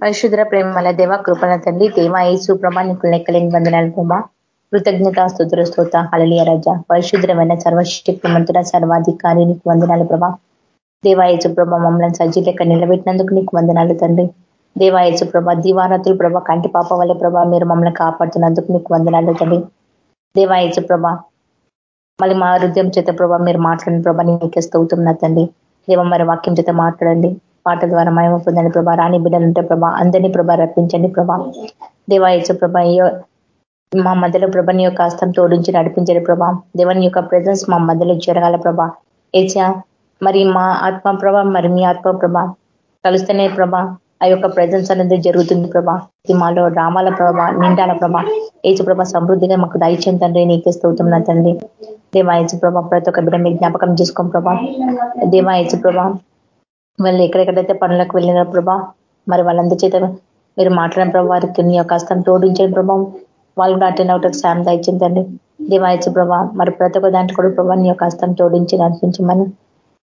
పరిశుద్ర ప్రేమల దేవ కృపణ తండ్రి దేవ యేసు ప్రభా నీకు లెక్కలేని వందనాలు ప్రభా. కృతజ్ఞత స్థుతుల స్తోత హళలియ రజ. పరిశుద్రమైన సర్వశక్తిమంతుడ సర్వాధికారి నీకు వందనాలు ప్రభా. దేవాయచు ప్రభ మమ్మల్ని సజ్జీ లెక్క నిలబెట్టినందుకు నీకు వందనాలు తండ్రి. దేవాయచు ప్రభ దీవారతులు ప్రభ కంటి పాప వల్ల ప్రభా మీరు మమ్మల్ని కాపాడుతున్నందుకు నీకు వందనాలు తండ్రి. దేవాయచు ప్రభ మళ్ళీ మా హృదయం చేత ప్రభా మీరు మాట్లాడిన ప్రభా నీకే స్తవుతున్నా తండ్రి. దేవ మరి వాక్యం చేత మాట్లాడండి. పాట ద్వారా మహిమ పొందండి ప్రభా. రాణి బిడ్డలు ఉంటే ప్రభా అందరినీ ప్రభా రప్పించండి ప్రభా. దేవాయచ ప్రభా మా మధ్యలో ప్రభని యొక్క హస్తం తోడించి నడిపించండి ప్రభా. దేవని యొక్క ప్రజెన్స్ మా మధ్యలో జరగాల ప్రభా. ఏచా మరి మా ఆత్మ ప్రభా మరి మీ ఆత్మ ప్రభా. కలుస్తేనే ప్రభా ఆ యొక్క ప్రజెన్స్ అనేది జరుగుతుంది ప్రభా. మాలో రామాల ప్రభా నిండాల ప్రభా. ఏచు ప్రభా సమృద్ధిగా మాకు దయచేయం తండ్రి నీకే స్తోతున్నా తండ్రి. దేవాయచు ప్రభా ప్రతి ఒక్క బిడ్డ మీ జ్ఞాపకం చేసుకోం ప్రభా. దేవాయచు ప్రభా వాళ్ళు ఎక్కడెక్కడైతే పనులకు వెళ్ళిన ప్రభా మరి వాళ్ళందరి చేత మీరు మాట్లాడిన ప్రభావ వారికి నీ యొక్క హస్తం తోడించిన ప్రభావం వాళ్ళు అటెండ్ అవుట్ సాయం దాయించిందండి దివాయచు ప్రభా మరి ప్రతి ఒక్క దాంట్లో కూడా ప్రభా నీ యొక్క హస్తం తోడించి నడిపించమని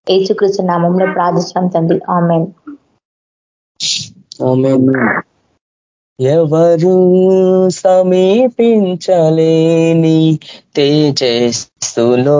ఏచుకృష్ణ నామంలో ప్రార్థిస్తాం తండ్రి. ఆమెన్. ఎవరు సమీపించలేని తేజస్సులో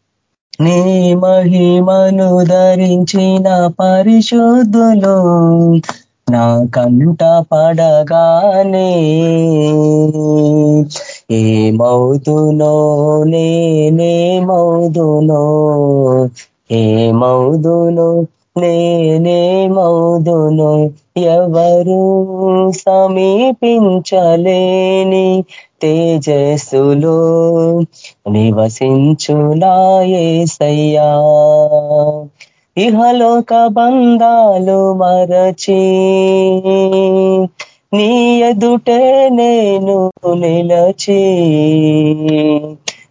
నీ మహిమను ధరించిన పరిశుద్ధులు నా కంట పడగానే ఏమవుతునో నేనేమవుదునో ఏమవుదునో నేనేమవుదును ఎవరు సమీపించలేని తేజస్సులో నివసించులాయేసయ్యా ఇహలోక బంధాలు మరచి నీ ఎదుటే నేను నిలచి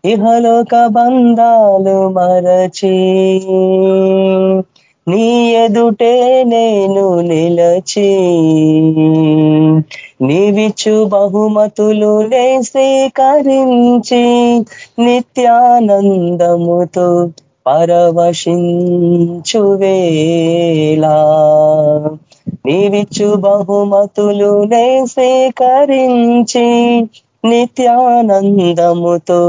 ఇహలోక బంధాలు మరచి నీ ఎదుటే నేను నిలచి నీవిచ్చు బహుమతులు నే స్వీకరించి నిత్యానందముతో పరవశించువేలా నీవిచ్చు బహుమతులు నే స్వీకరించి నిత్యానందముతో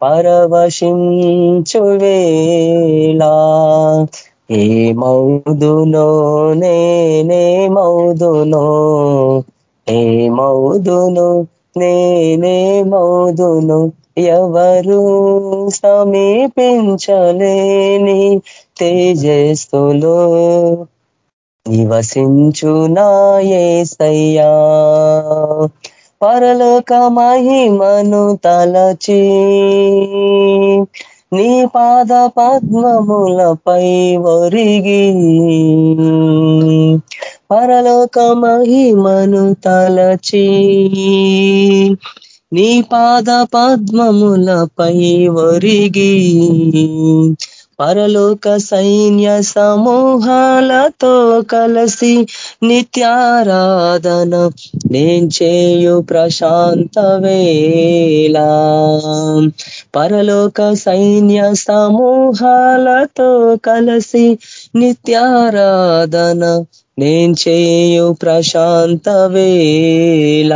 పరవశించువేలా ఏ మౌదులో నేనే మౌదులో ఏ మౌదును నేనే మౌదును ఎవరు సమీపించలేని తేజస్సులో నివసించునాయేసయ్యా పరలోక మహిమను తలచి నీ పాద పద్మములపై ఒరిగి పరలోక మహిమను తలచి నీ పాద పద్మములపై ఒరిగి పరలోక సైన్య సమూహాలతో కలసి నిత్యారాధన నేను చేయు ప్రశాంత వేళ. పరలోక సైన్య సమూహాలతో కలసి నిత్యారాధన నేను చేయు ప్రశాంత వేళ.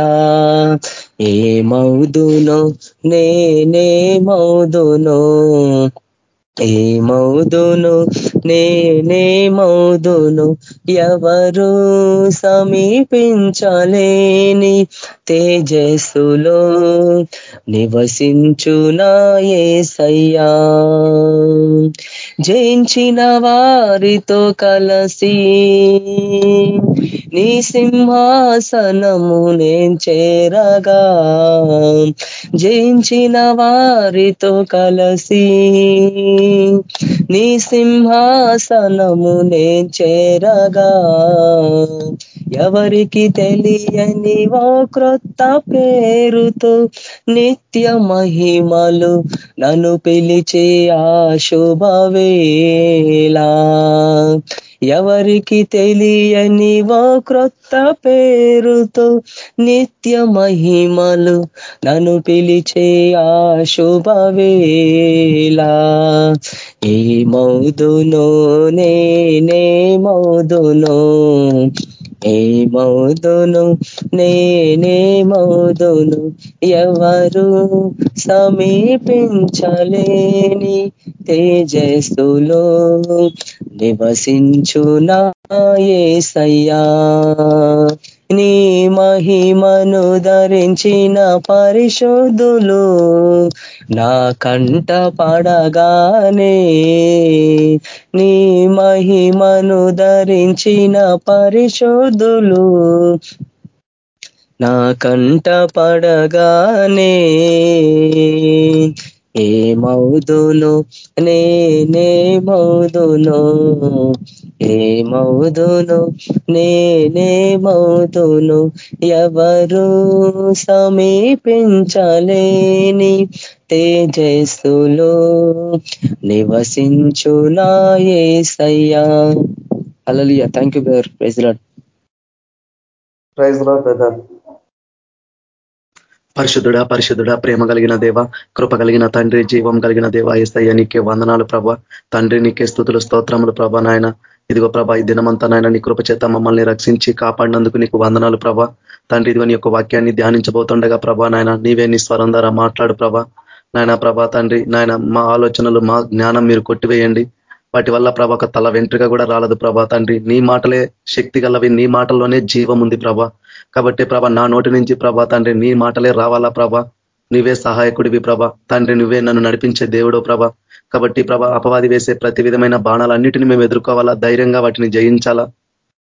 నేనే నేనేమౌదునో ఏమౌదును? నేనేమౌదును? ఎవరు సమీపించలేని తేజస్సులో నివసించునాయేసయ్యా జయించిన వారితో కలసి నీ సింహాసనము నేను చేరగా. జయించిన వారితో కలసి నీ సింహాసనము నేను చేరగా. ఎవరికి తెలియని ఓ క్రొత్త పేరుతో నిత్య మహిమలు నన్ను పిలిచే ఆ శుభవేలా ఎవరికి తెలియని వా క్రొత్త పేరుతో నిత్య మహిమలు నన్ను పిలిచే ఆ శుభవేళ. ఏ మౌదునో నేనే మౌదునో ఏ మౌదును నేనే మౌదును ఎవరు సమీపించలేని తేజస్సులో నివసించునా ఏసయ్యా? నీ మహిమను ధరించిన పరిశుద్ధులు నా కంట పడగానే నీ మహిమను ధరించిన పరిశుద్ధులు నా కంట పడగానే ఏ మౌదును నేనే మౌదును ఏ మౌదును నేనే మౌదును ఎవరు సమీపించలేని తేజస్సులో నివసించునా ఏసయ్యా. అలలియా thank you brother praise Lord praise Lord brother పరిశుద్ధుడ పరిశుద్ధుడ ప్రేమ కలిగిన దేవ కృప కలిగిన తండ్రి జీవం కలిగిన దేవ ఏసయ్య నీకే వందనాలు ప్రభ. తండ్రి నీకే స్థుతులు స్తోత్రములు ప్రభ నాయన. ఇదిగో ప్రభ ఈ దినమంతా నాయన నీ కృప చేత మమ్మల్ని రక్షించి కాపాడినందుకు నీకు వందనాలు ప్రభ. తండ్రి ఇదిగో నీ యొక్క వాక్యాన్ని ధ్యానించబోతుండగా ప్రభా నాయన నీవే నీ స్వరం ద్వారా మాట్లాడు ప్రభ. నాయన ప్రభా తండ్రి నాయన మా ఆలోచనలు మా జ్ఞానం మీరు కొట్టివేయండి. వాటి వల్ల ప్రభా ఒక తల వెంట్రుక కూడా రాలదు ప్రభా తండ్రి. నీ మాటలే శక్తి గలవి నీ మాటల్లోనే జీవం ఉంది ప్రభా. కాబట్టి ప్రభా నా నోటి నుంచి ప్రభా తండ్రి నీ మాటలే రావాలా ప్రభా? నువ్వే సహాయకుడివి ప్రభ. తండ్రి నువ్వే నన్ను నడిపించే దేవుడో ప్రభ. కాబట్టి ప్రభ అపవాది వేసే ప్రతి విధమైన బాణాలన్నిటిని మేము ఎదుర్కోవాలా? ధైర్యంగా వాటిని జయించాలా?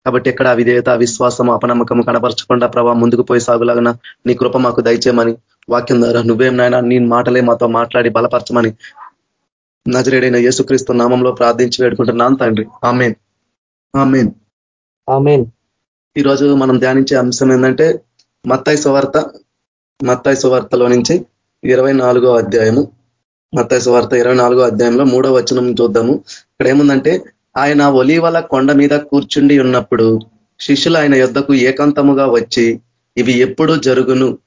కాబట్టి ఎక్కడ విధేయత విశ్వాసం అపనమ్మకం కనపరచకుండా ప్రభా ముందుకు పోయి సాగులాగన నీ కృప మాకు దయచేయమని వాక్యం ద్వారా నువ్వేం నాయన నీ మాటలే మాతో మాట్లాడి బలపరచమని నజరేడైన యేసుక్రీస్తు నామంలో ప్రార్థించి వేడుకుంటున్నాను తండ్రి. ఆమెన్. ఆమెన్. ఆమెన్. ఈరోజు మనం ధ్యానించే అంశం ఏంటంటే మత్తాయి సువార్త మత్తాయి సువార్తలో నుంచి ఇరవై అధ్యాయము. మత్తాయి సువార్త ఇరవై అధ్యాయంలో మూడో వచనం చూద్దాము. ఇక్కడ ఏముందంటే ఆయన ఒలీవల కొండ మీద కూర్చుండి ఉన్నప్పుడు శిష్యులు ఆయన యుద్ధకు ఏకాంతముగా వచ్చి ఇవి ఎప్పుడు జరుగును?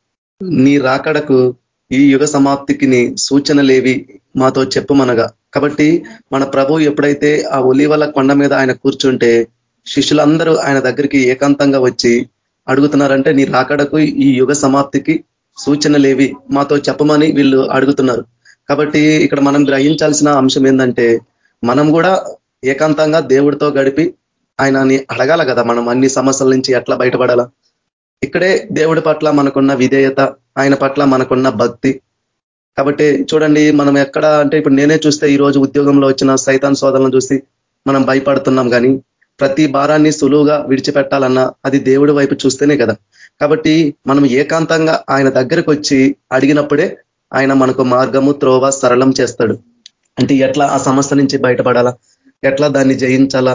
నీ రాకడకు ఈ యుగ సమాప్తికి సూచనలేవి మాతో చెప్పమనగా. కాబట్టి మన ప్రభు ఎప్పుడైతే ఆ ఒలివల కొండ మీద ఆయన కూర్చుంటే శిష్యులందరూ ఆయన దగ్గరికి ఏకాంతంగా వచ్చి అడుగుతున్నారంటే నీ రాకడకు ఈ యుగ సమాప్తికి సూచనలేవి మాతో చెప్పమని వీళ్ళు అడుగుతున్నారు. కాబట్టి ఇక్కడ మనం గ్రహించాల్సిన అంశం ఏంటంటే మనం కూడా ఏకాంతంగా దేవుడితో గడిపి ఆయనని అడగాల కదా మనం అన్ని సమస్యల నుంచి ఎట్లా బయటపడాలా? ఇక్కడే దేవుడి పట్ల మనకున్న విధేయత ఆయన పట్ల మనకున్న భక్తి. కాబట్టి చూడండి మనం ఎక్కడ అంటే ఇప్పుడు నేనే చూస్తే ఈ రోజు ఉద్యోగంలో వచ్చిన సైతాన్ సోదరులను చూసి మనం భయపడుతున్నాం కానీ ప్రతి భారాన్ని సులువుగా విడిచిపెట్టాలన్నా అది దేవుడి వైపు చూస్తేనే కదా. కాబట్టి మనం ఏకాంతంగా ఆయన దగ్గరకు వచ్చి అడిగినప్పుడే ఆయన మనకు మార్గము త్రోవ సరళం చేస్తాడు. అంటే ఎట్లా ఆ సమస్య నుంచి బయటపడాలా? ఎట్లా దాన్ని జయించాలా?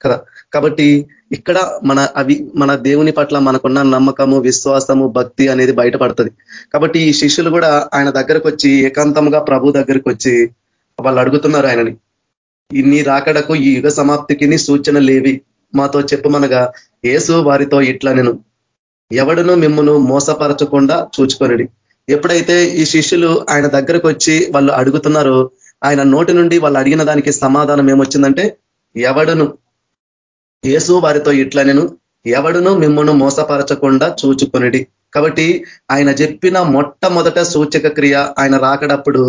కదా. కాబట్టి ఇక్కడ మన అవి మన దేవుని పట్ల మనకున్న నమ్మకము విశ్వాసము భక్తి అనేది బయటపడుతుంది. కాబట్టి ఈ శిష్యులు కూడా ఆయన దగ్గరకు వచ్చి ఏకాంతంగా ప్రభు దగ్గరకు వచ్చి వాళ్ళు అడుగుతున్నారు ఆయనని. ఇన్ని రాకడకు ఈ యుగ సమాప్తికి సూచన లేవి. మాతో చెప్పమనగా ఏసు వారితో ఇట్లా నేను. ఎవడును మిమ్మను మోసపరచకుండా చూచుకొనిడి. ఎప్పుడైతే ఈ శిష్యులు ఆయన దగ్గరకు వచ్చి వాళ్ళు అడుగుతున్నారో ఆయన నోటి నుండి వాళ్ళు అడిగిన దానికి సమాధానం ఏమొచ్చిందంటే ఎవడును యేసు వారితో ఇట్లా నేను ఎవడును మిమ్మను మోసపరచకుండా చూచుకొనిడి. కాబట్టి ఆయన చెప్పిన మొట్టమొదట సూచక క్రియ ఆయన రాకడప్పుడు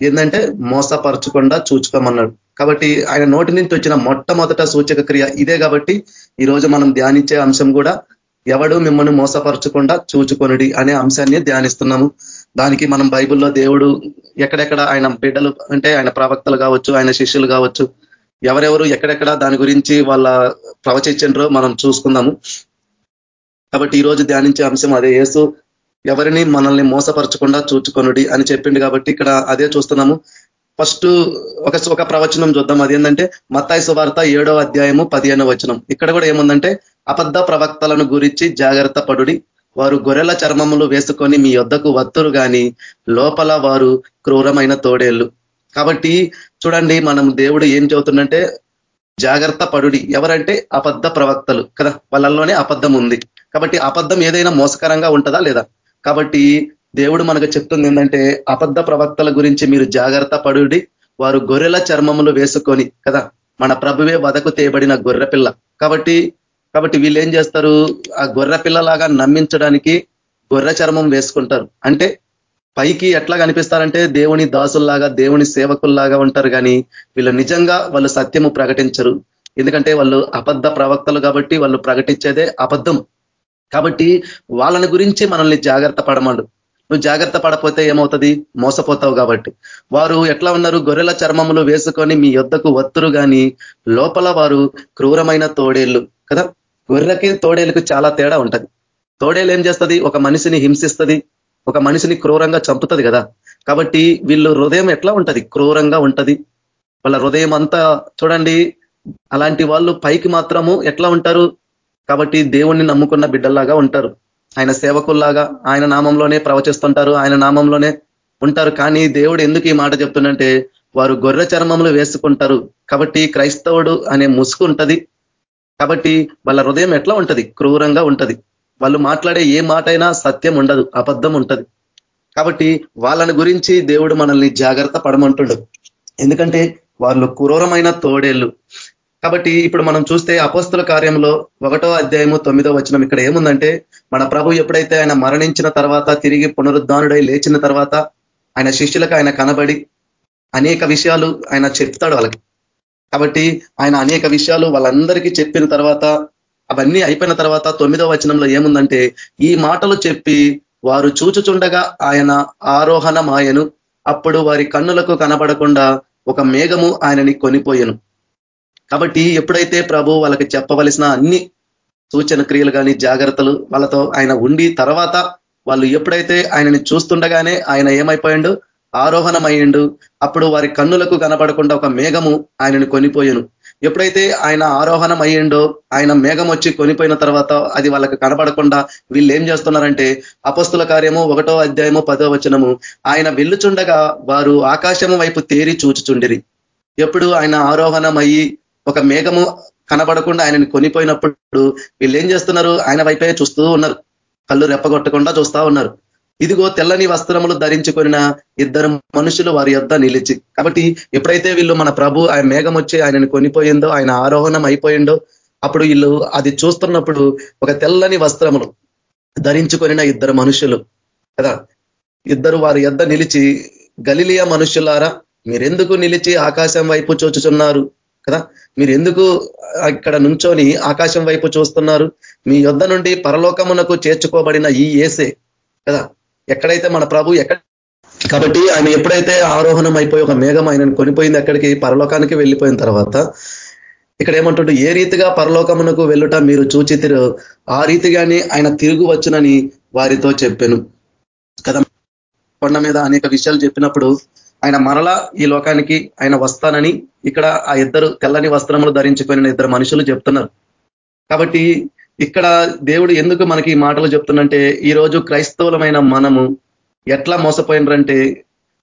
ఏంటంటే మోసపరచకుండా చూచుకోమన్నాడు. కాబట్టి ఆయన నోటి నుంచి వచ్చిన మొట్టమొదట సూచక క్రియ ఇదే కాబట్టి ఈరోజు మనం ధ్యానించే అంశం కూడా ఎవడు మిమ్మల్ని మోసపరచకుండా చూచుకొనిడి అనే అంశాన్ని ధ్యానిస్తున్నాము. దానికి మనం బైబిల్లో దేవుడు ఎక్కడెక్కడ ఆయన బిడ్డలు అంటే ఆయన ప్రవక్తలు కావచ్చు ఆయన శిష్యులు కావచ్చు ఎవరెవరు ఎక్కడెక్కడ దాని గురించి వాళ్ళ ప్రవచించో మనం చూసుకుందాము. కాబట్టి ఈ రోజు ధ్యానించే అంశం అదే. యేసు ఎవరిని మనల్ని మోసపరచకుండా చూచుకొనుడి అని చెప్పిండు కాబట్టి ఇక్కడ అదే చూస్తున్నాము. ఫస్ట్ ఒక ఒక ప్రవచనం చూద్దాం. అది ఏంటంటే మత్తాయి సువార్త ఏడో అధ్యాయము పదిహేనో వచనం. ఇక్కడ కూడా ఏముందంటే అబద్ధ ప్రవక్తలను గురించి జాగ్రత్త పడుడి. వారు గొర్రెల చర్మములు వేసుకొని మీ యొద్దకు వత్తురు గాని లోపల వారు క్రూరమైన తోడేళ్ళు. కాబట్టి చూడండి మనం దేవుడు ఏం చెబుతుందంటే జాగ్రత్త పడుడి. ఎవరంటే అబద్ధ ప్రవక్తలు కదా. వాళ్ళల్లోనే అబద్ధం ఉంది. కాబట్టి అబద్ధం ఏదైనా మోసకరంగా ఉంటుందా లేదా? కాబట్టి దేవుడు మనకు చెప్తుంది ఏంటంటే అబద్ధ ప్రవక్తల గురించి మీరు జాగ్రత్త పడుడి. వారు గొర్రెల చర్మములు వేసుకొని కదా మన ప్రభువే వదకు తేబడిన గొర్రె పిల్ల. కాబట్టి కాబట్టి వీళ్ళు ఏం చేస్తారు? ఆ గొర్రెపిల్లలాగా నమ్మించడానికి గొర్రె చర్మం వేసుకుంటారు. అంటే పైకి ఎట్లా కనిపిస్తారంటే దేవుని దాసుల్లాగా దేవుని సేవకుల్లాగా ఉంటారు కానీ వీళ్ళు నిజంగా వాళ్ళు సత్యము ప్రకటించరు. ఎందుకంటే వాళ్ళు అబద్ధ ప్రవక్తలు కాబట్టి వాళ్ళు ప్రకటించేదే అబద్ధం. కాబట్టి వాళ్ళని గురించి మనల్ని జాగ్రత్త పడమండు. నువ్వు జాగ్రత్త పడపోతే ఏమవుతుంది? మోసపోతావు కాబట్టి. వారు ఎట్లా ఉన్నారు? గొర్రెల చర్మములు వేసుకొని మీ యొద్దకు వత్తురు కానీ లోపల వారు క్రూరమైన తోడేళ్ళు కదా? గొర్రెకి తోడేళ్ళకి చాలా తేడా ఉంటది. తోడేలు ఏం చేస్తుంది? ఒక మనిషిని హింసిస్తుంది. ఒక మనిషిని క్రూరంగా చంపుతుంది కదా. కాబట్టి వీళ్ళు హృదయం ఎట్లా ఉంటది? క్రూరంగా ఉంటది. వాళ్ళ హృదయం అంతా చూడండి అలాంటి వాళ్ళు పైకి మాత్రము ఎట్లా ఉంటారు? కాబట్టి దేవుణ్ణి నమ్ముకున్న బిడ్డల్లాగా ఉంటారు. ఆయన సేవకుల్లాగా ఆయన నామంలోనే ప్రవచిస్తుంటారు ఆయన నామంలోనే ఉంటారు. కానీ దేవుడు ఎందుకు ఈ మాట చెప్తుందంటే వారు గొర్రె చర్మములు వేసుకుంటారు. కాబట్టి క్రైస్తవుడు అనే ముసుగు ఉంటది. కాబట్టి వాళ్ళ హృదయం ఎట్లా ఉంటది? క్రూరంగా ఉంటది. వాళ్ళు మాట్లాడే ఏ మాటైనా సత్యం ఉండదు అబద్ధం ఉంటది. కాబట్టి వాళ్ళని గురించి దేవుడు మనల్ని జాగ్రత్త పడమంటుండు. ఎందుకంటే వాళ్ళు క్రూరమైన తోడేళ్ళు. కాబట్టి ఇప్పుడు మనం చూస్తే అపస్తుల కార్యంలో ఒకటో అధ్యాయము తొమ్మిదో వచనం ఇక్కడ ఏముందంటే మన ప్రభు ఎప్పుడైతే ఆయన మరణించిన తర్వాత తిరిగి పునరుద్ధానుడై లేచిన తర్వాత ఆయన శిష్యులకు ఆయన కనబడి అనేక విషయాలు ఆయన చెప్తాడు వాళ్ళకి. కాబట్టి ఆయన అనేక విషయాలు వాళ్ళందరికీ చెప్పిన తర్వాత అవన్నీ అయిపోయిన తర్వాత తొమ్మిదో వచనంలో ఏముందంటే ఈ మాటలు చెప్పి వారు చూచుచుండగా ఆయన ఆరోహణమాయను. అప్పుడు వారి కన్నులకు కనబడకుండా ఒక మేఘము ఆయనని కొనిపోయెను. కాబట్టి ఎప్పుడైతే ప్రభు వాళ్ళకి చెప్పవలసిన అన్ని సూచన క్రియలు కానీ జాగ్రత్తలు వాళ్ళతో ఆయన ఉండి తర్వాత వాళ్ళు ఎప్పుడైతే ఆయనని చూస్తుండగానే ఆయన ఏమైపోయిండు? ఆరోహణమయ్యిండు. అప్పుడు వారి కన్నులకు కనబడకుండా ఒక మేఘము ఆయనని కొనిపోయాను. ఎప్పుడైతే ఆయన ఆరోహణం అయ్యిండో ఆయన మేఘం వచ్చి కొనిపోయిన తర్వాత అది వాళ్ళకి కనబడకుండా వీళ్ళు ఏం చేస్తున్నారంటే అపస్తుల కార్యము ఒకటో అధ్యాయము పదో వచనము ఆయన వెళ్ళుచుండగా వారు ఆకాశము వైపు తేరి చూచుచుండిరి. ఎప్పుడు ఆయన ఆరోహణం అయ్యి ఒక మేఘము కనబడకుండా ఆయనని కొనిపోయినప్పుడు వీళ్ళు ఏం చేస్తున్నారు? ఆయన వైపే చూస్తూ ఉన్నారు. కళ్ళు రెప్పగొట్టకుండా చూస్తా ఉన్నారు. ఇదిగో తెల్లని వస్త్రములు ధరించుకున్న ఇద్దరు మనుషులు వారి యొద్ద నిలిచి. కాబట్టి ఎప్పుడైతే వీళ్ళు మన ప్రభు ఆయన మేఘం వచ్చి ఆయనను కొనిపోయిందో ఆయన ఆరోహణం అయిపోయిందో అప్పుడు వీళ్ళు అది చూస్తున్నప్పుడు ఒక తెల్లని వస్త్రములు ధరించుకొనిన ఇద్దరు మనుషులు కదా? ఇద్దరు వారి యొద్ద నిలిచి గలిలియా మనుషులారా మీరెందుకు నిలిచి ఆకాశం వైపు చూచుచున్నారు కదా? మీరెందుకు ఇక్కడ నుంచొని ఆకాశం వైపు చూస్తున్నారు? మీ యొద్ధ నుండి పరలోకమునకు చేర్చుకోబడిన ఈ ఏసే కదా? ఎక్కడైతే మన ప్రభు ఎక్కడ కాబట్టి ఆయన ఎప్పుడైతే ఆరోహణం అయిపోయి ఒక మేఘం ఆయనను కొనిపోయింది అక్కడికి పరలోకానికి వెళ్ళిపోయిన తర్వాత ఇక్కడ ఏమంటుంటే ఏ రీతిగా పరలోకమునకు వెళ్ళుట మీరు చూచితిరు? ఆ రీతిగానే ఆయన తిరుగు వచ్చునని వారితో చెప్పాను. కదా? కొండ మీద అనేక విషయాలు చెప్పినప్పుడు ఆయన మరలా ఈ లోకానికి ఆయన వస్తానని ఇక్కడ ఆ ఇద్దరు తెల్లని వస్త్రములు ధరించుకొని ఇద్దరు మనుషులు చెప్తున్నారు. కాబట్టి ఇక్కడ దేవుడు ఎందుకు మనకి ఈ మాటలు చెప్తున్నంటే ఈరోజు క్రైస్తవులమైన మనము ఎట్లా మోసపోయినరంటే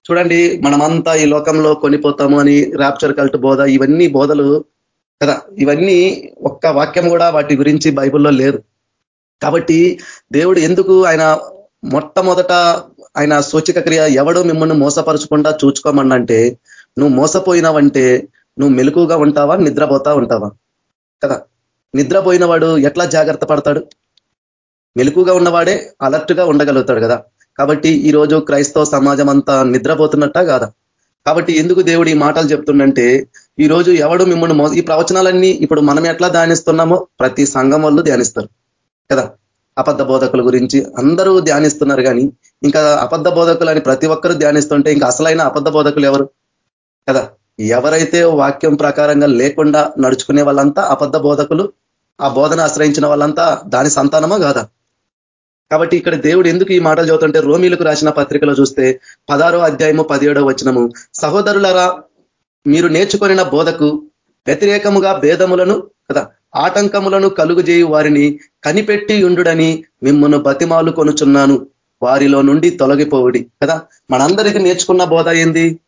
చూడండి మనమంతా ఈ లోకంలో కొనిపోతాము అని ర్యాప్చర్ కల్ట్ బోధ ఇవన్నీ బోధలు కదా. ఇవన్నీ ఒక్క వాక్యం కూడా వాటి గురించి బైబిల్లో లేదు కాబట్టి దేవుడు ఎందుకు ఆయన మొట్టమొదట ఆయన సూచిక క్రియ ఎవడు మిమ్మల్ని మోసపరచకుండా చూచుకోమన్నంటే నువ్వు మోసపోయినావంటే నువ్వు మెలకుగా ఉంటావా నిద్రపోతా ఉంటావా? కదా. నిద్రపోయిన వాడు ఎట్లా జాగ్రత్త పడతాడు? మెలుకుగా ఉన్నవాడే అలర్ట్గా ఉండగలుగుతాడు కదా. కాబట్టి ఈరోజు క్రైస్తవ సమాజం అంతా నిద్రపోతున్నట్ట కాదా? కాబట్టి ఎందుకు దేవుడు ఈ మాటలు చెప్తుండంటే ఈ రోజు ఎవడు మిమ్మల్ని ఈ ప్రవచనాలన్నీ ఇప్పుడు మనం ఎట్లా ధ్యానిస్తున్నామో ప్రతి సంఘం వాళ్ళు ధ్యానిస్తారు. కదా? అబద్ధ బోధకుల గురించి అందరూ ధ్యానిస్తున్నారు కానీ ఇంకా అబద్ధ బోధకులు అని ప్రతి ఒక్కరూ ధ్యానిస్తుంటే ఇంకా అసలైన అబద్ధ బోధకులు ఎవరు? కదా? ఎవరైతే వాక్యం ప్రకారంగా లేకుండా నడుచుకునే వాళ్ళంతా అబద్ధ బోధకులు ఆ బోధన ఆశ్రయించిన వాళ్ళంతా దాని సంతానమా కాదా? కాబట్టి ఇక్కడ దేవుడు ఎందుకు ఈ మాటలు చదువుతుంటే రోమిలకు రాసిన పత్రికలో చూస్తే పదారో అధ్యాయము పదిహేడో వచనము సహోదరులరా మీరు నేర్చుకొనిన బోధకు వ్యతిరేకముగా భేదములను కదా ఆటంకములను కలుగుజేయు వారిని కనిపెట్టి ఉండుడని మిమ్మల్ని బతిమాలు కొనుచున్నాను. వారిలో నుండి తొలగిపోవుడి. కదా మనందరికీ నేర్చుకున్న బోధ ఏంది?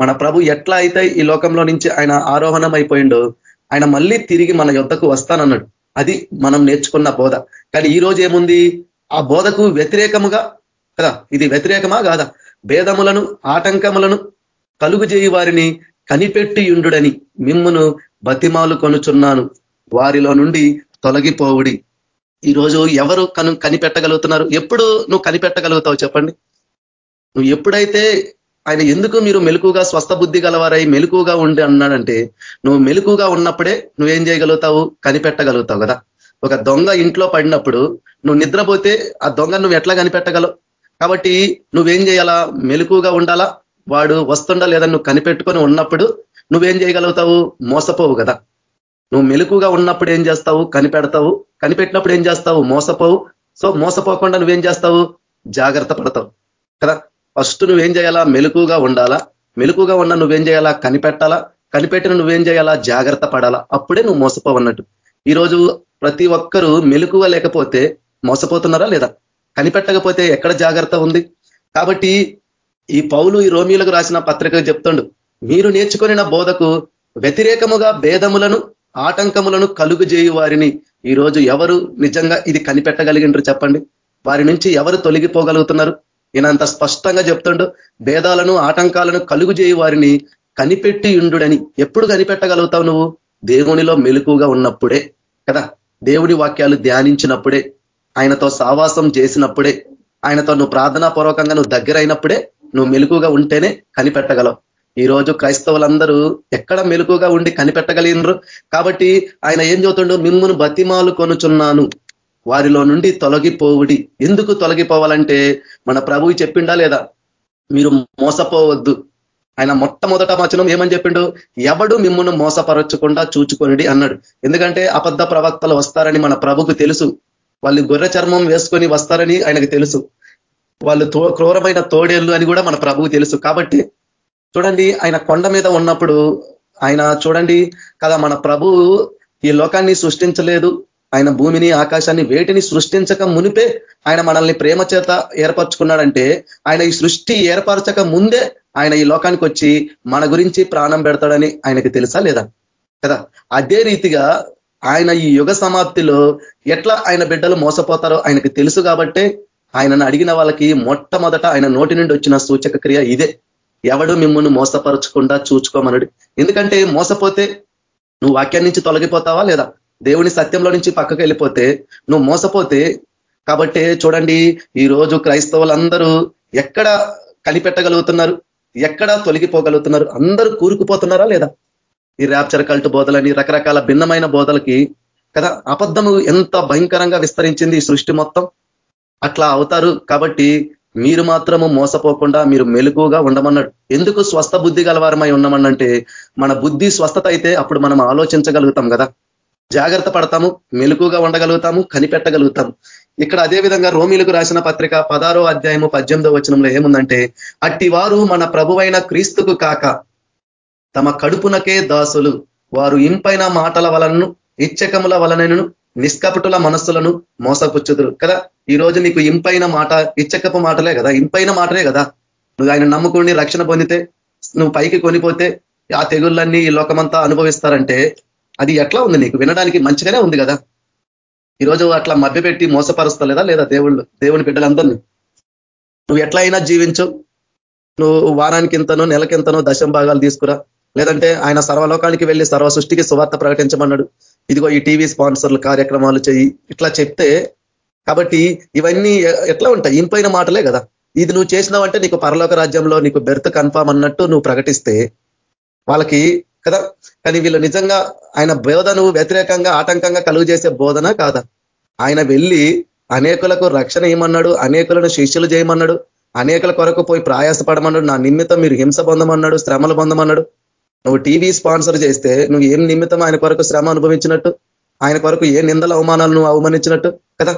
మన ప్రభు ఎట్లా అయితే ఈ లోకంలో నుంచి ఆయన ఆరోహణం అయిపోయిండో ఆయన మళ్ళీ తిరిగి మన యుద్ధకు వస్తానన్నాడు. అది మనం నేర్చుకున్న బోధ. కానీ ఈ రోజు ఏముంది? ఆ బోధకు వ్యతిరేకముగా కదా ఇది వ్యతిరేకమా కాదా? భేదములను ఆటంకములను కలుగు చేయి వారిని కనిపెట్టి ఉండుడని మిమ్మును బతిమాలు కొనుచున్నాను. వారిలో నుండి తొలగిపోవుడి. ఈరోజు ఎవరు కను కనిపెట్టగలుగుతున్నారు? ఎప్పుడు నువ్వు కనిపెట్టగలుగుతావు చెప్పండి. నువ్వు ఎప్పుడైతే ఆయన ఎందుకు మీరు మెలుకుగా స్వస్థ బుద్ధి గలవారై మెలుకుగా ఉండి అన్నాడంటే నువ్వు మెలుకుగా ఉన్నప్పుడే నువ్వేం చేయగలుగుతావు? కనిపెట్టగలుగుతావు కదా. ఒక దొంగ ఇంట్లో పడినప్పుడు నువ్వు నిద్రపోతే ఆ దొంగ నువ్వు ఎట్లా కనిపెట్టగలవు? కాబట్టి నువ్వేం చేయాలా? మెలుకుగా ఉండాలా? వాడు వస్తుండా లేదా నువ్వు కనిపెట్టుకొని ఉన్నప్పుడు నువ్వేం చేయగలుగుతావు? మోసపోవు కదా. నువ్వు మెలుకుగా ఉన్నప్పుడు ఏం చేస్తావు? కనిపెడతావు. కనిపెట్టినప్పుడు ఏం చేస్తావు? మోసపోవు. సో మోసపోకుండా నువ్వేం చేస్తావు? జాగ్రత్త పడతావు కదా. ఫస్ట్ నువ్వేం చేయాలా? మెలకుగా ఉండాలా? మెలకుగా ఉన్న నువ్వేం చేయాలా? కనిపెట్టాలా? కనిపెట్టిన నువ్వేం చేయాలా? జాగ్రత్త పడాలా? అప్పుడే నువ్వు మోసపోవన్నట్టు. ఈరోజు ప్రతి ఒక్కరూ మెలకుగా లేకపోతే మోసపోతున్నారా లేదా? కనిపెట్టకపోతే ఎక్కడ జాగ్రత్త ఉంది? కాబట్టి ఈ పౌలు ఈ రోమిలకు రాసిన పత్రిక చెప్తుండు మీరు నేర్చుకుని బోధకు వ్యతిరేకముగా భేదములను ఆటంకములను కలుగుజేయు వారిని ఈరోజు ఎవరు నిజంగా ఇది కనిపెట్టగలిగిండ్రు చెప్పండి? వారి నుంచి ఎవరు తొలగిపోగలుగుతున్నారు? ఈయనంత స్పష్టంగా చెప్తుండు భేదాలను ఆటంకాలను కలుగు చేయి వారిని కనిపెట్టి ఉండుడని ఎప్పుడు కనిపెట్టగలుగుతావు నువ్వు? దేవునిలో మెలుకుగా ఉన్నప్పుడే కదా? దేవుని వాక్యాలు ధ్యానించినప్పుడే ఆయనతో సావాసం చేసినప్పుడే ఆయనతో నువ్వు ప్రార్థనా పూర్వకంగా నువ్వు దగ్గరైనప్పుడే నువ్వు మెలుకుగా ఉంటేనే కనిపెట్టగలవు. ఈ రోజు క్రైస్తవులందరూ ఎక్కడ మెలుకుగా ఉండి కనిపెట్టగలిగినరు? కాబట్టి ఆయన ఏం చదువుతుండో? మిమ్మును బతిమాలు కొనుచున్నాను. వారిలో నుండి తొలగిపోవుడి. ఎందుకు తొలగిపోవాలంటే మన ప్రభువు చెప్పిండా లేదా? మీరు మోసపోవద్దు. ఆయన మొట్టమొదట వచనం ఏమని చెప్పిండు? ఎవడు మిమ్మల్ని మోసపరచకుండా చూచుకొనిడి అన్నాడు. ఎందుకంటే అబద్ధ ప్రవక్తలు వస్తారని మన ప్రభుకు తెలుసు. వాళ్ళు గొర్రె చర్మం వేసుకొని వస్తారని ఆయనకు తెలుసు. వాళ్ళు క్రూరమైన తోడేళ్ళు అని కూడా మన ప్రభువు తెలుసు. కాబట్టి చూడండి ఆయన కొండ మీద ఉన్నప్పుడు ఆయన చూడండి కదా మన ప్రభు ఈ లోకాన్ని సృష్టించలేదు. ఆయన భూమిని ఆకాశాన్ని వేటిని సృష్టించక మునిపే ఆయన మనల్ని ప్రేమ చేత ఏర్పరచుకున్నాడంటే ఆయన ఈ సృష్టి ఏర్పరచక ముందే ఆయన ఈ లోకానికి వచ్చి మన గురించి ప్రాణం పెడతాడని ఆయనకి తెలుసా లేదా? కదా? అదే రీతిగా ఆయన ఈ యుగ సమాప్తిలో ఎట్లా ఆయన బిడ్డలు మోసపోతారో ఆయనకి తెలుసు కాబట్టే ఆయనను అడిగిన వాళ్ళకి మొట్టమొదట ఆయన నోటి నుండి వచ్చిన సూచక క్రియ ఇదే. ఎవడు మిమ్మల్ని మోసపరచకుండా చూచుకోమనడు. ఎందుకంటే మోసపోతే నువ్వు వాక్యాన్ని నుంచి తొలగిపోతావా లేదా? దేవుని సత్యంలో నుంచి పక్కకు వెళ్ళిపోతే నువ్వు మోసపోతే కాబట్టి చూడండి ఈ రోజు క్రైస్తవులందరూ ఎక్కడ కనిపెట్టగలుగుతున్నారు? ఎక్కడ తొలగిపోగలుగుతున్నారు? అందరూ కూరుకుపోతున్నారా లేదా? ఈ ర్యాప్చర్ కల్ట్ బోధలని రకరకాల భిన్నమైన బోధలకి కదా అబద్ధము ఎంత భయంకరంగా విస్తరించింది ఈ సృష్టి మొత్తం? అట్లా అవుతారు కాబట్టి మీరు మాత్రము మోసపోకుండా మీరు మెలుగుగా ఉండమన్నాడు. ఎందుకు స్వస్థ బుద్ధి గలవారమై ఉన్నామన్నంటే మన బుద్ధి స్వస్థత అయితే అప్పుడు మనం ఆలోచించగలుగుతాం కదా. జాగ్రత్త పడతాము మెలుకుగా ఉండగలుగుతాము కనిపెట్టగలుగుతాము. ఇక్కడ అదే విధంగా రోమిలకు రాసిన పత్రిక పదారో అధ్యాయము పద్దెనిమిదో వచనంలో ఏముందంటే అట్టివారు మన ప్రభువైన క్రీస్తుకు కాక తమ కడుపునకే దాసులు. వారు ఇంపైన మాటల వలనను ఇచ్చకముల వలనను నిష్కపటుల మనస్సులను మోసపుచ్చుదురు. కదా? ఈ రోజు నీకు ఇంపైన మాట ఇచ్చకపు మాటలే కదా? ఇంపైన మాటలే కదా? నువ్వు ఆయన నమ్ముకుని రక్షణ పొందితే నువ్వు పైకి కొనిపోతే ఆ తెగుళ్ళన్నీ ఈ లోకమంతా అనుభవిస్తారంటే అది ఎట్లా ఉంది నీకు? వినడానికి మంచిగానే ఉంది కదా? ఈరోజు అట్లా మభ్యపెట్టి మోసపరుస్తలేదా లేదా దేవుళ్ళు దేవుని బిడ్డలందరినీ? నువ్వు ఎట్లా అయినా జీవించు. నువ్వు వారానికి ఇంతనో నెలకింతనో దశం భాగాలు తీసుకురా. లేదంటే ఆయన సర్వలోకానికి వెళ్ళి సర్వ సృష్టికి సువార్త ప్రకటించమన్నాడు. ఇదిగో ఈ టీవీ స్పాన్సర్లు కార్యక్రమాలు చేయి ఇట్లా చెప్తే కాబట్టి ఇవన్నీ ఎట్లా ఉంటాయి? ఇంపైన మాటలే కదా. ఇది నువ్వు చేసినావంటే నీకు పరలోక రాజ్యంలో నీకు బెర్త్ కన్ఫామ్ అన్నట్టు నువ్వు ప్రకటిస్తే వాళ్ళకి కదా కానీ వీళ్ళు నిజంగా ఆయన బోధను వ్యతిరేకంగా ఆటంకంగా కలుగు చేసే బోధన కాదా? ఆయన వెళ్ళి అనేకులకు రక్షణ ఏమన్నాడు అనేకులను శిష్యులు చేయమన్నాడు అనేకుల కొరకు పోయి ప్రయాసపడమన్నాడు నా నిమిత్తం మీరు హింస పొందమన్నాడు శ్రమలు పొందమన్నాడు. నువ్వు టీవీ స్పాన్సర్ చేస్తే నువ్వు ఏం నిమిత్తం ఆయన కొరకు శ్రమ అనుభవించినట్టు? ఆయన కొరకు ఏ నిందల అవమానాలు నువ్వు అవమానించినట్టు? కదా?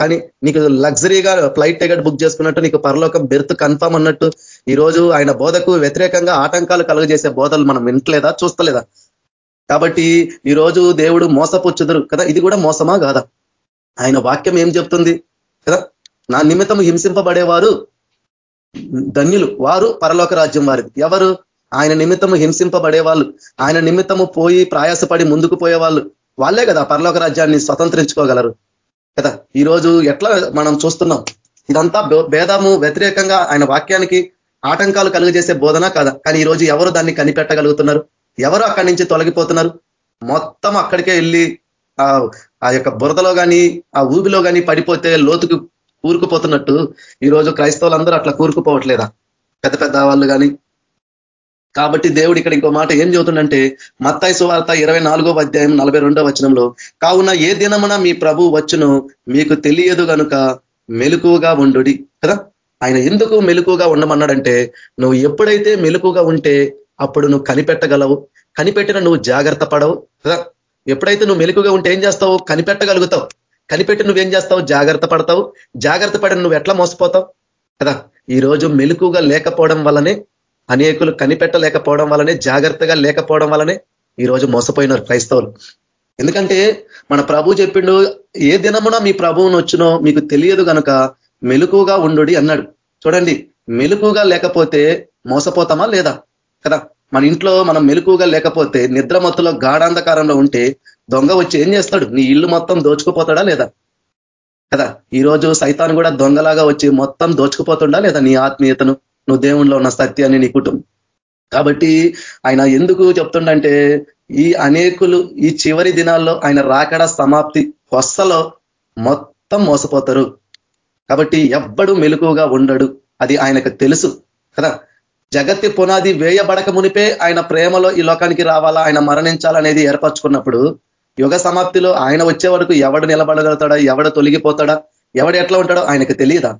కానీ నీకు లగ్జరీగా ఫ్లైట్ టికెట్ బుక్ చేసుకున్నట్టు నీకు పరలోకం బెర్త్ కన్ఫామ్ అన్నట్టు ఈ రోజు ఆయన బోధకు వ్యతిరేకంగా ఆటంకాలు కలుగజేసే బోధలు మనం వింటలేదా చూస్తలేదా? కాబట్టి ఈ రోజు దేవుడు మోసపుచ్చుదురు కదా? ఇది కూడా మోసమా కాదా? ఆయన వాక్యం ఏం చెప్తుంది కదా? నా నిమిత్తం హింసింపబడేవారు ధన్యులు. వారు పరలోక రాజ్యం వారిది. ఎవరు? ఆయన నిమిత్తము హింసింపబడే వాళ్ళు ఆయన నిమిత్తము పోయి ప్రయాసపడి ముందుకు పోయే వాళ్ళు వాళ్ళే కదా పరలోక రాజ్యాన్ని స్వతంత్రించుకోగలరు కదా? ఈరోజు ఎట్లా మనం చూస్తున్నాం? ఇదంతా భేదము వ్యతిరేకంగా ఆయన వాక్యానికి ఆటంకాలు కలుగజేసే బోధన కదా కానీ ఈరోజు ఎవరు దాన్ని కనిపెట్టగలుగుతున్నారు? ఎవరు అక్కడి నుంచి తొలగిపోతున్నారు? మొత్తం అక్కడికే వెళ్ళి ఆ యొక్క బురదలో కానీ ఆ ఊబిలో కానీ పడిపోతే లోతుకు కూరుకుపోతున్నట్టు ఈరోజు క్రైస్తవులందరూ అట్లా కూరుకుపోవట్లేదా? పెద్ద పెద్ద వాళ్ళు కానీ కాబట్టి దేవుడు ఇక్కడ ఇంకో మాట ఏం చెబుతుందంటే మత్తాయి సువార్త ఇరవై నాలుగో అధ్యాయం నలభై రెండవ వచనంలో కావున ఏ దినమున మీ ప్రభు వచ్చును మీకు తెలియదు గనుక మెలుకువగా ఉండు కదా? ఆయన ఎందుకు మెలుకుగా ఉండమన్నాడంటే నువ్వు ఎప్పుడైతే మెలుకుగా ఉంటే అప్పుడు నువ్వు కనిపెట్టగలవు. కనిపెట్టిన నువ్వు జాగ్రత్త పడవు. కదా ఎప్పుడైతే నువ్వు మెలుకుగా ఉంటే ఏం చేస్తావు? కనిపెట్టగలుగుతావు. కనిపెట్టి నువ్వేం చేస్తావు? జాగ్రత్త పడతావు. జాగ్రత్త పడిన నువ్వు ఎట్లా మోసపోతావు? కదా? ఈ రోజు మెలుకుగా లేకపోవడం వల్లనే అనేకులు కనిపెట్టలేకపోవడం వల్లనే జాగ్రత్తగా లేకపోవడం వల్లనే ఈరోజు మోసపోయినారు క్రైస్తవులు. ఎందుకంటే మన ప్రభు చెప్పిండు ఏ దినమున మీ ప్రభువును వచ్చినో మీకు తెలియదు కనుక మెలుకుగా ఉండు అన్నాడు. చూడండి మెలుకుగా లేకపోతే మోసపోతామా లేదా? కదా మన ఇంట్లో మనం మెలుకుగా లేకపోతే నిద్ర మత్తులో గాఢాంధకారంలో ఉంటే దొంగ వచ్చి ఏం చేస్తాడు? నీ ఇల్లు మొత్తం దోచుకుపోతాడా లేదా? కదా ఈరోజు సైతాన్ కూడా దొంగలాగా వచ్చి మొత్తం దోచుకుపోతుండా లేదా నీ ఆత్మీయతను? నువ్వు దేవుణ్ణిలో ఉన్న సత్యాన్ని నీ కుటుంబం. కాబట్టి ఆయన ఎందుకు చెప్తుండంటే ఈ అనేకులు ఈ చివరి దినాల్లో ఆయన రాకడ సమాప్తి కొస్సలో మొత్తం మోసపోతారు. కాబట్టి ఎవ్వడు మెలుకుగా ఉండడు. అది ఆయనకు తెలుసు కదా? జగత్తి పునాది వేయబడక మునిపే ఆయన ప్రేమలో ఈ లోకానికి రావాలా ఆయన మరణించాలనేది ఏర్పరచుకున్నప్పుడు యుగ సమాప్తిలో ఆయన వచ్చే వరకు ఎవడు నిలబడగలుగుతాడా ఎవడు తొలగిపోతాడా ఎవడు ఎట్లా ఉంటాడో ఆయనకు తెలియదా?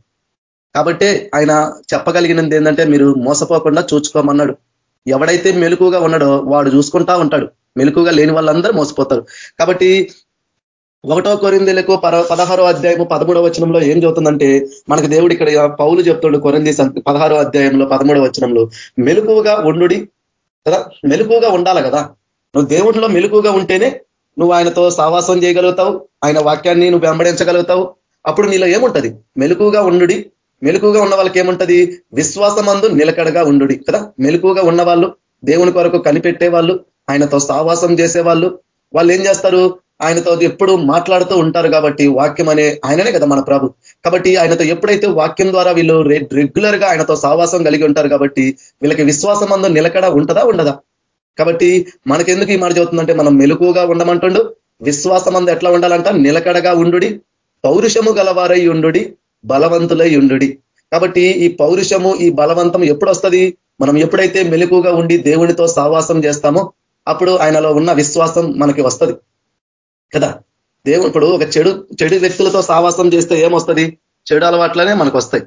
కాబట్టి ఆయన చెప్పగలిగినది ఏంటంటే మీరు మోసపోకుండా చూసుకోమన్నాడు. ఎవడైతే మెలుకుగా ఉన్నాడో వాడు చూసుకుంటా ఉంటాడు. మెలుకుగా లేని వాళ్ళందరూ మోసపోతారు. కాబట్టి ఒకటో కొరిందెలకు పదహారో అధ్యాయము పదమూడవ వచనంలో ఏం చదువుతుందంటే మనకు దేవుడు ఇక్కడ పౌలు చెప్తుండు కొరింది పదహారో అధ్యాయంలో పదమూడవ వచనంలో మెలుకువగా ఉండు కదా? మెలుకువగా ఉండాలి కదా? నువ్వు దేవుడిలో మెలుకువగా ఉంటేనే నువ్వు ఆయనతో సావాసం చేయగలుగుతావు ఆయన వాక్యాన్ని నువ్వు వెంబడించగలుగుతావు. అప్పుడు నీలో ఏముంటది? మెలుకువగా ఉండు మెలుకుగా ఉన్న వాళ్ళకి ఏముంటది? విశ్వాసమందు నిలకడగా ఉండు కదా? మెలుకుగా ఉన్నవాళ్ళు దేవుని కొరకు కనిపెట్టే వాళ్ళు ఆయనతో సావాసం చేసేవాళ్ళు. వాళ్ళు ఏం చేస్తారు? ఆయనతో ఎప్పుడు మాట్లాడుతూ ఉంటారు కాబట్టి వాక్యం అనే ఆయననే కదా మన ప్రభు. కాబట్టి ఆయనతో ఎప్పుడైతే వాక్యం ద్వారా వీళ్ళు రెగ్యులర్గా ఆయనతో సావాసం కలిగి ఉంటారు కాబట్టి వీళ్ళకి విశ్వాసం అందు నిలకడ ఉంటదా ఉండదా? కాబట్టి మనకెందుకు ఈ మాట చదువుతుందంటే మనం మెలకుగా ఉండమంటుండు విశ్వాసం అందు ఎట్లా ఉండాలంట? నిలకడగా ఉండు పౌరుషము గలవారై ఉండు బలవంతులై ఉండు కాబట్టి ఈ పౌరుషము ఈ బలవంతం ఎప్పుడు వస్తుంది మనం ఎప్పుడైతే మెలకుగా ఉండి దేవునితో సావాసం చేస్తామో అప్పుడు ఆయనలో ఉన్న విశ్వాసం మనకి వస్తుంది. కదా? దేవుడు ఇప్పుడు ఒక చెడు చెడు వ్యక్తులతో సావాసం చేస్తే ఏమొస్తుంది? చెడు అలవాట్లనే మనకు వస్తాయి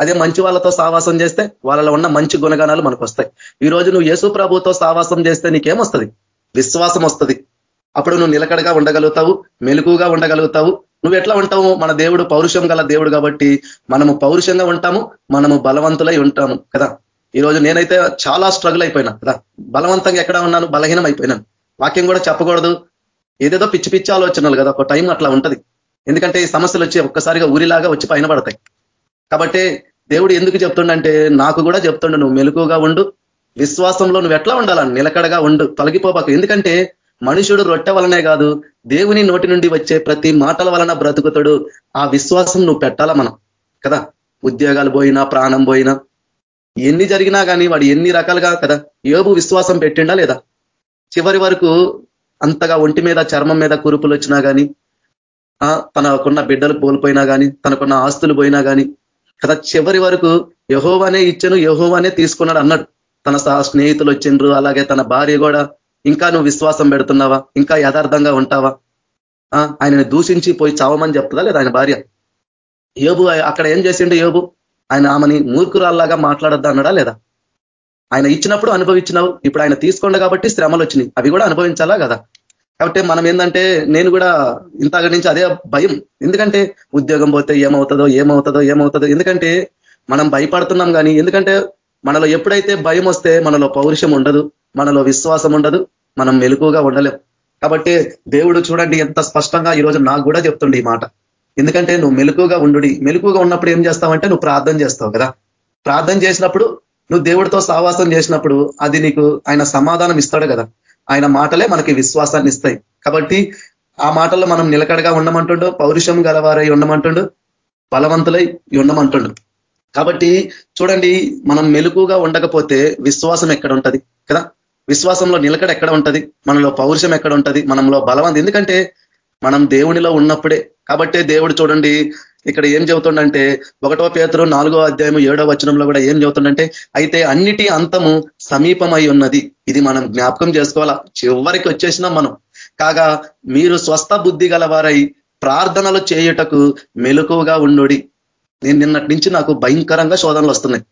అదే మంచి వాళ్ళతో సావాసం చేస్తే వాళ్ళలో ఉన్న మంచి గుణగణాలు మనకు వస్తాయి ఈ రోజు నువ్వు యేసు ప్రభుతో సావాసం చేస్తే నీకేమొస్తుంది? విశ్వాసం వస్తుంది అప్పుడు నువ్వు నిలకడగా ఉండగలుగుతావు మెలుకుగా ఉండగలుగుతావు. నువ్వు ఎట్లా ఉంటావు? మన దేవుడు పౌరుషం గల దేవుడు కాబట్టి మనము పౌరుషంగా ఉంటాము మనము బలవంతులై ఉంటాము కదా? ఈరోజు నేనైతే చాలా స్ట్రగుల్ అయిపోయినా కదా? బలవంతంగా ఎక్కడ ఉన్నాను? బలహీనం అయిపోయినాను వాక్యం కూడా చెప్పకూడదు. ఏదేదో పిచ్చి పిచ్చి ఆలోచనలు కదా ఒక టైం అట్లా ఉంటది. ఎందుకంటే ఈ సమస్యలు వచ్చి ఒక్కసారిగా ఊరిలాగా వచ్చి పైన పడతాయి. కాబట్టి దేవుడు ఎందుకు చెప్తుండంటే నాకు కూడా చెప్తుండు నువ్వు మెలుకుగా ఉండు విశ్వాసంలో నువ్వు ఎట్లా ఉండాలని నిలకడగా ఉండు తొలగిపోబాకు. ఎందుకంటే మనుషుడు రొట్టె వలనే కాదు దేవుని నోటి నుండి వచ్చే ప్రతి మాటల వలన బ్రతుకుతాడు. ఆ విశ్వాసం నువ్వు పెట్టాలా మనం కదా? ఉద్యోగాలు పోయినా ప్రాణం పోయినా ఎన్ని జరిగినా కానీ వాడు ఎన్ని రకాలుగా కదా? యోబు విశ్వాసం పెట్టిండా లేదా? చివరి వరకు అంతగా ఒంటి మీద చర్మం మీద కురుపులు వచ్చినా కానీ తనకున్న బిడ్డలు కోల్పోయినా కానీ తనకున్న ఆస్తులు పోయినా కానీ కదా చివరి వరకు యహోవానే ఇచ్చను యహోవానే తీసుకున్నాడు అన్నాడు. తన స్నేహితులు వచ్చిండ్రు అలాగే తన భార్య కూడా. ఇంకా నువ్వు విశ్వాసం పెడుతున్నావా? ఇంకా యథార్థంగా ఉంటావా? ఆయనని దూషించి పోయి చావమని చెప్తుందా లేదా ఆయన భార్య? యోబు అక్కడ ఏం చేసిండు యోబు? ఆయన ఆమెని మూర్ఖురాల్లాగా మాట్లాడద్దా అన్నాడా లేదా? ఆయన ఇచ్చినప్పుడు అనుభవించినావు ఇప్పుడు ఆయన తీసుకోండి కాబట్టి శ్రమలు వచ్చినాయి. అవి కూడా అనుభవించాలా కదా? కాబట్టి మనం ఏంటంటే నేను కూడా ఇంతగా నుంచి అదే భయం. ఎందుకంటే ఉద్యోగం పోతే ఏమవుతుందో ఏమవుతుందో ఏమవుతుందో. ఎందుకంటే మనం భయపడుతున్నాం కానీ ఎందుకంటే మనలో ఎప్పుడైతే భయం వస్తే మనలో పౌరుషం ఉండదు మనలో విశ్వాసం ఉండదు మనం మెలుకుగా ఉండలేం. కాబట్టి దేవుడు చూడండి ఎంత స్పష్టంగా ఈరోజు నాకు కూడా చెప్తుండే ఈ మాట. ఎందుకంటే నువ్వు మెలుకుగా ఉండు మెలుకుగా ఉన్నప్పుడు ఏం చేస్తావంటే నువ్వు ప్రార్థన చేస్తావు కదా. ప్రార్థన చేసినప్పుడు నువ్వు దేవుడితో సావాసం చేసినప్పుడు అది నీకు ఆయన సమాధానం ఇస్తాడు కదా. ఆయన మాటలే మనకి విశ్వాసాన్ని ఇస్తాయి. కాబట్టి ఆ మాటల్లో మనం నిలకడగా ఉండమంటుండు పౌరుషం గలవారై ఉండమంటుండు బలవంతులై ఉండమంటుండు. కాబట్టి చూడండి మనం మెలుకుగా ఉండకపోతే విశ్వాసం ఎక్కడ ఉంటది? కదా? విశ్వాసంలో నిలకడ ఎక్కడ ఉంటది? మనలో పౌరుషం ఎక్కడ ఉంటది? మనంలో బలవంతం. ఎందుకంటే మనం దేవునిలో ఉన్నప్పుడే. కాబట్టే దేవుడు చూడండి ఇక్కడ ఏం చెబుతుండంటే ఒకటో పేతురు నాలుగో అధ్యాయం ఏడో వచనంలో కూడా ఏం చెబుతుండంటే అయితే అన్నిటి అంతము సమీపమై ఉన్నది. ఇది మనం జ్ఞాపకం చేసుకోవాలా? చివరికి వచ్చేసినాం మనం. కాగా మీరు స్వస్థ బుద్ధి గలవారై ప్రార్థనలు చేయుటకు మెలకువగా ఉండుడి. నేను నిన్నటి నుంచి నాకు భయంకరంగా శోధనలు వస్తున్నాయి.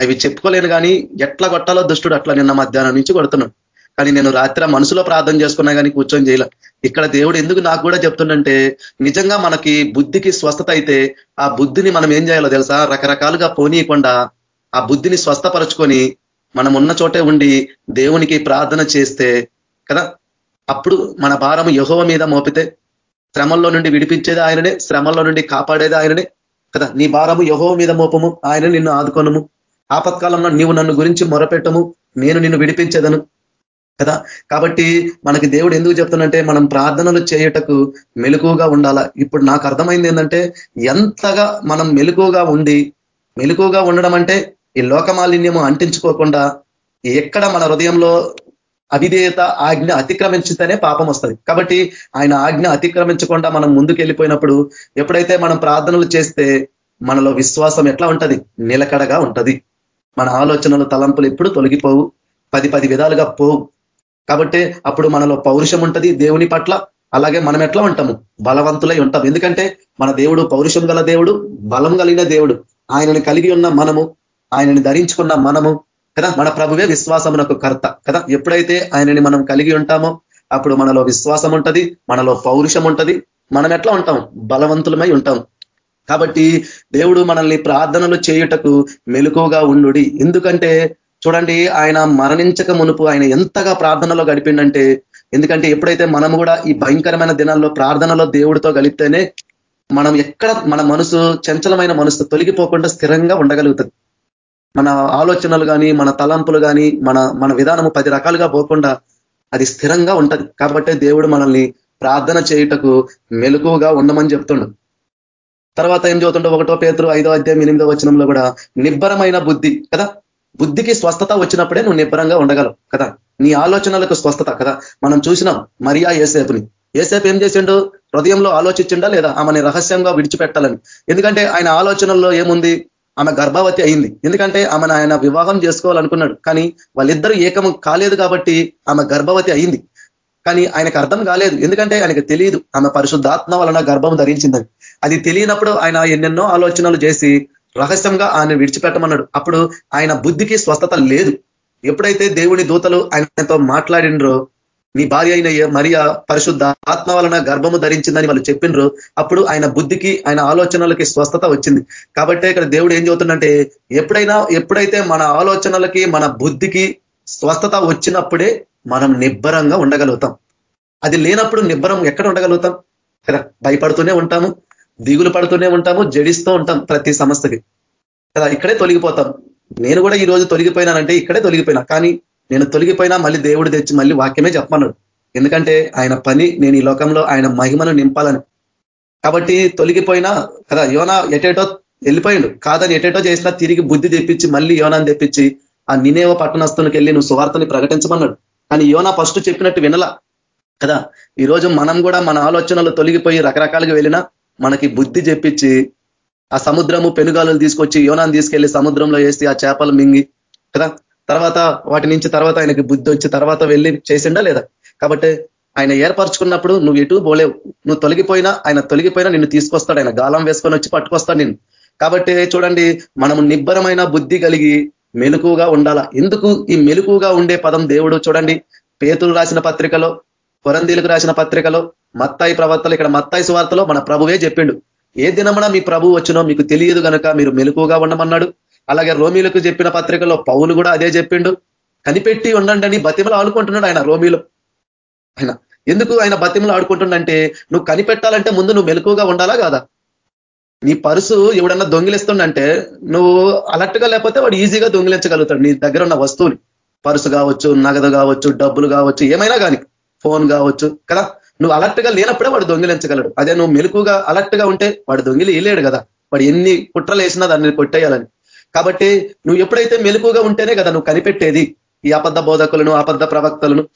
అవి చెప్పుకోలేను కానీ ఎట్లా కొట్టాలో దుష్టుడు అట్లా నిన్న మధ్యాహ్నం నుంచి కొడుతున్నాడు. కానీ నేను రాత్రి మనసులో ప్రార్థన చేసుకున్నా కానీ కూర్చొని చేయలే. ఇక్కడ దేవుడు ఎందుకు నాకు కూడా చెప్తుండంటే నిజంగా మనకి బుద్ధికి స్వస్థత అయితే ఆ బుద్ధిని మనం ఏం చేయాలో తెలుసా? రకరకాలుగా పోనీయకుండా ఆ బుద్ధిని స్వస్థపరచుకొని మనం ఉన్న చోటే ఉండి దేవునికి ప్రార్థన చేస్తే కదా? అప్పుడు మన భారం యహోవ మీద మోపితే శ్రమల్లో నుండి విడిపించేది ఆయననే శ్రమల్లో నుండి కాపాడేది ఆయననే కదా? నీ భారము యహోవ మీద మోపము ఆయన నిన్ను ఆదుకొనము. ఆపత్కాలంలో నీవు నన్ను గురించి మొరపెట్టము నేను నిన్ను విడిపించేదను. కదా? కాబట్టి మనకి దేవుడు ఎందుకు చెప్తున్నంటే మనం ప్రార్థనలు చేయుటకు మెలకుగా ఉండాలా? ఇప్పుడు నాకు అర్థమైంది ఏంటంటే ఎంతగా మనం మెలకుగా ఉండి మెలకుగా ఉండడం అంటే ఈ లోకమాలిన్యము అంటించుకోకుండా ఎక్కడ మన హృదయంలో అవిధేయత ఆజ్ఞ అతిక్రమించితేనే పాపం వస్తుంది. కాబట్టి ఆయన ఆజ్ఞ అతిక్రమించకుండా మనం ముందుకు వెళ్ళిపోయినప్పుడు ఎప్పుడైతే మనం ప్రార్థనలు చేస్తే మనలో విశ్వాసం ఎట్లా ఉంటది? నిలకడగా ఉంటది. మన ఆలోచనలు తలంపులు ఎప్పుడు తొలగిపోవు. పది పది విధాలుగా పోవు. కాబట్టి అప్పుడు మనలో పౌరుషం ఉంటుంది దేవుని పట్ల. అలాగే మనం ఎట్లా ఉంటాము? బలవంతులై ఉంటాం. ఎందుకంటే మన దేవుడు పౌరుషం గల దేవుడు బలం కలిగిన దేవుడు. ఆయనని కలిగి ఉన్న మనము ఆయనని ధరించుకున్న మనము కదా? మన ప్రభువే విశ్వాసమునకు కర్త కదా? ఎప్పుడైతే ఆయనని మనం కలిగి ఉంటామో అప్పుడు మనలో విశ్వాసం ఉంటది మనలో పౌరుషం ఉంటది. మనం ఎట్లా ఉంటాం? బలవంతులమై ఉంటాం. కాబట్టి దేవుడు మనల్ని ప్రార్థనలు చేయుటకు మెలుకుగా ఉండు ఎందుకంటే చూడండి ఆయన మరణించక మునుపు ఆయన ఎంతగా ప్రార్థనలో గడిపిండంటే ఎందుకంటే ఎప్పుడైతే మనం కూడా ఈ భయంకరమైన దినాల్లో ప్రార్థనలో దేవుడితో గలిపితేనే మనం ఎక్కడ మన మనసు చంచలమైన మనసు తొలగిపోకుండా స్థిరంగా ఉండగలుగుతుంది. మన ఆలోచనలు కానీ మన తలంపులు కానీ మన మన విధానము పది రకాలుగా పోకుండా అది స్థిరంగా ఉంటది. కాబట్టి దేవుడు మనల్ని ప్రార్థన చేయుటకు మెలుకుగా ఉండమని చెప్తుండు. తర్వాత ఏం చదువుతుండో ఒకటో పేతురు ఐదో అధ్యాయం ఎనిమిదో వచనంలో కూడా నిబ్బరమైన బుద్ధి కదా? బుద్ధికి స్వస్థత వచ్చినప్పుడే నువ్వు నిబ్బరంగా ఉండగలవు కదా? నీ ఆలోచనలకు స్వస్థత కదా? మనం చూసినాం మరియా ఏసేపుని ఏసేపు ఏం చేసిండు? హృదయంలో ఆలోచించిండా లేదా? ఆమెని రహస్యంగా విడిచిపెట్టాలని. ఎందుకంటే ఆయన ఆలోచనల్లో ఏముంది? ఆమె గర్భవతి అయింది. ఎందుకంటే ఆమెను ఆయన వివాహం చేసుకోవాలనుకున్నాడు. కానీ వాళ్ళిద్దరూ ఏకం కాలేదు కాబట్టి ఆమె గర్భవతి అయింది. కానీ ఆయనకు అర్థం కాలేదు. ఎందుకంటే ఆయనకు తెలియదు. ఆమె పరిశుద్ధాత్మ వలన గర్భం ధరించిందని. అది తెలియనప్పుడు ఆయన ఎన్నెన్నో ఆలోచనలు చేసి రహస్యంగా ఆయన విడిచిపెట్టమన్నాడు. అప్పుడు ఆయన బుద్ధికి స్వస్థత లేదు. ఎప్పుడైతే దేవుని దూతలు ఆయనతో మాట్లాడినరో నీ భార్య అయిన మరియ పరిశుద్ధ ఆత్మ వలన గర్భము ధరించిందని వాళ్ళు చెప్పినరు అప్పుడు ఆయన బుద్ధికి ఆయన ఆలోచనలకి స్వస్థత వచ్చింది. కాబట్టి ఇక్కడ దేవుడు ఏం చెబుతుందంటే ఎప్పుడైనా ఎప్పుడైతే మన ఆలోచనలకి మన బుద్ధికి స్వస్థత వచ్చినప్పుడే మనం నిబ్బరంగా ఉండగలుగుతాం. అది లేనప్పుడు నిబ్బరం ఎక్కడ ఉండగలుగుతాం? భయపడుతూనే ఉంటాము. దిగులు పడుతూనే ఉంటాము జడిస్తూ ఉంటాం ప్రతి సమస్యకి కదా ఇక్కడే తొలగిపోతాం. నేను కూడా ఈ రోజు తొలగిపోయినానంటే ఇక్కడే తొలగిపోయినా కానీ నేను తొలగిపోయినా మళ్ళీ దేవుడు తెచ్చి మళ్ళీ వాక్యమే చెప్పమన్నాడు. ఎందుకంటే ఆయన పని నేను ఈ లోకంలో ఆయన మహిమను నింపాలని. కాబట్టి తొలగిపోయినా కదా యోనా ఎటేటో వెళ్ళిపోయిండు. కాదని ఎటేటో చేసినా తిరిగి బుద్ధి తెప్పించి మళ్ళీ యోనాన్ని తెప్పించి ఆ నినేవ పట్టణస్థునికి వెళ్ళి నువ్వు సువార్తని ప్రకటించమన్నాడు. కానీ యోనా ఫస్ట్ చెప్పినట్టు వినలా. కదా ఈరోజు మనం కూడా మన ఆలోచనలు తొలగిపోయి రకరకాలుగా వెళ్ళినా మనకి బుద్ధి చెప్పించి ఆ సముద్రము పెనుగాలను తీసుకొచ్చి యోనాన్ని తీసుకెళ్ళి సముద్రంలో వేసి ఆ చేపలు మింగి కదా? తర్వాత వాటి నుంచి తర్వాత ఆయనకి బుద్ధి వచ్చి తర్వాత వెళ్ళి చేసిండా లేదా? కాబట్టి ఆయన ఏర్పరచుకున్నప్పుడు నువ్వు ఎటు పోలేవు. నువ్వు తొలగిపోయినా ఆయన తొలగిపోయినా నిన్ను తీసుకొస్తాడు. ఆయన గాలం వేసుకొని వచ్చి పట్టుకొస్తాడు నిన్ను. కాబట్టి చూడండి మనము నిబ్బరమైన బుద్ధి కలిగి మెలుకుగా ఉండాలా? ఎందుకు ఈ మెలుకుగా ఉండే పదం దేవుడు? చూడండి పేతులు రాసిన పత్రికలో కొరందీలకు రాసిన పత్రికలో మత్తాయి ప్రవర్తలు ఇక్కడ మత్తాయి సువార్తలో మన ప్రభువే చెప్పిండు. ఏ దినమున మీ ప్రభు వచ్చినో మీకు తెలియదు కనుక మీరు మెలుకుగా ఉండమన్నాడు. అలాగే రోమీలకు చెప్పిన పత్రికలో పౌలు కూడా అదే చెప్పిండు. కనిపెట్టి ఉండండి అని బతిమలు ఆడుకుంటున్నాడు ఆయన రోమీలు. ఆయన ఎందుకు ఆయన బతిమలు ఆడుకుంటుండంటే నువ్వు కనిపెట్టాలంటే ముందు నువ్వు మెలకుగా ఉండాలా కాదా? నీ పరుసు ఎవడన్నా దొంగిలిస్తుండంటే నువ్వు అలర్ట్గా లేకపోతే వాడు ఈజీగా దొంగిలించగలుగుతాడు నీ దగ్గర ఉన్న వస్తువుని. పరుసు కావచ్చు నగదు కావచ్చు డబ్బులు కావచ్చు ఏమైనా కానీ ఫోన్ కావచ్చు. కదా? నువ్వు అలర్ట్గా లేనప్పుడే వాడు దొంగిలించగలడు. అదే నువ్వు మెలుకుగా అలర్ట్గా ఉంటే వాడు దొంగిలి వేయలేడు కదా. వాడు ఎన్ని కుట్రలు వేసినా దాన్ని కొట్టేయాలని. కాబట్టి నువ్వు ఎప్పుడైతే మెలుకుగా ఉంటేనే కదా నువ్వు కనిపెట్టేది ఈ అబద్ధ బోధకులను అబద్ధ ప్రవక్తలను.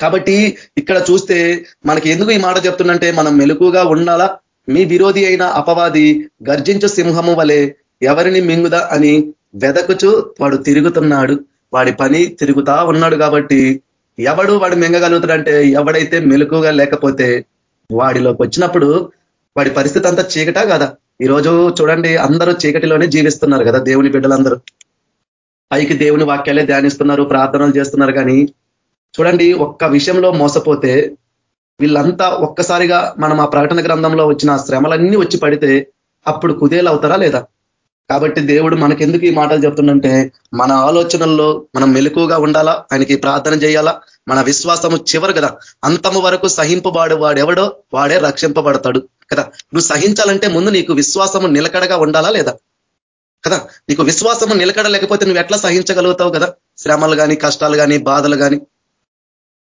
కాబట్టి ఇక్కడ చూస్తే మనకి ఎందుకు ఈ మాట చెప్తుందంటే మనం మెలుకుగా ఉండాలా? మీ విరోధి అయిన అపవాది గర్జించు సింహము వలె ఎవరిని మింగుదా అని వెదకుచు వాడు తిరుగుతున్నాడు. వాడి పని తిరుగుతా ఉన్నాడు కాబట్టి ఎవడు వాడు మెంగగలుగుతాడంటే ఎవడైతే మెలకుగా లేకపోతే వాడిలోకి వచ్చినప్పుడు వాడి పరిస్థితి అంతా చీకటా కదా? ఈరోజు చూడండి అందరూ చీకటిలోనే జీవిస్తున్నారు కదా దేవుని బిడ్డలందరూ. పైకి దేవుని వాక్యాలే ధ్యానిస్తున్నారు ప్రార్థనలు చేస్తున్నారు కానీ చూడండి ఒక్క విషయంలో మోసపోతే వీళ్ళంతా ఒక్కసారిగా మనం ఆ ప్రకటన గ్రంథంలో వచ్చిన శ్రమలన్నీ వచ్చి పడితే అప్పుడు కుదేలు అవుతారా లేదా? కాబట్టి దేవుడు మనకెందుకు ఈ మాటలు చెప్తుండంటే మన ఆలోచనల్లో మనం మెలకుగా ఉండాలా? ఆయనకి ప్రార్థన చేయాలా? మన విశ్వాసము చివరు కదా. అంతము వరకు సహింపబాడు వాడెవడో? వాడే రక్షింపబడతాడు కదా. నువ్వు సహించాలంటే ముందు నీకు విశ్వాసము నిలకడగా ఉండాలా లేదా? కదా? నీకు విశ్వాసము నిలకడ లేకపోతే నువ్వు ఎట్లా సహించగలుగుతావు కదా? శ్రమలు కానీ కష్టాలు కానీ బాధలు కానీ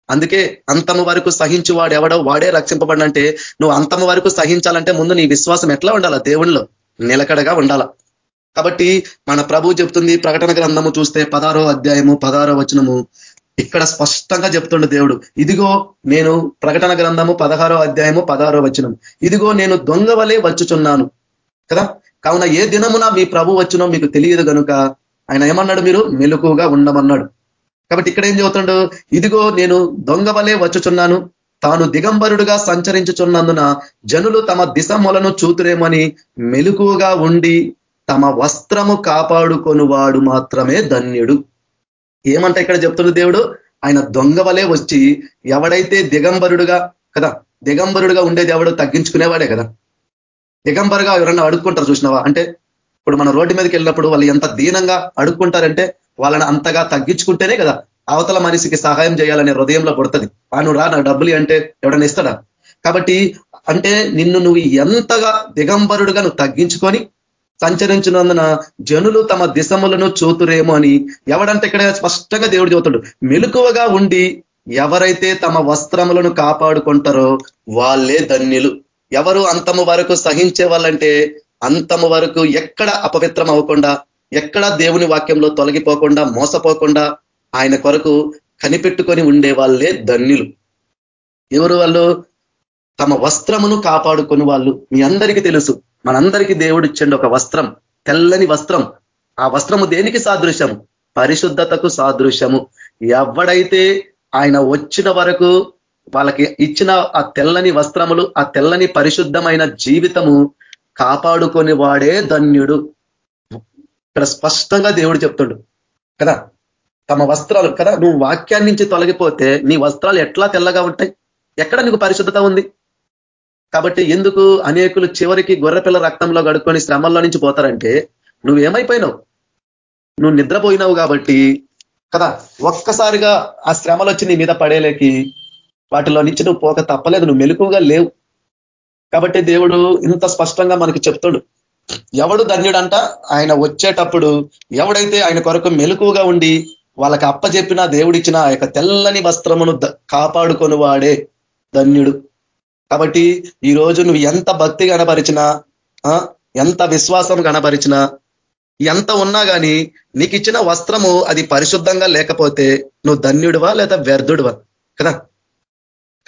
అందుకే అంతము వరకు సహించు వాడు ఎవడో వాడే రక్షింపబడంటే నువ్వు అంతము వరకు సహించాలంటే ముందు నీ విశ్వాసం ఎట్లా ఉండాలా? దేవుణ్ణిలో నిలకడగా ఉండాలా. కాబట్టి మన ప్రభు చెప్తుంది ప్రకటన గ్రంథము చూస్తే పదారో అధ్యాయము పదారో వచనము. ఇక్కడ స్పష్టంగా చెప్తుండే దేవుడు. ఇదిగో నేను ప్రకటన గ్రంథము పదహారో అధ్యాయము పదహారో వచనం. ఇదిగో నేను దొంగ వలే వచ్చుచున్నాను. కదా? కావున ఏ దినమున మీ ప్రభు వచ్చినో మీకు తెలియదు కనుక ఆయన ఏమన్నాడు మీరు? మెలుకుగా ఉండమన్నాడు. కాబట్టి ఇక్కడ ఏం చెబుతుండడు ఇదిగో నేను దొంగ వలే వచ్చుచున్నాను. తాను దిగంబరుడుగా సంచరించుచున్నందున జనులు తమ దిశములను చూతురేమని మెలుకుగా ఉండి తమ వస్త్రము కాపాడుకొనువాడు మాత్రమే ధన్యుడు. ఏమంట ఇక్కడ చెప్తున్న దేవుడు? ఆయన దొంగ వలే వచ్చి ఎవడైతే దిగంబరుడుగా కదా దిగంబరుడుగా ఉండేది ఎవడు? తగ్గించుకునేవాడే కదా. దిగంబరుగా ఎవరన్నా అడుక్కుంటారు చూసినావా? అంటే ఇప్పుడు మన రోడ్డు మీదకి వెళ్ళినప్పుడు వాళ్ళు ఎంత దీనంగా అడుక్కుంటారంటే వాళ్ళని అంతగా తగ్గించుకుంటేనే కదా అవతల మనిషికి సహాయం చేయాలనే హృదయంలో పడుతుంది. వాను రా నా డబ్బులు అంటే ఎవడన్నా ఇస్తాడా? కాబట్టి అంటే నిన్ను నువ్వు ఎంతగా దిగంబరుడుగా నువ్వు తగ్గించుకొని సంచరించినందున జనులు తమ దిశములను చూతురేమో అని ఎవడంటే ఇక్కడ స్పష్టంగా దేవుడు చదువుతాడు మెలుకువగా ఉండి ఎవరైతే తమ వస్త్రములను కాపాడుకుంటారో వాళ్ళే ధన్యులు. ఎవరు అంతము వరకు సహించే వాళ్ళంటే అంతము వరకు ఎక్కడ అపవిత్రం అవ్వకుండా ఎక్కడ దేవుని వాక్యంలో తొలగిపోకుండా మోసపోకుండా ఆయన కొరకు కనిపెట్టుకొని ఉండే వాళ్ళే ధన్యులు. ఎవరు వాళ్ళు? తమ వస్త్రమును కాపాడుకొని వాళ్ళు. మీ అందరికీ తెలుసు. మనందరికీ దేవుడు ఇచ్చండి ఒక వస్త్రం తెల్లని వస్త్రం. ఆ వస్త్రము దేనికి సాదృశ్యము? పరిశుద్ధతకు సాదృశ్యము. ఎవడైతే ఆయన వచ్చిన వరకు వాళ్ళకి ఇచ్చిన ఆ తెల్లని వస్త్రములు ఆ తెల్లని పరిశుద్ధమైన జీవితము కాపాడుకొని వాడే ధన్యుడు. ఇక్కడ స్పష్టంగా దేవుడు చెప్తుడు కదా? తమ వస్త్రాలు కదా? నువ్వు వాక్యాన్ని నుంచి తొలగిపోతే నీ వస్త్రాలు ఎట్లా తెల్లగా ఉంటాయి? ఎక్కడ నీకు పరిశుద్ధత ఉంది? కాబట్టి ఎందుకు అనేకులు చివరికి గొర్రెపిల్ల రక్తంలో గడుక్కొని శ్రమల్లో నుంచి పోతారంటే నువ్వేమైపోయినావు? నువ్వు నిద్రపోయినావు కాబట్టి కదా. ఒక్కసారిగా ఆ శ్రమలు వచ్చి నీ మీద పడేలేకి వాటిలో నుంచి నువ్వు పోక తప్పలేదు నువ్వు మెలుకుగా లేవు. కాబట్టి దేవుడు ఇంత స్పష్టంగా మనకి చెప్తాడు. ఎవడు ధన్యుడంట? ఆయన వచ్చేటప్పుడు ఎవడైతే ఆయన కొరకు మెలుకువగా ఉండి వాళ్ళకి అప్పచెప్పిన దేవుడిచ్చిన ఆ యొక్క తెల్లని వస్త్రమును కాపాడుకొని వాడే ధన్యుడు. కాబట్టి ఈ రోజు నువ్వు ఎంత భక్తి కనపరిచినా ఎంత విశ్వాసం కనపరిచినా ఎంత ఉన్నా కానీ నీకు ఇచ్చిన వస్త్రము అది పరిశుద్ధంగా లేకపోతే నువ్వు ధన్యుడివా లేదా వ్యర్థుడివా? కదా?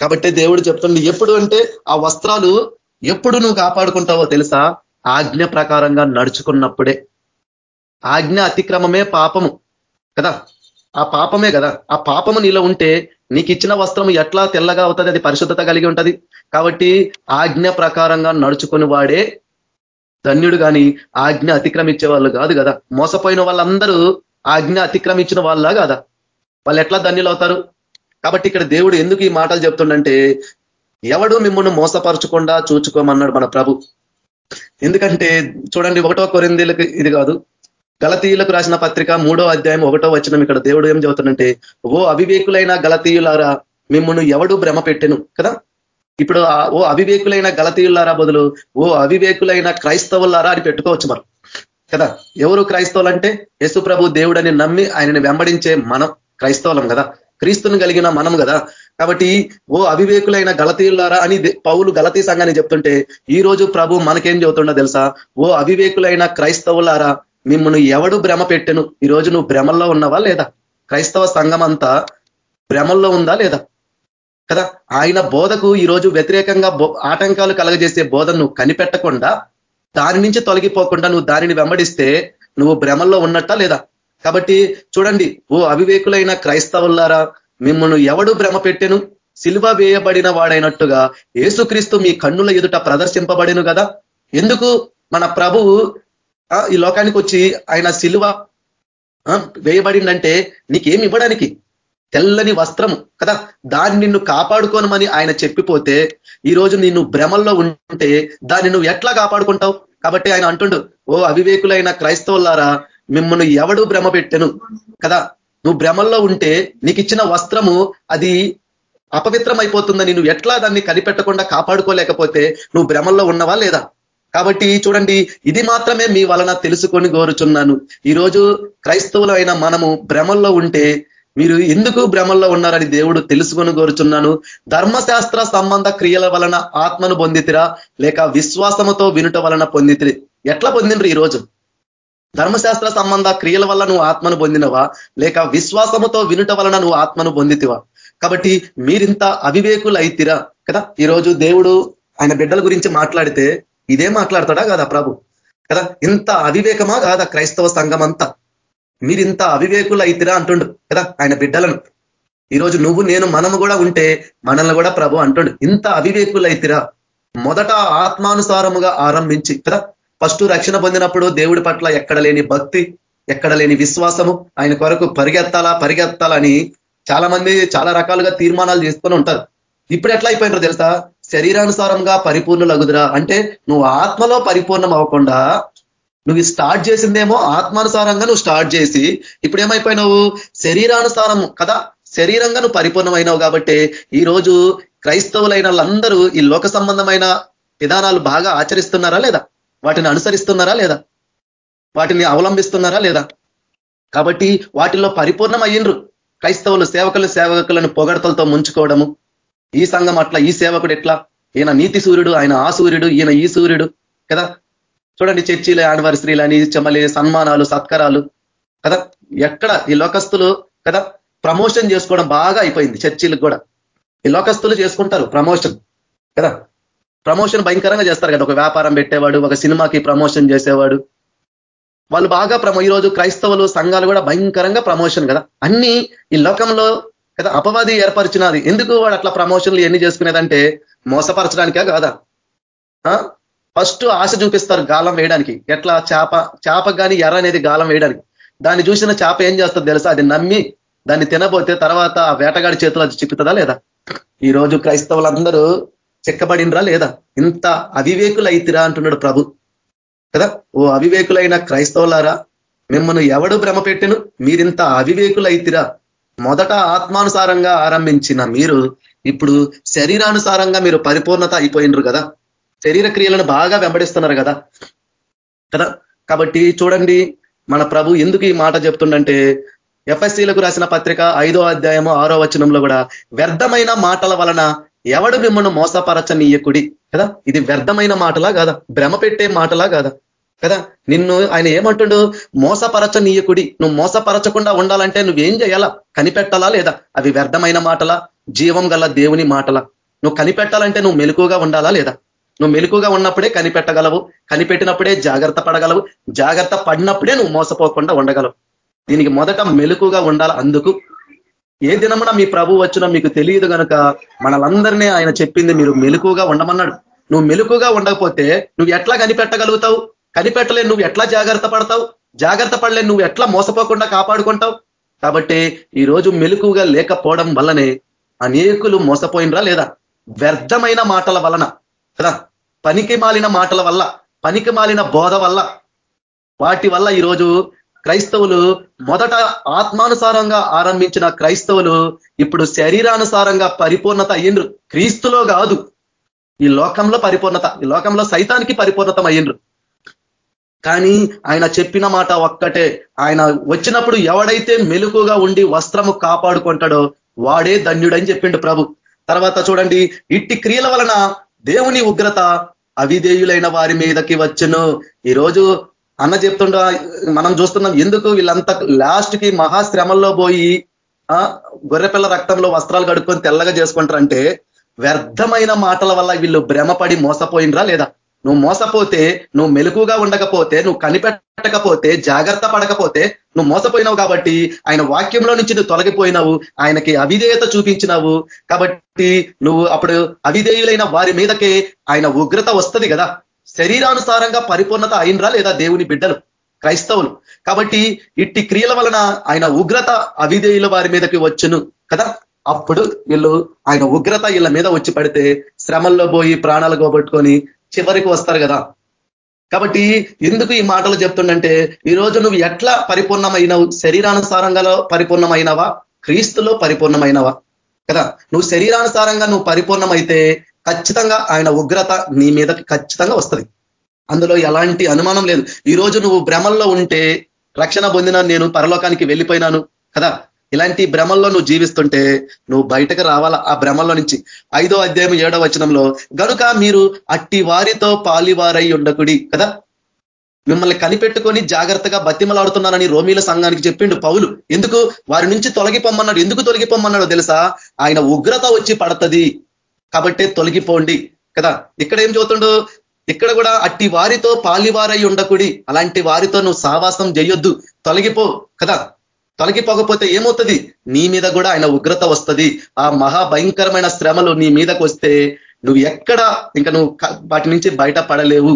కాబట్టి దేవుడు చెప్తుంది ఎప్పుడు అంటే ఆ వస్త్రాలు ఎప్పుడు నువ్వు కాపాడుకుంటావో తెలుసా? ఆజ్ఞ ప్రకారంగా నడుచుకున్నప్పుడే. ఆజ్ఞ అతిక్రమమే పాపము. కదా? ఆ పాపమే కదా. ఆ పాపము నీలో ఉంటే నీకు ఇచ్చిన వస్త్రం ఎట్లా తెల్లగా అవుతుంది? అది పరిశుద్ధత కలిగి ఉంటుంది. కాబట్టి ఆజ్ఞ ప్రకారంగా నడుచుకుని వాడే ధన్యుడు కానీ ఆజ్ఞ అతిక్రమించే వాళ్ళు కాదు కదా. మోసపోయిన వాళ్ళందరూ ఆజ్ఞ అతిక్రమించిన వాళ్ళ కదా? వాళ్ళు ఎట్లా ధన్యులు అవుతారు? కాబట్టి ఇక్కడ దేవుడు ఎందుకు ఈ మాటలు చెప్తుండంటే ఎవడు మిమ్మల్ని మోసపరచకుండా చూచుకోమన్నాడు మన ప్రభు. ఎందుకంటే చూడండి ఒకటో కొరిందీలకు ఇది కాదు. గలతీయులకు రాసిన పత్రిక మూడో అధ్యాయం ఒకటో వచ్చిన ఇక్కడ దేవుడు ఏం చెబుతుందంటే ఓ అవివేకులైన గలతీయులారా మిమ్మల్ని ఎవడు భ్రమ పెట్టెను కదా? ఇప్పుడు ఓ అవివేకులైన గలతీయులారా బదులు ఓ అవివేకులైన క్రైస్తవులారా అని పెట్టుకోవచ్చు మనం. కదా? ఎవరు క్రైస్తవులు అంటే యేసు ప్రభు దేవుడని నమ్మి ఆయనని వెంబడించే మనం క్రైస్తవులం కదా? క్రీస్తుని కలిగిన మనం కదా? కాబట్టి ఓ అవివేకులైన గలతీయులారా అని పౌలు గలతీ సంఘాన్ని చెప్తుంటే ఈ రోజు ప్రభు మనకేం చెబుతుండో తెలుసా? ఓ అవివేకులైన క్రైస్తవులారా మిమ్మల్ని ఎవడు భ్రమ పెట్టెను? ఈ రోజు నువ్వు భ్రమల్లో ఉన్నావా లేదా? క్రైస్తవ సంఘం అంతా భ్రమల్లో ఉందా లేదా? కదా? ఆయన బోధకు ఈరోజు వ్యతిరేకంగా ఆటంకాలు కలగజేసే బోధను నువ్వు కనిపెట్టకుండా దాని నుంచి తొలగిపోకుండా నువ్వు దానిని వెంబడిస్తే నువ్వు భ్రమల్లో ఉన్నట్టా లేదా? కాబట్టి చూడండి ఓ అవివేకులైన క్రైస్తవులారా మిమ్మల్ని ఎవడు భ్రమ పెట్టెను? సిల్వ వేయబడిన వాడైనట్టుగా ఏసుక్రీస్తు మీ కన్నుల ఎదుట ప్రదర్శింపబడిను కదా? ఎందుకు? మన ప్రభువు ఈ లోకానికి వచ్చి ఆయన సిలువ వేయబడిందంటే నీకేమి ఇవ్వడానికి? తెల్లని వస్త్రము కదా? దాన్ని నిన్ను కాపాడుకోనమని ఆయన చెప్పిపోతే ఈరోజు నిన్ను భ్రమల్లో ఉంటే దాన్ని నువ్వు ఎట్లా కాపాడుకుంటావు? కాబట్టి ఆయన అంటుండు ఓ అవివేకులైన క్రైస్తవులారా మిమ్మల్ని ఎవడు భ్రమ పెట్టెను? కదా? నువ్వు భ్రమల్లో ఉంటే నీకు ఇచ్చిన వస్త్రము అది అపవిత్రం అయిపోతుందని నువ్వు ఎట్లా దాన్ని కనిపెట్టకుండా కాపాడుకోలేకపోతే నువ్వు భ్రమల్లో ఉన్నవా లేదా? కాబట్టి చూడండి ఇది మాత్రమే మీ వలన తెలుసుకొని కోరుచున్నాను. ఈరోజు క్రైస్తవులైన మనము భ్రమల్లో ఉంటే మీరు ఎందుకు భ్రమల్లో ఉన్నారని దేవుడు తెలుసుకొని కోరుచున్నాను. ధర్మశాస్త్ర సంబంధ క్రియల వలన ఆత్మను పొందితిరా లేక విశ్వాసముతో వినుట వలన పొందితిరి? ఎట్లా పొందినరు ఈరోజు? ధర్మశాస్త్ర సంబంధ క్రియల వల్ల నువ్వు ఆత్మను పొందినవా లేక విశ్వాసముతో వినుట వలన నువ్వు ఆత్మను పొందితివా? కాబట్టి మీరింత అవివేకులు అయితిరా కదా? ఈరోజు దేవుడు ఆయన బిడ్డల గురించి మాట్లాడితే ఇదే మాట్లాడతాడా కాదా ప్రభు? కదా? ఇంత అవివేకమా కాదా క్రైస్తవ సంఘం అంతా మీరు ఇంత అవివేకులు అయితేరా అంటుండు కదా? ఆయన బిడ్డలను. ఈరోజు నువ్వు నేను మనము కూడా ఉంటే మనల్ని కూడా ప్రభు అంటుండు ఇంత అవివేకులు అయితేరా మొదట ఆత్మానుసారముగా ఆరంభించి కదా? ఫస్ట్ రక్షణ పొందినప్పుడు దేవుడి పట్ల ఎక్కడ లేని భక్తి ఎక్కడ లేని విశ్వాసము ఆయన కొరకు పరిగెత్తాలా పరిగెత్తాలని చాలా మంది చాలా రకాలుగా తీర్మానాలు చేసుకొని ఉంటారు. ఇప్పుడు ఎట్లా అయిపోయినారు తెలుసా? శరీరానుసారంగా పరిపూర్ణులగుదురా. అంటే నువ్వు ఆత్మలో పరిపూర్ణం అవ్వకుండా నువ్వు స్టార్ట్ చేసిందేమో ఆత్మానుసారంగా నువ్వు స్టార్ట్ చేసి ఇప్పుడు ఏమైపోయినావు శరీరానుసారం కదా? శరీరంగా నువ్వు పరిపూర్ణమైనావు కాబట్టి ఈరోజు క్రైస్తవులైన వాళ్ళందరూ ఈ లోక సంబంధమైన విధానాలు బాగా ఆచరిస్తున్నారా లేదా? వాటిని అనుసరిస్తున్నారా లేదా? వాటిని అవలంబిస్తున్నారా లేదా? కాబట్టి వాటిల్లో పరిపూర్ణం అయ్యిండ్రు క్రైస్తవులు సేవకులు సేవకులను పొగడతలతో ముంచుకోవడము. ఈ సంఘం అట్లా ఈ సేవకుడు ఎట్లా? ఈయన నీతి సూర్యుడు ఆయన ఆ సూర్యుడు ఈయన ఈ సూర్యుడు కదా? చూడండి చర్చిలు యానివర్సరీలు అని చెమలి సన్మానాలు సత్కారాలు కదా? ఎక్కడ ఈ లోకస్తులు కదా? ప్రమోషన్ చేసుకోవడం బాగా అయిపోయింది చర్చిలకు కూడా. ఈ లోకస్తులు చేసుకుంటారు ప్రమోషన్ కదా? ప్రమోషన్ భయంకరంగా చేస్తారు కదా. ఒక వ్యాపారం పెట్టేవాడు ఒక సినిమాకి ప్రమోషన్ చేసేవాడు. వాళ్ళు బాగా ప్రమో ఈరోజు క్రైస్తవులు సంఘాలు కూడా భయంకరంగా ప్రమోషన్ కదా? అన్ని ఈ లోకంలో కదా అపవాది ఏర్పరిచినది. ఎందుకు వాడు అట్లా ప్రమోషన్లు ఎన్ని చేసుకునేదంటే మోసపరచడానికే కాదా? ఫస్ట్ ఆశ చూపిస్తారు గాలం వేయడానికి. ఎట్లా? చేప చేప కానీ ఎర్ర అనేది గాలం వేయడానికి. దాన్ని చూసిన చేప ఏం చేస్తుంది తెలుసా? అది నమ్మి దాన్ని తినబోతే తర్వాత ఆ వేటగాడి చేతిలో అది చిక్కుతుందా లేదా? ఈ రోజు క్రైస్తవులందరూ చిక్కబడినరా లేదా? ఇంత అవివేకులు అయితిరా అంటున్నాడు ప్రభు. కదా? ఓ అవివేకులైన క్రైస్తవులారా మిమ్మల్ని ఎవడు భ్రమ పెట్టిను? మీరింత అవివేకులు అయితిరా మొదట ఆత్మానుసారంగా ఆరంభించిన మీరు ఇప్పుడు శరీరానుసారంగా మీరు పరిపూర్ణత అయిపోయినరు కదా. శరీర క్రియలను బాగా వెంబడిస్తున్నారు కదా. కదా? కాబట్టి చూడండి మన ప్రభు ఎందుకు ఈ మాట చెప్తుండంటే ఎఫ్ఎస్సీలకు రాసిన పత్రిక ఐదో అధ్యాయము ఆరో వచనంలో కూడా వ్యర్థమైన మాటల వలన ఎవడు మిమ్మల్ని మోసపరచనీయకుడి? కదా? ఇది వ్యర్థమైన మాటలా కాదా? భ్రమ పెట్టే మాటలా కాదా? కదా? నిన్ను ఆయన ఏమంటుండు? మోసపరచనీయకుడి నువ్వు మోసపరచకుండా ఉండాలంటే నువ్వేం చేయాలా? కనిపెట్టాలా లేదా? అవి వ్యర్థమైన మాటలా? జీవం గల దేవుని మాటలా? నువ్వు కనిపెట్టాలంటే నువ్వు మెలుకుగా ఉండాలా లేదా? నువ్వు మెలుకుగా ఉన్నప్పుడే కనిపెట్టగలవు. కనిపెట్టినప్పుడే జాగ్రత్త పడగలవు. జాగ్రత్త పడినప్పుడే నువ్వు మోసపోకుండా ఉండగలవు. దీనికి మొదట మెలుకుగా ఉండాలి అందుకు? ఏ దినమున మీ ప్రభు వచ్చినా మీకు తెలియదు కనుక మనలందరినీ ఆయన చెప్పింది మీరు మెలుకుగా ఉండమన్నాడు. నువ్వు మెలుకుగా ఉండకపోతే నువ్వు ఎట్లా కనిపెట్టగలుగుతావు? కనిపెట్టలే నువ్వు ఎట్లా జాగ్రత్త పడతావు? జాగ్రత్త పడలే నువ్వు ఎట్లా మోసపోకుండా కాపాడుకుంటావు? కాబట్టి ఈ రోజు మెలుకుగా లేకపోవడం వల్లనే అనేకులు మోసపోయినరా లేదా? వ్యర్థమైన మాటల వలన కదా? పనికి మాలిన మాటల వల్ల పనికి మాలిన బోధ వల్ల. వాటి వల్ల ఈరోజు క్రైస్తవులు మొదట ఆత్మానుసారంగా ఆరంభించిన క్రైస్తవులు ఇప్పుడు శరీరానుసారంగా పరిపూర్ణత అయ్యిండ్రు. క్రీస్తులో కాదు. ఈ లోకంలో పరిపూర్ణత ఈ లోకంలో సైతానికి పరిపూర్ణతం అయ్యిండ్రు. కానీ ఆయన చెప్పిన మాట ఒక్కటే. ఆయన వచ్చినప్పుడు ఎవడైతే మెలుకుగా ఉండి వస్త్రము కాపాడుకుంటాడో వాడే ధన్యుడని చెప్పిండు ప్రభు. తర్వాత చూడండి ఇట్టి క్రియల వలన దేవుని ఉగ్రత అవిధేయులైన వారి మీదకి వచ్చును. ఈరోజు అన్న చెప్తుండ మనం చూస్తున్నాం ఎందుకు వీళ్ళంతా లాస్ట్కి మహాశ్రమల్లో పోయి ఆ గొర్రెపిల్ల రక్తంలో వస్త్రాలు కడుక్కొని తెల్లగా చేసుకుంటారంటే వ్యర్థమైన మాటల వల్ల వీళ్ళు భ్రమపడి మోసపోయినరా లేదా? నువ్వు మోసపోతే నువ్వు మెలకుగా ఉండకపోతే నువ్వు కనిపెట్టకపోతే జాగ్రత్త పడకపోతే నువ్వు మోసపోయినావు కాబట్టి ఆయన వాక్యంలో నుంచి నువ్వు తొలగిపోయినావు ఆయనకి అవిధేయత చూపించినావు కాబట్టి నువ్వు అప్పుడు అవిధేయులైన వారి మీదకే ఆయన ఉగ్రత వస్తుంది కదా. శరీరానుసారంగా పరిపూర్ణత అయినరా లేదా దేవుని బిడ్డలు? క్రైస్తవులు. కాబట్టి ఇట్టి క్రియల వలన ఆయన ఉగ్రత అవిధేయుల వారి మీదకి వచ్చును కదా. అప్పుడు వీళ్ళు ఆయన ఉగ్రత వీళ్ళ మీద వచ్చి పడితే శ్రమల్లో పోయి ప్రాణాలు పోగొట్టుకొని చివరికి వస్తారు కదా. కాబట్టి ఎందుకు ఈ మాటలు చెప్తుండంటే ఈరోజు నువ్వు ఎట్లా పరిపూర్ణమైనవు? శరీరానుసారంగా పరిపూర్ణమైనవా? క్రీస్తులో పరిపూర్ణమైనవా? కదా. నువ్వు శరీరానుసారంగా నువ్వు పరిపూర్ణమైతే ఖచ్చితంగా ఆయన ఉగ్రత నీ మీదకి ఖచ్చితంగా వస్తుంది. అందులో ఎలాంటి అనుమానం లేదు. ఈరోజు నువ్వు భ్రమల్లో ఉంటే రక్షణ పొందిన నేను పరలోకానికి వెళ్ళిపోయినాను కదా. ఇలాంటి భ్రమల్లో నువ్వు జీవిస్తుంటే నువ్వు బయటకు రావాలా? ఆ భ్రమల్లో నుంచి ఐదో అధ్యాయం ఏడో వచనంలో గనుక మీరు అట్టి వారితో పాలివారై ఉండకుడి కదా? మిమ్మల్ని కనిపెట్టుకొని జాగ్రత్తగా బతిమలాడుతున్నానని రోమీల సంఘానికి చెప్పిండు పౌలు. ఎందుకు? వారి నుంచి తొలగిపోమ్మన్నాడు. ఎందుకు తొలగిపోమ్మన్నాడో తెలుసా? ఆయన ఉగ్రత వచ్చి పడుతుంది. కాబట్టే తొలగిపోండి కదా? ఇక్కడ ఏం చూతుండు ఇక్కడ కూడా అట్టి వారితో పాలివారై ఉండకుడి. అలాంటి వారితో నువ్వు సావాసం చేయొద్దు. తొలగిపో కదా? తొలగిపోకపోతే ఏమవుతుంది? నీ మీద కూడా ఆయన ఉగ్రత వస్తుంది. ఆ మహాభయంకరమైన శ్రమలు నీ మీదకు వస్తే నువ్వు ఎక్కడ ఇంకా నువ్వు వాటి నుంచి బయట పడలేవు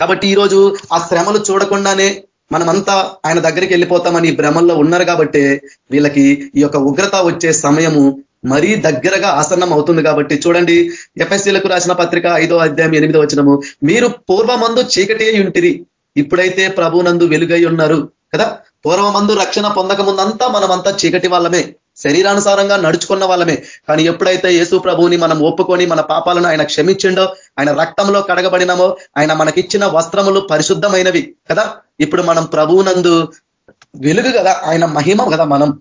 కాబట్టి ఈరోజు ఆ శ్రమలు చూడకుండానే మనమంతా ఆయన దగ్గరికి వెళ్ళిపోతామని భ్రమంలో ఉన్నారు కాబట్టి వీళ్ళకి ఈ యొక్క ఉగ్రత వచ్చే సమయము మరీ దగ్గరగా ఆసన్నం అవుతుంది కాబట్టి చూడండి ఎఫ్ఎస్సీలకు రాసిన పత్రిక ఐదో అధ్యాయం ఎనిమిదో వచ్చినము మీరు పూర్వమందు చీకటి ఉంటిరి. ఇప్పుడైతే ప్రభునందు వెలుగై ఉన్నారు కదా. పూర్వమందు రక్షణ పొందక ముందంతా మనమంతా చీకటి వాళ్ళమే. శరీరానుసారంగా నడుచుకున్న వాళ్ళమే. కానీ ఎప్పుడైతే యేసు ప్రభువుని మనం ఒప్పుకొని మన పాపాలను ఆయన క్షమించిండో ఆయన రక్తంలో కడగబడినామో ఆయన మనకిచ్చిన వస్త్రములు పరిశుద్ధమైనవి కదా? ఇప్పుడు మనం ప్రభువునందు వెలుగు కదా? ఆయన మహిమ కదా మనం.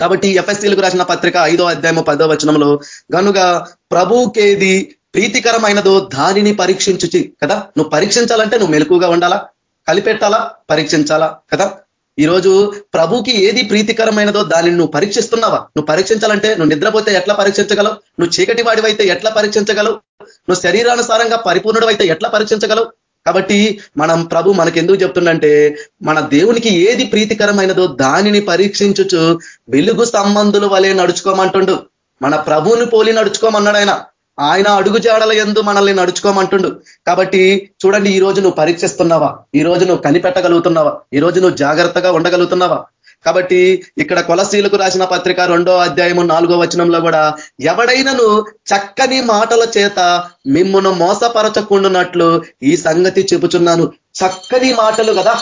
కాబట్టి ఎఫ్ఎస్సీలకు రాసిన పత్రిక ఐదో అధ్యాయము పదో వచనంలో గనుక ప్రభుకేది ప్రీతికరమైనదో దానిని పరీక్షించుచి కదా? నువ్వు పరీక్షించాలంటే నువ్వు మెలకుగా ఉండాలా? కలిపెట్టాలా? పరీక్షించాలా? కదా? ఈరోజు ప్రభుకి ఏది ప్రీతికరమైనదో దానిని నువ్వు పరీక్షిస్తున్నావా? నువ్వు పరీక్షించాలంటే నువ్వు నిద్రపోతే ఎట్లా పరీక్షించగలవు? నువ్వు చీకటి వాడివైతే ఎట్లా పరీక్షించగలవు? నువ్వు శరీరానుసారంగా పరిపూర్ణుడు అయితే ఎట్లా పరీక్షించగలవు? కాబట్టి మనం ప్రభు మనకి ఎందుకు చెప్తుండంటే మన దేవునికి ఏది ప్రీతికరమైనదో దానిని పరీక్షించుచు వెలుగు సంబంధుల వలె నడుచుకోమంటుండు. మన ప్రభుని పోలి నడుచుకోమన్నాడు ఆయన. ఆయన అడుగు జాడల ఎందు మనల్ని నడుచుకోమంటుండు. కాబట్టి చూడండి ఈ రోజు నువ్వు పరీక్షిస్తున్నావా? ఈ రోజు నువ్వు కనిపెట్టగలుగుతున్నావా? ఈ రోజు నువ్వు జాగ్రత్తగా ఉండగలుగుతున్నావా? కాబట్టి ఇక్కడ కొలసీలకు రాసిన పత్రిక రెండో అధ్యాయము నాలుగో వచనంలో కూడా ఎవడైనాను చక్కని మాటల చేత మిమ్మును మోసపరచకుండునట్లు ఈ సంగతి చెబుతున్నాను చక్కని మాటలు కదా.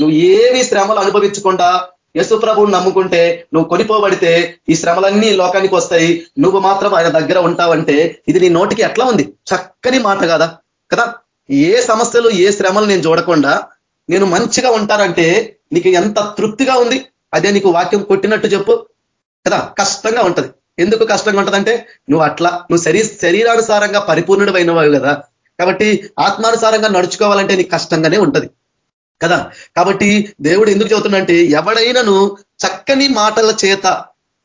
నువ్వు ఏవి శ్రమలు అనుభవించకుండా యశు ప్రభువుని నమ్ముకుంటే నువ్వు కొనిపోబడితే ఈ శ్రమలన్నీ లోకానికి వస్తాయి. నువ్వు మాత్రం ఆయన దగ్గర ఉంటావంటే ఇది నీ నోటికి ఎట్లా ఉంది? చక్కని మాట కదా? కదా? ఏ సమస్యలు ఏ శ్రమలు నేను చూడకుండా నేను మంచిగా ఉంటానంటే నీకు ఎంత తృప్తిగా ఉంది? అదే నీకు వాక్యం కొట్టినట్టు చెప్పు. కదా? కష్టంగా ఉంటది. ఎందుకు కష్టంగా ఉంటదంటే నువ్వు అట్లా నువ్వు శరీ శరీరానుసారంగా పరిపూర్ణుడు అయినవాడు కదా. కాబట్టి ఆత్మానుసారంగా నడుచుకోవాలంటే నీకు కష్టంగానే ఉంటది. కదా? కాబట్టి దేవుడు ఎందుకు చెబుతున్నంటే ఎవడైనాను చక్కని మాటల చేత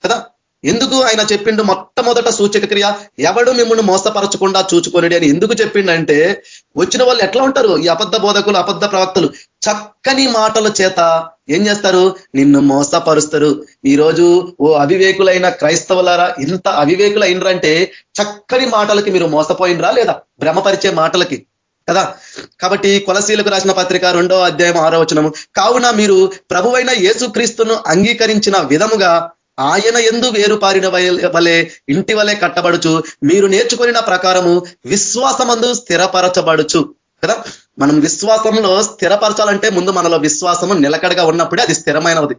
కదా? ఎందుకు ఆయన చెప్పిండు మొట్టమొదట సూచక క్రియ? ఎవడు మిమ్మల్ని మోసపరచకుండా చూచుకొనిడి అని ఎందుకు చెప్పిండంటే వచ్చిన వాళ్ళు ఎట్లా ఉంటారు? ఈ అబద్ధ బోధకులు అబద్ధ ప్రవక్తలు చక్కని మాటల చేత ఏం చేస్తారు? నిన్ను మోసపరుస్తారు. ఈరోజు ఓ అవివేకులైన క్రైస్తవులారా ఇంత అవివేకులైనరంటే చక్కని మాటలకి మీరు మోసపోయినరా లేదా? భ్రమపరిచే మాటలకి. కదా? కాబట్టి కొలసీలకు రాసిన పత్రిక రెండో అధ్యాయం ఆరో వచనము కావున మీరు ప్రభువైన యేసుక్రీస్తును అంగీకరించిన విధముగా ఆయన ఎందు వేరు పారిన వలె ఇంటి వలె కట్టబడుచు మీరు నేర్చుకున్న ప్రకారము విశ్వాసమందు స్థిరపరచబడుచు కదా? మనం విశ్వాసంలో స్థిరపరచాలంటే ముందు మనలో విశ్వాసము నిలకడగా ఉన్నప్పుడే అది స్థిరమైనది.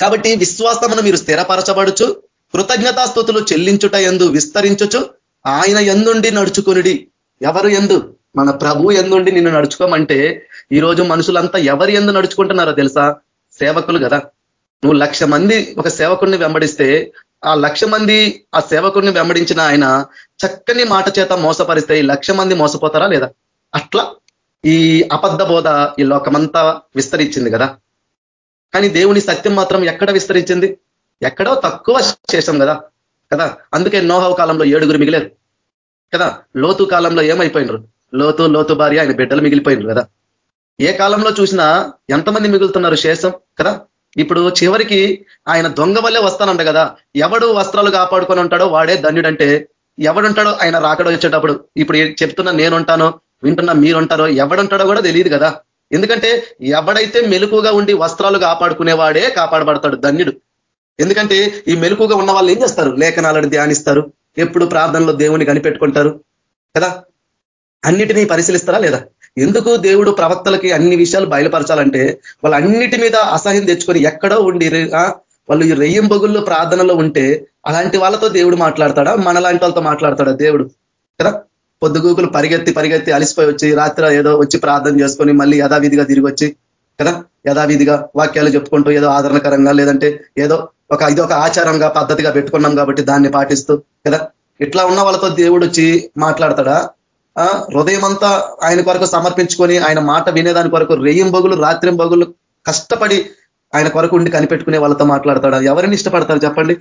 కాబట్టి విశ్వాసమును మీరు స్థిరపరచబడుచు కృతజ్ఞతాస్థుతులు చెల్లించుట ఎందు విస్తరించుచు ఆయన ఎందుండి నడుచుకునిడి? ఎవరు ఎందు? మన ప్రభు ఎందుండి నిన్ను నడుచుకోమంటే ఈరోజు మనుషులంతా ఎవరు ఎందు నడుచుకుంటున్నారో తెలుసా? సేవకులు కదా. నువ్వు లక్ష మంది ఒక సేవకుడిని వెంబడిస్తే ఆ లక్ష మంది ఆ సేవకుడిని వెంబడించిన ఆయన చక్కని మాట చేత మోసపరిస్తే ఈ లక్ష మంది మోసపోతారా లేదా? అట్లా ఈ అబద్ధ బోధ ఈ లోకమంతా విస్తరించింది కదా. కానీ దేవుని సత్యం మాత్రం ఎక్కడ విస్తరించింది? ఎక్కడో తక్కువ చేశాం కదా. కదా? అందుకే నోహవ కాలంలో ఏడుగురు మిగిలేరు. కదా? లోతు కాలంలో ఏమైపోయినరు? లోతు లోతు భార్య ఆయన బిడ్డలు మిగిలిపోయినరు కదా? ఏ కాలంలో చూసినా ఎంతమంది మిగులుతున్నారు శేషం కదా? ఇప్పుడు చివరికి ఆయన దొంగ వల్లే వస్తానంట కదా? ఎవడు వస్త్రాలు కాపాడుకొని ఉంటాడో వాడే ధన్యుడంటే ఎవడుంటాడో ఆయన రాకడ వచ్చేటప్పుడు. ఇప్పుడు చెప్తున్నా నేనుంటానో వింటున్నా మీరుంటారో ఎవడుంటాడో కూడా తెలియదు కదా? ఎందుకంటే ఎవడైతే మెలుకుగా ఉండి వస్త్రాలు కాపాడుకునేవాడే కాపాడబడతాడు ధన్యుడు. ఎందుకంటే ఈ మెలుకుగా ఉన్న వాళ్ళు ఏం చేస్తారు? లేఖనాలను ధ్యానిస్తారు. ఎప్పుడు ప్రార్థనలో దేవుని కనిపెట్టుకుంటారు? కదా? అన్నిటినీ పరిశీలిస్తారా లేదా? ఎందుకు దేవుడు ప్రవక్తలకి అన్ని విషయాలు బయలుపరచాలంటే వాళ్ళు అన్నిటి మీద అసహ్యం తెచ్చుకొని ఎక్కడో ఉండి వాళ్ళు ఈ రెయ్యం ప్రార్థనలో ఉంటే అలాంటి వాళ్ళతో దేవుడు మాట్లాడతాడా? మనలాంటి వాళ్ళతో మాట్లాడతాడా దేవుడు? కదా? పొద్దుగూకులు పరిగెత్తి పరిగెత్తి అలిసిపోయి వచ్చి రాత్రి ఏదో వచ్చి ప్రార్థన చేసుకొని మళ్ళీ యథావిధిగా తిరిగి వచ్చి కదా? యథావిధిగా వాక్యాలు చెప్పుకుంటూ ఏదో ఆదరణకరంగా లేదంటే ఏదో ఒక ఇది ఒక ఆచారంగా పద్ధతిగా పెట్టుకున్నాం కాబట్టి దాన్ని పాటిస్తూ కదా? ఇట్లా ఉన్న వాళ్ళతో దేవుడు వచ్చి మాట్లాడతాడా? హృదయం అంతా ఆయన కొరకు సమర్పించుకొని ఆయన మాట వినేదాని కొరకు రేయం బగులు రాత్రిం బొగులు కష్టపడి ఆయన కొరకు ఉండి కనిపెట్టుకునే వాళ్ళతో మాట్లాడతాడా? ఎవరిని ఇష్టపడతారు చెప్పండి?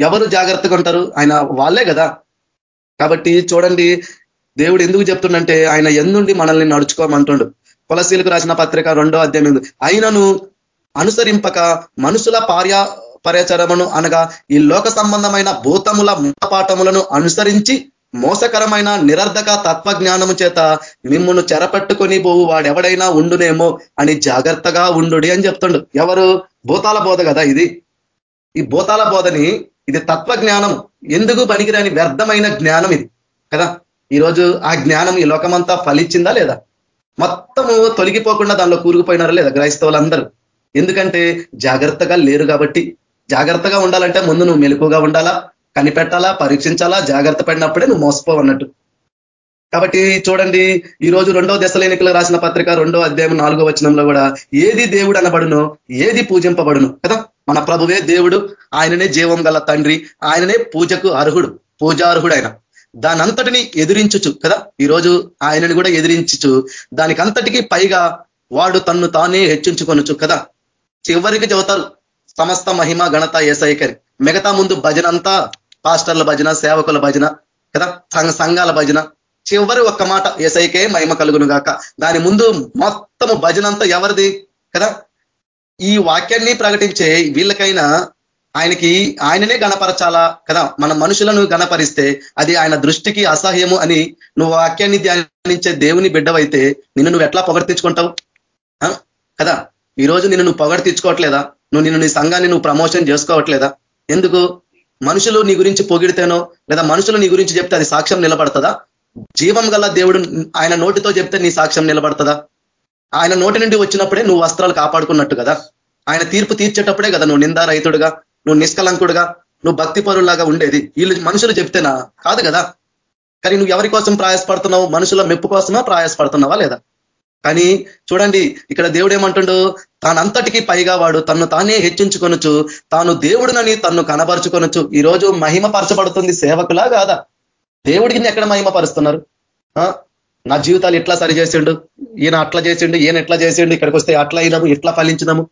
ఎవరు జాగ్రత్తగా ఉంటారు? ఆయన వాళ్ళే కదా. కాబట్టి చూడండి దేవుడు ఎందుకు చెప్తుండంటే ఆయన ఎందుండి మనల్ని నడుచుకోమంటుండు? కొలసీలకు రాసిన పత్రిక రెండో అధ్యాయం అయినను అనుసరింపక మనుషుల పార్య పర్యాచరమును అనగా ఈ లోక సంబంధమైన భూతముల మూలపాఠములను అనుసరించి మోసకరమైన నిరర్ధక తత్వజ్ఞానము చేత మిమ్మల్ని చెరపట్టుకొని పోవు వాడెవడైనా ఉండునేమో అని జాగ్రత్తగా ఉండు అని చెప్తుండు. ఎవరు? భూతాల బోధ కదా ఇది. ఈ భూతాల బోధని ఇది తత్వజ్ఞానం ఎందుకు పనికిరాని వ్యర్థమైన జ్ఞానం ఇది కదా? ఈరోజు ఆ జ్ఞానం ఈ లోకమంతా ఫలించిందా లేదా? మొత్తము తొలగిపోకుండా దానిలో కూరుకుపోయినారా లేదా క్రైస్తవులందరూ? ఎందుకంటే జాగ్రత్తగా లేరు కాబట్టి జాగ్రత్తగా ఉండాలంటే ముందు నువ్వు మెలకుగా ఉండాలా కనిపెట్టాలా పరీక్షించాలా జాగ్రత్త పడినప్పుడే నువ్వు మోసపోవన్నట్టు కాబట్టి చూడండి ఈ రోజు రెండో దశల ఎన్నికలు రాసిన పత్రిక రెండో అధ్యాయం నాలుగో వచనంలో కూడా ఏది దేవుడు అనబడును ఏది పూజింపబడును కదా? మన ప్రభువే దేవుడు ఆయననే జీవం గల తండ్రి ఆయననే పూజకు అర్హుడు పూజార్హుడు ఆయన దానంతటిని ఎదిరించుచు కదా? ఈరోజు ఆయనని కూడా ఎదిరించుచు దానికంతటికి పైగా వాడు తన్ను తానే హెచ్చించుకొనొచ్చు కదా? చివరికి చెబుతారు సమస్త మహిమ ఘనత ఏసైకరి మిగతా ముందు భజన అంతా పాస్టర్ల భజన సేవకుల భజన కదా? సంఘాల భజన. చివరి ఒక్క మాట ఏసైకే మహిమ కలుగును గాక దాని ముందు మొత్తము భజన అంతా ఎవరిది? కదా? ఈ వాక్యాన్ని ప్రకటించే వీళ్ళకైనా ఆయనకి ఆయననే గణపరచాలా? కదా? మన మనుషులను గణపరిస్తే అది ఆయన దృష్టికి అసహ్యము అని నువ్వు వాక్యాన్ని ధ్యానించే దేవుని బిడ్డవైతే నిన్ను నువ్వు ఎట్లా పొగర్తించుకుంటావు కదా? ఈరోజు నిన్ను నువ్వు పొగడ్తించుకోవట్లేదా నువ్వు నిన్ను నీ సంఘాన్ని నువ్వు ప్రమోషన్ చేసుకోవట్లేదా? ఎందుకు? మనుషులు నీ గురించి పొగిడితేనో లేదా మనుషులు నీ గురించి చెప్తే అది సాక్ష్యం నిలబడుతుందా? జీవం గల దేవుడు ఆయన నోటితో చెప్తే నీ సాక్ష్యం నిలబడుతుందా? ఆయన నోటి నుండి వచ్చినప్పుడే నువ్వు వస్త్రాలు కాపాడుకున్నట్టు కదా? ఆయన తీర్పు తీర్చేటప్పుడే కదా నువ్వు నిందారహితుడుగా నువ్వు నిష్కలంకుడుగా నువ్వు భక్తి పరులాగా ఉండేది. వీళ్ళు మనుషులు చెప్తేనా? కాదు కదా? కానీ నువ్వు ఎవరి కోసం ప్రయాసపడుతున్నావు? మనుషుల మెప్పు కోసమా? ప్రయాసపడుతున్నావా లేదా? కానీ చూడండి ఇక్కడ దేవుడు ఏమంటుండు తానంతటికీ పైగా వాడు తన్ను తానే హెచ్చించుకొనొచ్చు తాను దేవుడునని తన్ను కనబరుచుకొనొచ్చు ఈరోజు మహిమ పరచబడుతుంది సేవకులా కాదా దేవుడికి ఎక్కడ మహిమ పరుస్తున్నారు నా జీవితాలు ఎట్లా సరి చేసిండు ఈయన అట్లా చేసిండు ఈయన ఎట్లా చేసిండు ఇక్కడికి వస్తే అట్లా అయినాము ఎట్లా ఫలించినాము.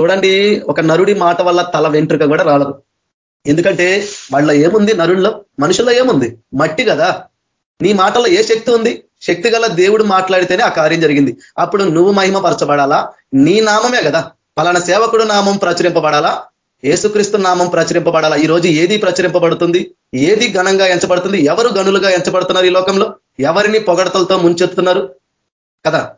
చూడండి ఒక నరుడి మాట వల్ల తల వెంట్రుక కూడా రాలదు. ఎందుకంటే వాళ్ళ ఏముంది నరుల్లో? మనుషుల్లో ఏముంది? మట్టి కదా. నీ మాటలో ఏ శక్తి ఉంది? శక్తి దేవుడు మాట్లాడితేనే ఆ కార్యం జరిగింది. అప్పుడు నువ్వు మహిమపరచబడాలా? నీ నామమే కదా. పలానా సేవకుడు నామం ప్రచురింపబడాలా? ఏసుక్రీస్తు నామం ప్రచురింపబడాలా? ఈ రోజు ఏది ప్రచురింపబడుతుంది? ఏది ఘనంగా ఎంచబడుతుంది? ఎవరు గనులుగా ఎంచబడుతున్నారు ఈ లోకంలో? ఎవరిని పొగడతలతో ముంచెత్తున్నారు కదా?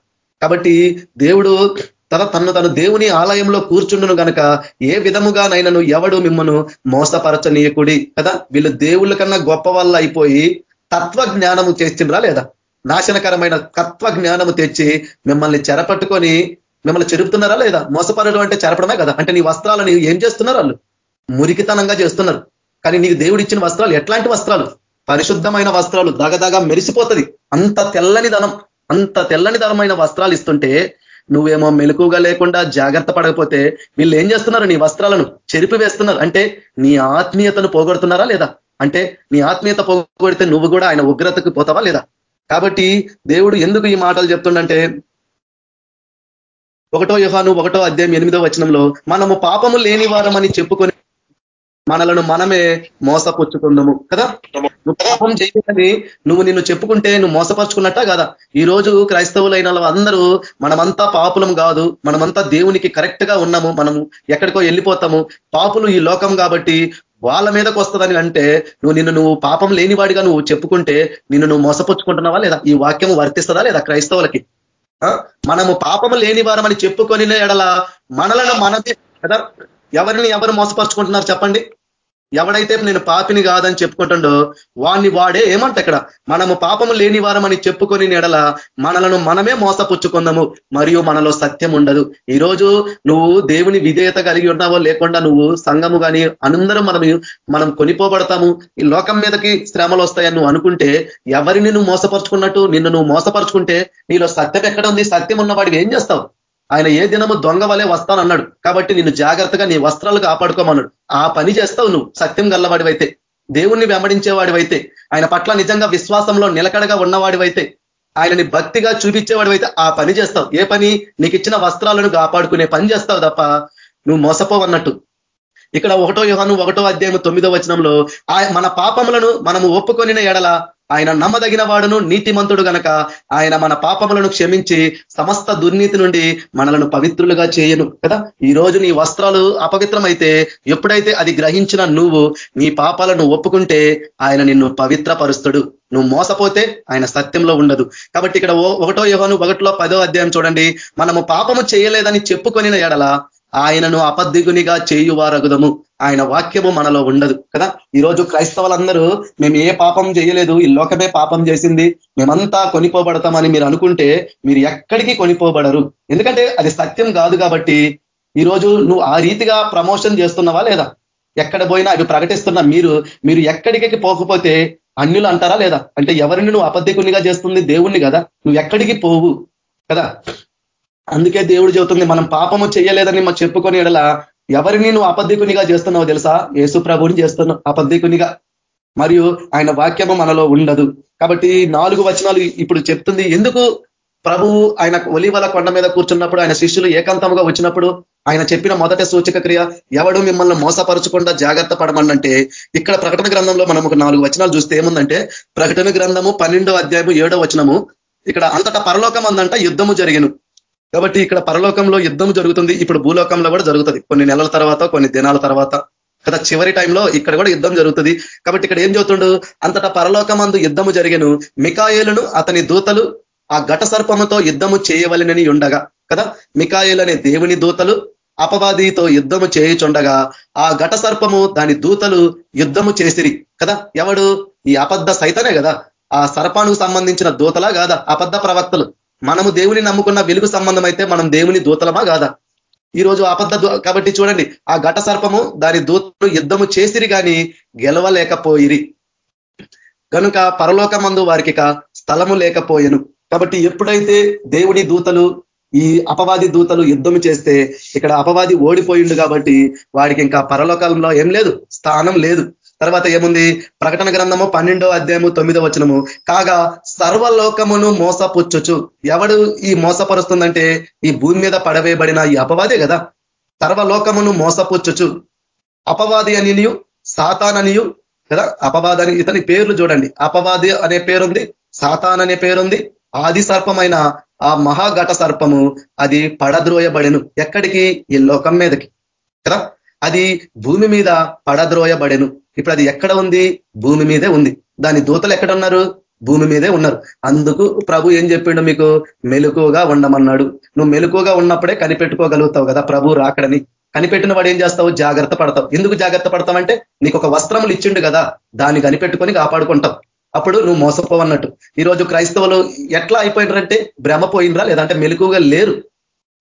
కాబట్టి దేవుడు తన తను తను దేవుని ఆలయంలో కూర్చుండును గనక ఏ విధముగానైనాను ఎవడు మిమ్మను మోసపరచనీయకుడి? కదా? వీళ్ళు దేవుళ్ళ కన్నా గొప్ప వల్ల అయిపోయి తత్వ జ్ఞానము చేసిండ్రా లేదా? నాశనకరమైన తత్వ జ్ఞానము తెచ్చి మిమ్మల్ని చెరపట్టుకొని మిమ్మల్ని చెరుపుతున్నారా లేదా? మోసపడడం అంటే చెరపడమే కదా? అంటే నీ వస్త్రాలను ఏం చేస్తున్నారు వాళ్ళు? మురికితనంగా చేస్తున్నారు. కానీ నీకు దేవుడు ఇచ్చిన వస్త్రాలు ఎట్లాంటి వస్త్రాలు? పరిశుద్ధమైన వస్త్రాలు దగదగా మెరిసిపోతుంది. అంత తెల్లని ధనం అంత తెల్లని ధనమైన వస్త్రాలు ఇస్తుంటే నువ్వేమో మెలకుగా లేకుండా జాగ్రత్త పడకపోతే వీళ్ళు ఏం చేస్తున్నారు నీ వస్త్రాలను చెరిపి వేస్తున్నారు? అంటే నీ ఆత్మీయతను పోగొడుతున్నారా లేదా? అంటే నీ ఆత్మీయత పోగొడితే నువ్వు కూడా ఆయన ఉగ్రతకు పోతావా లేదా? కాబట్టి దేవుడు ఎందుకు ఈ మాటలు చెప్తుండంటే ఒకటో యుహాను ఒకటో అధ్యాయం ఎనిమిదో వచనంలో మనము పాపము లేని వారమని చెప్పుకొని మనలను మనమే మోసపుచ్చుకుందాము. కదా? నువ్వు పాపం చేయలేదని నువ్వు నిన్ను చెప్పుకుంటే నువ్వు మోసపరుచుకున్నట్టా కదా? ఈ రోజు క్రైస్తవులైన అందరూ మనమంతా పాపులం కాదు మనమంతా దేవునికి కరెక్ట్గా ఉన్నాము మనము ఎక్కడికో వెళ్ళిపోతాము. పాపులు ఈ లోకం కాబట్టి వాళ్ళ మీదకి వస్తుందని అంటే నువ్వు నిన్ను నువ్వు పాపం లేనివాడిగా నువ్వు చెప్పుకుంటే నిన్ను నువ్వు మోసపుచ్చుకుంటున్నావా లేదా? ఈ వాక్యం వర్తిస్తుందా లేదా క్రైస్తవులకి? మనము పాపము లేని వారమని చెప్పుకొని ఎడల మనలను మనమే కదా? ఎవరిని ఎవరు మోసపరుచుకుంటున్నారు చెప్పండి? ఎవడైతే నేను పాపిని కాదని చెప్పుకుంటుండో వాణ్ణి వాడే ఏమంట ఇక్కడ? మనము పాపము లేని వారమని చెప్పుకొని నెడల మనలను మనమే మోసపుచ్చుకుందాము మరియు మనలో సత్యం ఉండదు. ఈరోజు నువ్వు దేవుని విధేయత కలిగి ఉన్నావో లేకుండా నువ్వు సంఘము కానీ అందరం మనం మనం కొనిపోబడతాము ఈ లోకం మీదకి శ్రమలు వస్తాయని నువ్వు అనుకుంటే ఎవరిని నువ్వు మోసపరుచుకున్నట్టు నిన్ను నువ్వు మోసపరుచుకుంటే నీలో సత్యం ఎక్కడ ఉంది? సత్యం ఉన్నవాడికి ఏం చేస్తావు? ఆయన ఏ దినము దొంగ వలే వస్తానన్నాడు. కాబట్టి నిన్ను జాగ్రత్తగా నీ వస్త్రాలు కాపాడుకోమన్నాడు. ఆ పని చేస్తావు నువ్వు. సత్యం గల్లవాడివైతే. దేవుణ్ణి వెంబడించేవాడివైతే. ఆయన పట్ల నిజంగా విశ్వాసంలో నిలకడగా ఉన్నవాడివైతే. ఆయనని భక్తిగా చూపించేవాడివైతే ఆ పని చేస్తావు. ఏ పని? నీకు ఇచ్చిన వస్త్రాలను కాపాడుకునే పని చేస్తావు తప్ప నువ్వు మోసపోవన్నట్టు. ఇక్కడ ఒకటో యుహాను ఒకటో అధ్యాయం తొమ్మిదో వచనంలో మన పాపములను మనము ఒప్పుకొనిన ఎడల ఆయన నమ్మదగిన వాడును నీతిమంతుడు గనక. ఆయన మన పాపములను క్షమించి సమస్త దుర్నీతి నుండి మనలను పవిత్రులుగా చేయను కదా? ఈ రోజు నీ వస్త్రాలు అపవిత్రమైతే ఎప్పుడైతే అది గ్రహించిన నువ్వు నీ పాపాలను ఒప్పుకుంటే ఆయన నిన్ను పవిత్రపరుస్తుడు. నువ్వు మోసపోతే ఆయన సత్యంలో ఉండదు. కాబట్టి ఇక్కడ ఒకటో యువను ఒకటిలో పదో అధ్యాయం చూడండి. మనము పాపము చేయలేదని చెప్పుకొనిన ఎడల ఆయనను అపద్దిగునిగా చేయువారగుదము. ఆయన వాక్యము మనలో ఉండదు కదా? ఈరోజు క్రైస్తవులందరూ మేము ఏ పాపం చేయలేదు ఈ లోకమే పాపం చేసింది మేమంతా కొనిపోబడతామని మీరు అనుకుంటే మీరు ఎక్కడికి కొనిపోబడరు. ఎందుకంటే అది సత్యం కాదు కాబట్టి ఈరోజు నువ్వు ఆ రీతిగా ప్రమోషన్ చేస్తున్నావా లేదా? ఎక్కడ పోయినా అవి ప్రకటిస్తున్నా మీరు మీరు ఎక్కడికి పోకపోతే అన్యులు అంటారా లేదా? అంటే ఎవరిని నువ్వు అబద్ధికునిగా చేస్తుంది? దేవుణ్ణి కదా? నువ్వు ఎక్కడికి పోవు కదా? అందుకే దేవుడు చెబుతుంది మనం పాపము చేయలేదని మా చెప్పుకొని ఎడల ఎవరిని నువ్వు అపద్ధికునిగా చేస్తున్నావు తెలుసా? యేసు ప్రభుని చేస్తున్నావు అపద్ధికునిగా మరియు ఆయన వాక్యము మనలో ఉండదు. కాబట్టి నాలుగు వచనాలు ఇప్పుడు చెప్తుంది. ఎందుకు? ప్రభువు ఆయన ఒలివల కొండ మీద కూర్చున్నప్పుడు ఆయన శిష్యులు ఏకాంతముగా వచ్చినప్పుడు ఆయన చెప్పిన మొదటి సూచక క్రియ ఎవడు మిమ్మల్ని మోసపరచకుండా జాగ్రత్త పడమనంటే ఇక్కడ ప్రకటన గ్రంథంలో మనం ఒక నాలుగు వచనాలు చూస్తే ఏముందంటే ప్రకటన గ్రంథము పన్నెండో అధ్యాయము ఏడో వచనము ఇక్కడ అంతటా పరలోకం అందంట యుద్ధము జరిగిను. కాబట్టి ఇక్కడ పరలోకంలో యుద్ధం జరుగుతుంది. ఇప్పుడు భూలోకంలో కూడా జరుగుతుంది. కొన్ని నెలల తర్వాత కొన్ని దినాల తర్వాత. కదా చివరి టైంలో ఇక్కడ కూడా యుద్ధం జరుగుతుంది. కాబట్టి ఇక్కడ ఏం చదువుతుండు అంతటా పరలోకమందు యుద్ధము జరిగను. మికాయేలను అతని దూతలు ఆ ఘట సర్పముతో యుద్ధము చేయవలనని ఉండగా కదా మికాయేలు అనే దేవుని దూతలు అపవాదితో యుద్ధము చేయుచుండగా ఆ ఘట సర్పము దాని దూతలు యుద్ధము చేసిరి కదా ఎవడు? ఈ అబద్ధ సైతనే కదా. ఆ సర్పానికి సంబంధించిన దూతలా కాదా? అబద్ధ ప్రవక్తలు. మనము దేవుని నమ్ముకున్న వెలుగు సంబంధం అయితే మనం దేవుని దూతలమా కాదా? ఈరోజు అబద్ధ కాబట్టి చూడండి ఆ ఘట సర్పము దాని దూతలు యుద్ధము చేసిరి కానీ గెలవలేకపోయిరి. కనుక పరలోకమందు వారికి స్థలము లేకపోయెను. కాబట్టి ఎప్పుడైతే దేవుని దూతలు ఈ అపవాది దూతలు యుద్ధం చేస్తే ఇక్కడ అపవాది ఓడిపోయిండు కాబట్టి వాడికి ఇంకా పరలోకాలంలో ఏం లేదు స్థానం లేదు. తర్వాత ఏముంది? ప్రకటన గ్రంథము పన్నెండో అధ్యాయము తొమ్మిదో వచనము. కాగా సర్వలోకమును మోసపుచ్చొచ్చు ఎవడు ఈ మోసపరుస్తుందంటే ఈ భూమి మీద పడవేయబడిన ఈ అపవాదే కదా. సర్వలోకమును మోసపుచ్చొచ్చు అపవాది అనియు సాతాననియు కదా. అపవాదని ఇతని పేర్లు చూడండి. అపవాది అనే పేరుంది సాతాన్ అనే పేరుంది. ఆది సర్పమైన ఆ మహాఘట సర్పము అది పడద్రోయబడిను. ఎక్కడికి? ఈ లోకం మీదకి. కదా? అది భూమి మీద పడద్రోయబడెను. ఇప్పుడు అది ఎక్కడ ఉంది? భూమి మీదే ఉంది. దాని దూతలు ఎక్కడ ఉన్నారు భూమి మీదే ఉన్నారు. అందుకు ప్రభు ఏం చెప్పిండు మీకు? మెలుకుగా ఉండమన్నాడు. నువ్వు మెలుకుగా ఉన్నప్పుడే కనిపెట్టుకోగలుగుతావు కదా ప్రభు రాకడని. కనిపెట్టిన వాడు ఏం చేస్తావు? జాగ్రత్త పడతావు. ఎందుకు జాగ్రత్త పడతావంటే నీకు ఒక వస్త్రములు ఇచ్చిండు కదా. దాన్ని కనిపెట్టుకొని కాపాడుకుంటావు. అప్పుడు నువ్వు మోసపోవన్నట్టు ఈరోజు క్రైస్తవులు ఎట్లా అయిపోయినారంటే భ్రమపోయినరా లేదంటే మెలుకుగా లేరు.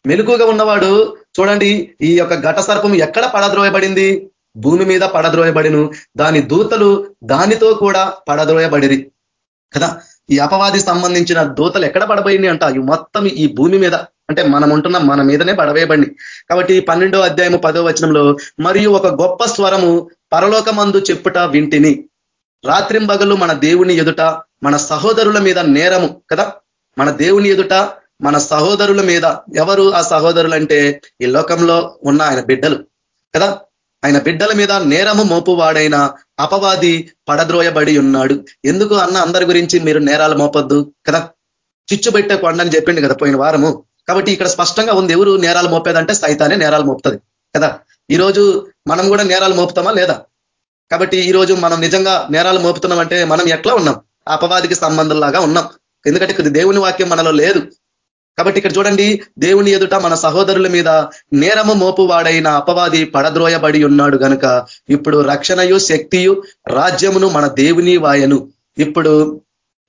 మెలుకుగా ఉన్నవాడు చూడండి ఈ యొక్క ఘట సర్పం ఎక్కడ పడద్రోయబడింది? భూమి మీద పడద్రోయబడిను. దాని దూతలు దానితో కూడా పడద్రోయబడిరి. కదా? ఈ అపవాది సంబంధించిన దూతలు ఎక్కడ పడబోయింది అంట? ఈ మొత్తం ఈ భూమి మీద. అంటే మనం ఉంటున్న మన మీదనే పడవేయబడి కాబట్టి పన్నెండో అధ్యాయము పదో వచనంలో మరియు ఒక గొప్ప స్వరము పరలోకమందు చెప్పుట వింటిని. రాత్రింబగలు మన దేవుని ఎదుట మన సహోదరుల మీద నేరము. కదా? మన దేవుని ఎదుట మన సహోదరుల మీద ఎవరు ఆ సహోదరులు అంటే ఈ లోకంలో ఉన్న ఆయన బిడ్డలు కదా? ఆయన బిడ్డల మీద నేరము మోపువాడైన అపవాది పడద్రోయబడి ఉన్నాడు. ఎందుకు అన్న అందరి గురించి మీరు నేరాలు మోపొద్దు కదా? చిచ్చు పెట్టే కొండని చెప్పిండు కదా పోయిన వారము. కాబట్టి ఇక్కడ స్పష్టంగా ఉంది ఎవరు నేరాలు మోపేదంటే సైతానే నేరాలు మోపుతుంది కదా? ఈరోజు మనం కూడా నేరాలు మోపుతామా లేదా? కాబట్టి ఈరోజు మనం నిజంగా నేరాలు మోపుతున్నామంటే మనం ఎట్లా ఉన్నాం? అపవాదికి సంబంధంలాగా ఉన్నాం. ఎందుకంటే దేవుని వాక్యం మనలో లేదు. కాబట్టి ఇక్కడ చూడండి దేవుని ఎదుట మన సహోదరుల మీద నేరము మోపువాడైన అపవాది పడద్రోయబడి ఉన్నాడు కనుక ఇప్పుడు రక్షణయు శక్తియు రాజ్యమును మన దేవుని వాయను. ఇప్పుడు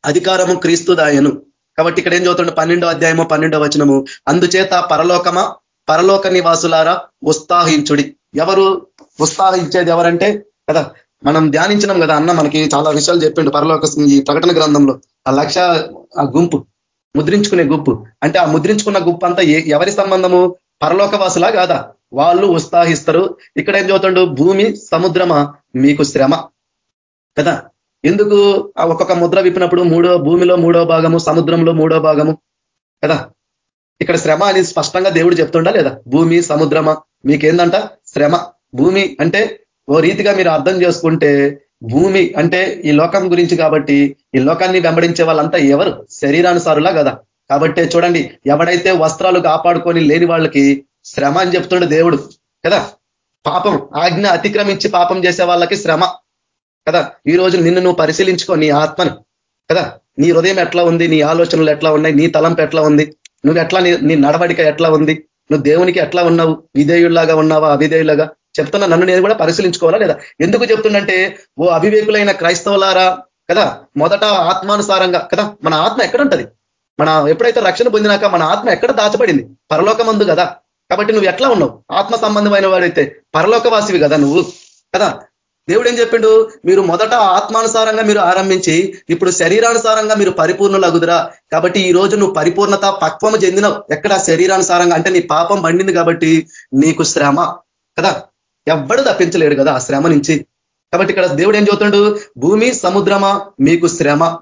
అధికారము క్రీస్తుదాయను కాబట్టి ఇక్కడ ఏం చదువుతుండే? పన్నెండో అధ్యాయము పన్నెండో వచనము. అందుచేత పరలోకమా? పరలోక నివాసులారా ఉత్సాహించుడి. ఎవరు ఉత్సాహించేది ఎవరంటే కదా మనం ధ్యానించినాం కదా అన్న మనకి చాలా విషయాలు చెప్పిండు పరలోక ఈ ప్రకటన గ్రంథంలో. ఆ లక్ష ఆ గుంపు. ముద్రించుకునే గుంపు అంటే ఆ ముద్రించుకున్న గుంపు అంతా ఎవరి సంబంధము? పరలోకవాసులా కాదా? వాళ్ళు ఉత్సాహిస్తారు ఇక్కడ ఏం చదువుతుండు? భూమి సముద్రమా? మీకు శ్రమ. కదా? ఎందుకు ఒక్కొక్క ముద్ర విప్పినప్పుడు మూడో భూమిలో మూడో భాగము సముద్రంలో మూడో భాగము? కదా? ఇక్కడ శ్రమ అని స్పష్టంగా దేవుడు చెప్తుండా లేదా? భూమి సముద్రమా? మీకేందంట? శ్రమ. భూమి అంటే ఓ రీతిగా మీరు అర్థం చేసుకుంటే భూమి అంటే ఈ లోకం గురించి కాబట్టి ఈ లోకాన్ని వెంబడించే వాళ్ళంతా ఎవరు? శరీరానుసారులా కదా. కాబట్టి చూడండి ఎవడైతే వస్త్రాలు కాపాడుకొని లేని వాళ్ళకి శ్రమ అని చెప్తుండే దేవుడు కదా? పాపం ఆజ్ఞ అతిక్రమించి పాపం చేసే వాళ్ళకి శ్రమ కదా? ఈ రోజు నిన్ను నువ్వు పరిశీలించుకో నీ ఆత్మని కదా? నీ హృదయం ఎట్లా ఉంది? నీ ఆలోచనలు ఎట్లా ఉన్నాయి? నీ తలంపు ఎట్లా ఉంది? నువ్వు ఎట్లా నీ నడవడిక ఎట్లా ఉంది? నువ్వు దేవునికి ఎట్లా ఉన్నావు? విధేయుల్లాగా ఉన్నావా? అవిధేయులాగా చెప్తున్నా నన్ను నేను కూడా పరిశీలించుకోవాలా లేదా? ఎందుకు చెప్తుండంటే ఓ అవివేకులైన క్రైస్తవులారా కదా? మొదట ఆత్మానుసారంగా కదా? మన ఆత్మ ఎక్కడ ఉంటది మన ఎప్పుడైతే రక్షణ పొందినాక మన ఆత్మ ఎక్కడ దాచబడింది? పరలోకమందు కదా? కాబట్టి నువ్వు ఎట్లా ఉన్నావు? ఆత్మ సంబంధమైన వాడైతే పరలోకవాసివి కదా నువ్వు కదా? దేవుడు ఏం చెప్పిండు? మీరు మొదట ఆత్మానుసారంగా మీరు ఆరంభించి ఇప్పుడు శరీరానుసారంగా మీరు పరిపూర్ణులగుదురా. కాబట్టి ఈ రోజు నువ్వు పరిపూర్ణత పక్వము చెందినవు. ఎక్కడ శరీరానుసారంగా? అంటే నీ పాపం పండింది కాబట్టి నీకు శ్రమ కదా? ఎవ్వడు తప్పించలేడు కదా ఆ శ్రమ నుంచి. కాబట్టి ఇక్కడ దేవుడు ఏం చెబుతుండు? భూమి సముద్రమా? మీకు శ్రమ.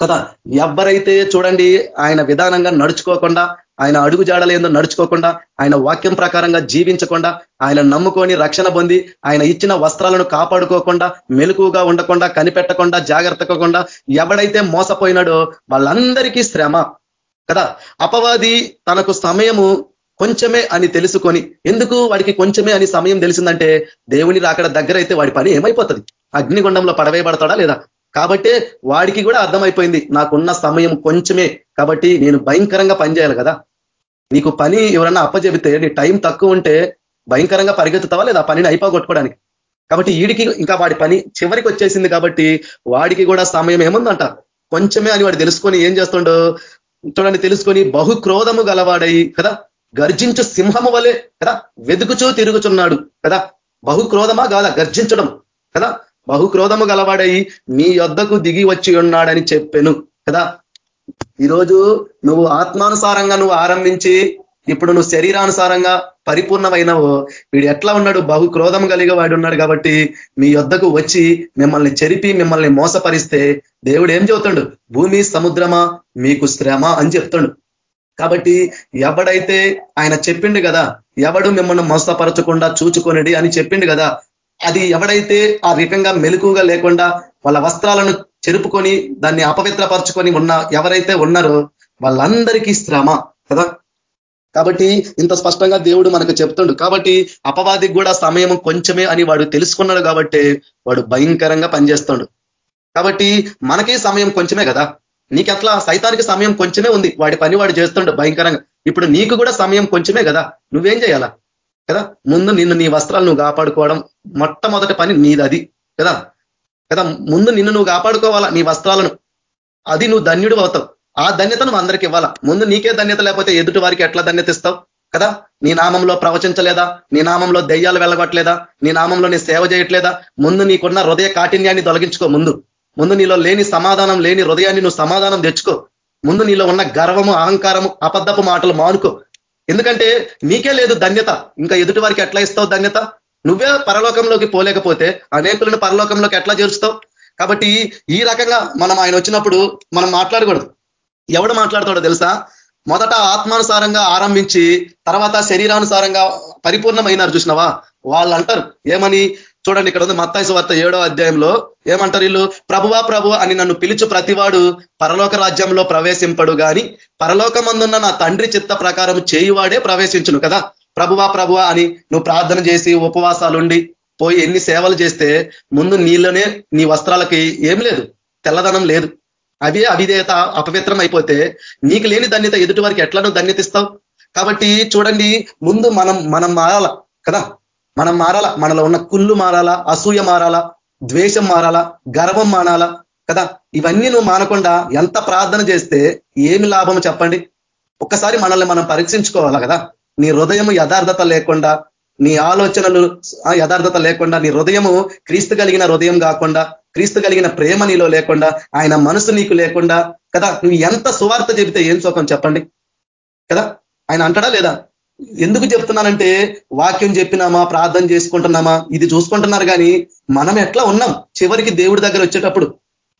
కదా ఎవరైతే చూడండి ఆయన విధానంగా నడుచుకోకుండా ఆయన అడుగు జాడలేందో నడుచుకోకుండా ఆయన వాక్యం ప్రకారంగా జీవించకుండా ఆయన నమ్ముకొని రక్షణ పొంది ఆయన ఇచ్చిన వస్త్రాలను కాపాడుకోకుండా మెలుకుగా ఉండకుండా కనిపెట్టకుండా జాగ్రత్తకుండా ఎవడైతే మోసపోయినాడో వాళ్ళందరికీ శ్రమ. కదా అపవాది తనకు సమయము కొంచెమే అని తెలుసుకొని ఎందుకు వాడికి కొంచెమే అని సమయం తెలిసిందంటే దేవుని రాకడ దగ్గర అయితే వాడి పని ఏమైపోతుంది? అగ్నిగుండంలో పడవేయబడతాడా లేదా? కాబట్టే వాడికి కూడా అర్థమైపోయింది నాకున్న సమయం కొంచెమే కాబట్టి నేను భయంకరంగా పనిచేయాలి కదా. నీకు పని ఎవరన్నా అప్పచెబితే నీ టైం తక్కువ ఉంటే భయంకరంగా పరిగెత్తుతావా లేదా? పనిని అయిపోగొట్టుకోవడానికి. కాబట్టి వీడికి ఇంకా వాడి పని చివరికి వచ్చేసింది కాబట్టి వాడికి కూడా సమయం ఏముందంట? కొంచెమే అని వాడు తెలుసుకొని ఏం చేస్తుండో చూడండి తెలుసుకొని బహు క్రోధము గలవాడై కదా? గర్జించు సింహము వలె కదా? వెతుకుచూ తిరుగుచున్నాడు కదా? బహుక్రోధమా కాదా గర్జించడం కదా? బహు క్రోధము గలవాడై మీ యొద్దకు దిగి వచ్చి ఉన్నాడని చెప్పాను కదా? ఈరోజు నువ్వు ఆత్మానుసారంగా నువ్వు ఆరంభించి ఇప్పుడు నువ్వు శరీరానుసారంగా పరిపూర్ణమైనవో. వీడు ఎట్లా ఉన్నాడు? బహు క్రోధం కలిగి వాడు ఉన్నాడు కాబట్టి మీ యొద్దకు వచ్చి మిమ్మల్ని చెరిపి మిమ్మల్ని మోసపరిస్తే దేవుడు ఏం చెబుతాడు? భూమి సముద్రమా? మీకు శ్రమ అని చెప్తాడు. కాబట్టి ఎవడైతే ఆయన చెప్పిండు కదా ఎవడు మిమ్మల్ని మోసపరచకుండా చూచుకొనిడి అని చెప్పిండు కదా అది ఎవడైతే ఆ రకంగా మెలుకుగా లేకుండా వాళ్ళ వస్త్రాలను చెరుపుకొని దాన్ని అపవిత్రపరచుకొని ఉన్న ఎవరైతే ఉన్నారో వాళ్ళందరికీ శ్రమ కదా. కాబట్టి ఇంత స్పష్టంగా దేవుడు మనకు చెప్తుండు. కాబట్టి అపవాదికి కూడా సమయం కొంచెమే అని వాడు తెలుసుకున్నాడు కాబట్టి వాడు భయంకరంగా పనిచేస్తుండు. కాబట్టి మనకి సమయం కొంచెమే కదా. నీకు అట్లా సైతానికి సమయం కొంచెమే ఉంది. వాడి పని వాడు చేస్తుండే భయంకరంగా. ఇప్పుడు నీకు కూడా సమయం కొంచెమే కదా. నువ్వేం చేయాలా? కదా? ముందు నిన్ను నీ వస్త్రాలు నువ్వు కాపాడుకోవడం మొట్టమొదటి పని నీది అది కదా? కదా? ముందు నిన్ను నువ్వు కాపాడుకోవాలా? నీ వస్త్రాలను. అది నువ్వు ధన్యుడు అవుతావు. ఆ ధన్యత నువ్వు అందరికి ఇవ్వాలా? ముందు నీకే ధన్యత లేకపోతే ఎదుటి వారికి ఎట్లా ధన్యత ఇస్తావు? కదా? నీ నామంలో ప్రవచించలేదా? నీ నామంలో దెయ్యాలు వెళ్ళగొట్టలేదా నీ నామంలో నీ సేవ చేయట్లేదా? ముందు నీకున్న హృదయ కాఠిన్యాన్ని తొలగించుకో ముందు. ముందు నీలో లేని సమాధానం లేని హృదయాన్ని నువ్వు సమాధానం తెచ్చుకో. ముందు నీలో ఉన్న గర్వము అహంకారము అబద్ధపు మాటలు మానుకో. ఎందుకంటే నీకే లేదు ధన్యత. ఇంకా ఎదుటి వారికి ఎట్లా ఇస్తావు ధన్యత? నువ్వే పరలోకంలోకి పోలేకపోతే అనేకులను పరలోకంలోకి ఎట్లా చేరుస్తావు? కాబట్టి ఈ రకంగా మనం ఆయన వచ్చినప్పుడు మనం మాట్లాడకూడదు. ఎవడు మాట్లాడతాడో తెలుసా? మొదట ఆత్మానుసారంగా ఆరంభించి తర్వాత శరీరానుసారంగా పరిపూర్ణమైనారు చూసినవా? వాళ్ళు అంటారు ఏమని? చూడండి ఇక్కడ ఉంది మత్తాయిసు వార్త ఏడో అధ్యాయంలో. ఏమంటారు వీళ్ళు? ప్రభువా ప్రభు అని నన్ను పిలుచు ప్రతివాడు పరలోక రాజ్యంలో ప్రవేశింపడు గాని పరలోకమందున్న నా తండ్రి చిత్త ప్రకారం చేయువాడే ప్రవేశించును కదా. ప్రభువా ప్రభువా అని నువ్వు ప్రార్థన చేసి ఉపవాసాలుండి పోయి ఎన్ని సేవలు చేస్తే ముందు నీళ్ళనే నీ వస్త్రాలకి ఏం లేదు తెల్లదనం లేదు. అవి అవిధేయత అపవిత్రం అయిపోతే నీకు లేని ధన్యత ఎదుటి వారికి ఎట్లా నువ్వు కాబట్టి చూడండి ముందు మనం మనం మారాల కదా? మనం మారాలా? మనలో ఉన్న కుళ్ళు మారాలా? అసూయ మారాలా? ద్వేషం మారాలా? గర్వం మానాలా? కదా? ఇవన్నీ నువ్వు మానకుండా ఎంత ప్రార్థన చేస్తే ఏమి లాభం చెప్పండి? ఒక్కసారి మనల్ని మనం పరీక్షించుకోవాలా కదా? నీ హృదయం యథార్థత లేకుండా నీ ఆలోచనలు యథార్థత లేకుండా నీ హృదయము క్రీస్తు కలిగిన హృదయం కాకుండా క్రీస్తు కలిగిన ప్రేమ నీలో లేకుండా ఆయన మనసు నీకు లేకుండా కదా? నువ్వు ఎంత సువార్త చెబితే ఏం సుఖం చెప్పండి? కదా? ఆయన అంటాడా లేదా? ఎందుకు చెప్తున్నానంటే వాక్యం చెప్పినామా ప్రార్థన చేసుకుంటున్నామా ఇది చూసుకుంటున్నారు కానీ మనం ఎట్లా ఉన్నాం? చివరికి దేవుడి దగ్గర వచ్చేటప్పుడు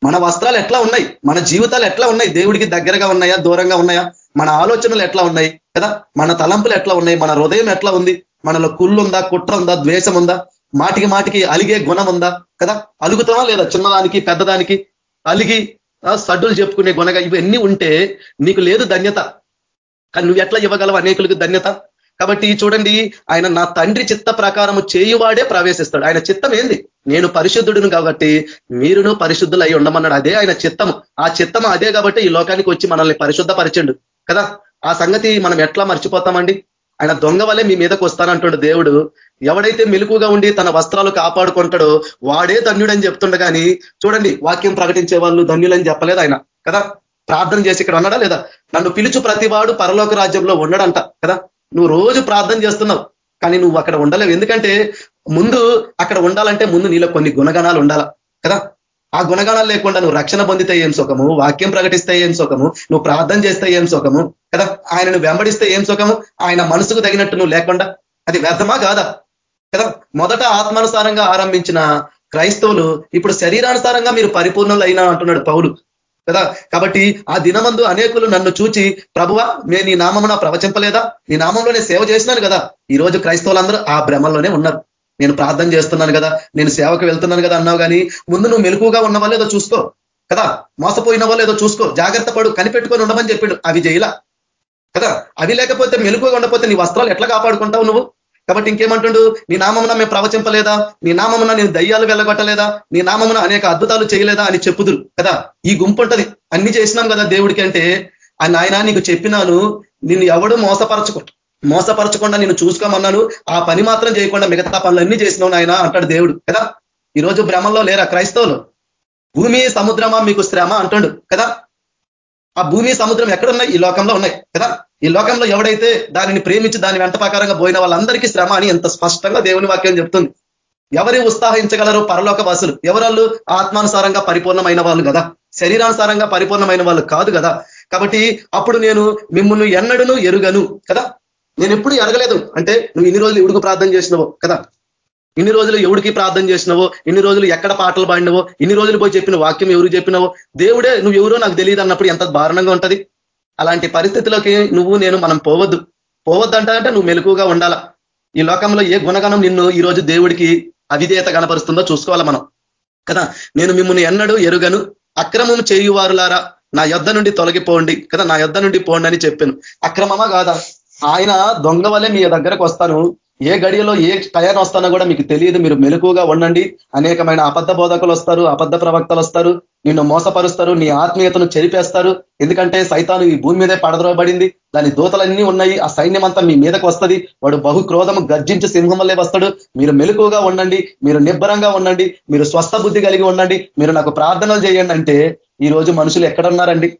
మన వస్త్రాలు ఎట్లా ఉన్నాయి? మన జీవితాలు ఎట్లా ఉన్నాయి? దేవుడికి దగ్గరగా ఉన్నాయా దూరంగా ఉన్నాయా? మన ఆలోచనలు ఎట్లా ఉన్నాయి? కదా? మన తలంపులు ఎట్లా ఉన్నాయి? మన హృదయం ఎట్లా ఉంది? మనలో కుళ్ళు ఉందా కుట్ర ఉందా ద్వేషం ఉందా మాటికి మాటికి అలిగే గుణం ఉందా కదా? అలుగుతామా లేదా? చిన్నదానికి పెద్దదానికి? అలిగి సడ్డులు చెప్పుకునే గుణగా ఇవన్నీ ఉంటే నీకు లేదు ధన్యత. కానీ నువ్వు ఎట్లా ఇవ్వగలవు అనేకులకు ధన్యత? కాబట్టి చూడండి ఆయన నా తండ్రి చిత్త ప్రకారము చేయువాడే ప్రవేశిస్తాడు. ఆయన చిత్తం ఏంది? నేను పరిశుద్ధుడును కాబట్టి మీరును పరిశుద్ధులు అయి ఉండమన్నాడు. అదే ఆయన చిత్తము. ఆ చిత్తం అదే కాబట్టి ఈ లోకానికి వచ్చి మనల్ని పరిశుద్ధపరిచండు. కదా? ఆ సంగతి మనం ఎట్లా మర్చిపోతామండి? ఆయన దొంగ వల్లే మీ మీదకి వస్తానంటాడు దేవుడు. ఎవడైతే మెలుకుగా ఉండి తన వస్త్రాలు కాపాడుకుంటాడో వాడే ధన్యుడని చెప్తుండ కానీ చూడండి వాక్యం ప్రకటించే వాళ్ళు ధన్యులని చెప్పలేదు ఆయన. కదా? ప్రార్థన చేసి ఇక్కడ ఉన్నాడా లేదా? నన్ను పిలుచు ప్రతివాడు పరలోక రాజ్యంలో ఉండడంట కదా? నువ్వు రోజు ప్రార్థన చేస్తున్నావు కానీ నువ్వు అక్కడ ఉండలేవు. ఎందుకంటే ముందు అక్కడ ఉండాలంటే ముందు నీలో కొన్ని గుణగణాలు ఉండాల కదా? ఆ గుణగణాలు లేకుండా నువ్వు రక్షణ పొందితే ఏం సుఖము? వాక్యం ప్రకటిస్తే ఏం సుఖము? నువ్వు ప్రార్థన చేస్తే ఏం సుఖము? కదా? ఆయనను వెంబడిస్తే ఏం సుఖము? ఆయన మనసుకు తగినట్టు నువ్వు లేకుండా. అది వ్యర్థమా కాదా? కదా? మొదట ఆత్మానుసారంగా ఆరంభించిన క్రైస్తవులు ఇప్పుడు శరీరానుసారంగా మీరు పరిపూర్ణులు అయినా అంటున్నాడు పౌలు. కదా? కాబట్టి ఆ దినమందు అనేకులు నన్ను చూచి ప్రభువ నేను నీ నామమున ప్రవచింపలేదా? నీ నామంలోనే సేవ చేసినాను కదా? ఈ రోజు క్రైస్తవులందరూ ఆ భ్రమంలోనే ఉన్నారు. నేను ప్రార్థన చేస్తున్నాను కదా? నేను సేవకు వెళ్తున్నాను కదా? అన్నావు కానీ ముందు నువ్వు మెలుకుగా ఉన్న లేదో ఏదో చూసుకో కదా? మోసపోయిన వాళ్ళు ఏదో చూసుకో జాగ్రత్త పడు కనిపెట్టుకొని ఉండమని చెప్పాడు అవి చేయలా కదా? అవి లేకపోతే మెలుకుగా ఉండకపోతే నీ వస్త్రాలు ఎట్లా కాపాడుకుంటావు నువ్వు? కాబట్టి ఇంకేమంటుండు? నీ నామమున మేము ప్రవచింపలేదా? నీ నామమున నేను దయ్యాలు వెళ్ళగొట్టలేదా? నీ నామమున అనేక అద్భుతాలు చేయలేదా అని చెప్పుదురు కదా? ఈ గుంపు ఉంటది అన్ని చేసినాం కదా దేవుడికి అంటే ఆయన నీకు చెప్పినాను నిన్ను ఎవడు మోసపరచుకో మోసపరచకుండా నేను చూసుకోమన్నాను ఆ పని మాత్రం చేయకుండా మిగతా పనులన్నీ చేసినావు ఆయన అంటాడు దేవుడు కదా? ఈరోజు భ్రమంలో లేరా క్రైస్తవులు? భూమి సముద్రమా మీకు శ్రమ అంటాడు కదా? ఆ భూమి సముద్రం ఎక్కడున్నాయి? ఈ లోకంలో ఉన్నాయి కదా? ఈ లోకంలో ఎవడైతే దానిని ప్రేమించి దాని వెంట ప్రకారంగా పోయిన వాళ్ళందరికీ శ్రమ అని ఎంత స్పష్టంగా దేవుని వాక్యం చెప్తుంది. ఎవరి ఉత్సాహించగలరు పరలోక వాసులు ఎవరాళ్ళు ఆత్మానుసారంగా పరిపూర్ణమైన వాళ్ళు కదా? శరీరానుసారంగా పరిపూర్ణమైన వాళ్ళు కాదు కదా? కాబట్టి అప్పుడు నేను మిమ్మల్ని ఎన్నడను ఎరుగను కదా? నేను ఎప్పుడు ఎరగలేదు. అంటే నువ్వు ఇన్ని రోజులు ఎవడికి ప్రార్థన చేసినవో కదా? ఇన్ని రోజులు ఎవడికి ప్రార్థన చేసినవో? ఇన్ని రోజులు ఎక్కడ పాటలు పాడినవో? ఇన్ని రోజులు పోయి చెప్పిన వాక్యం ఎవరు చెప్పినవో? దేవుడే నువ్వు ఎవరో నాకు తెలియదు అన్నప్పుడు ఎంత దారుణంగా ఉంటది? అలాంటి పరిస్థితిలోకి నువ్వు నేను మనం పోవద్దు. పోవద్దు అంటే నువ్వు మెలకుగా ఉండాల? ఈ లోకంలో ఏ గుణగణం నిన్ను ఈ రోజు దేవుడికి అవిధేయత కనపరుస్తుందో చూసుకోవాలి మనం. కదా? నేను మిమ్మల్ని ఎన్నడూ ఎరుగను. అక్రమం చేయువారులారా నా యొద్ధ నుండి తొలగిపోండి. కదా? నా యొద్ధ నుండి పోండి అని చెప్పాను. అక్రమమా కాదా? ఆయన దొంగ వలె మీ దగ్గరకు వస్తాను. ఏ గడియలో ఏ టయాన్ని వస్తానో కూడా మీకు తెలియదు. మీరు మెలకుగా ఉండండి. అనేకమైన అబద్ధ బోధకులు వస్తారు అబద్ధ ప్రవక్తలు వస్తారు నిన్ను మోసపరుస్తారు నీ ఆత్మీయతను చెరిపేస్తారు. ఎందుకంటే సైతాను ఈ భూమి మీదే పడద్రోబడింది దాని దూతలన్నీ ఉన్నాయి. ఆ సైన్యం అంతా మీ మీదకి వస్తుంది. వాడు బహు క్రోధము గర్జించి సింహంలే వస్తాడు. మీరు మెలుకుగా ఉండండి. మీరు నిబ్బరంగా ఉండండి. మీరు స్వస్థ బుద్ధి కలిగి ఉండండి. మీరు నాకు ప్రార్థనలు చేయండి అంటే ఈ రోజు మనుషులు ఎక్కడున్నారండి?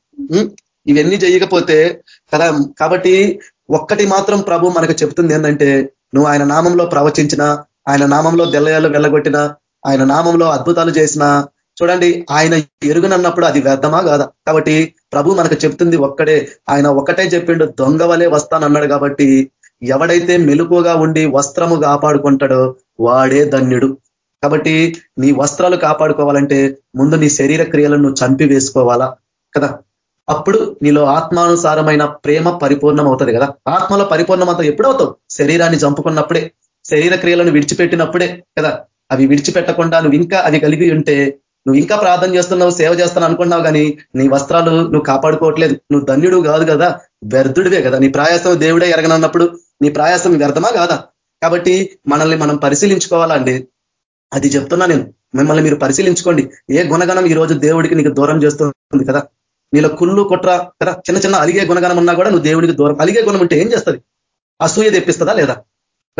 ఇవన్నీ చేయకపోతే కదా. కాబట్టి ఒక్కటి మాత్రం ప్రభు మనకు చెప్తుంది ఏంటంటే నువ్వు ఆయన నామంలో ప్రవచించిన ఆయన నామంలో దెల్లయాలు వెళ్ళగొట్టిన ఆయన నామంలో అద్భుతాలు చేసిన. చూడండి ఆయన ఎరుగునన్నప్పుడు అది వ్యర్థమా కాదా? కాబట్టి ప్రభు మనకు చెప్తుంది ఒక్కడే. ఆయన ఒక్కటే చెప్పిండు దొంగ వలే వస్తానన్నాడు కాబట్టి ఎవడైతే మెలుపుగా ఉండి వస్త్రము కాపాడుకుంటాడో వాడే ధన్యుడు. కాబట్టి నీ వస్త్రాలు కాపాడుకోవాలంటే ముందు నీ శరీర క్రియలను చంపి వేసుకోవాలా కదా? అప్పుడు నీలో ఆత్మానుసారమైన ప్రేమ పరిపూర్ణం అవుతుంది కదా. ఆత్మలో పరిపూర్ణం అవుతుంది ఎప్పుడవుతావు? శరీరాన్ని చంపుకున్నప్పుడే శరీర క్రియలను విడిచిపెట్టినప్పుడే కదా. అవి విడిచిపెట్టకుండా నువ్వు ఇంకా అవి కలిగి ఉంటే నువ్వు ఇంకా ప్రార్థన చేస్తున్నావు సేవ చేస్తాను అనుకున్నావు కానీ నీ వస్త్రాలు నువ్వు కాపాడుకోవట్లేదు. నువ్వు ధన్యుడు కాదు కదా. వ్యర్థుడివే కదా. నీ ప్రయాసం దేవుడే ఎరగనన్నప్పుడు నీ ప్రయాసం వ్యర్థమా కాదా? కాబట్టి మనల్ని మనం పరిశీలించుకోవాలండి అది చెప్తున్నా నేను. మిమ్మల్ని మీరు పరిశీలించుకోండి. ఏ గుణగణం ఈ రోజు దేవుడికి నీకు దూరం చేస్తుంది కదా? నీలో కుళ్ళు కుట్ర కదా చిన్న చిన్న అలిగే గుణగణం ఉన్నా కూడా నువ్వు దేవుడికి దూరం. అలిగే గుణం ఉంటే ఏం చేస్తుంది? అసూయ తెప్పిస్తుందా లేదా?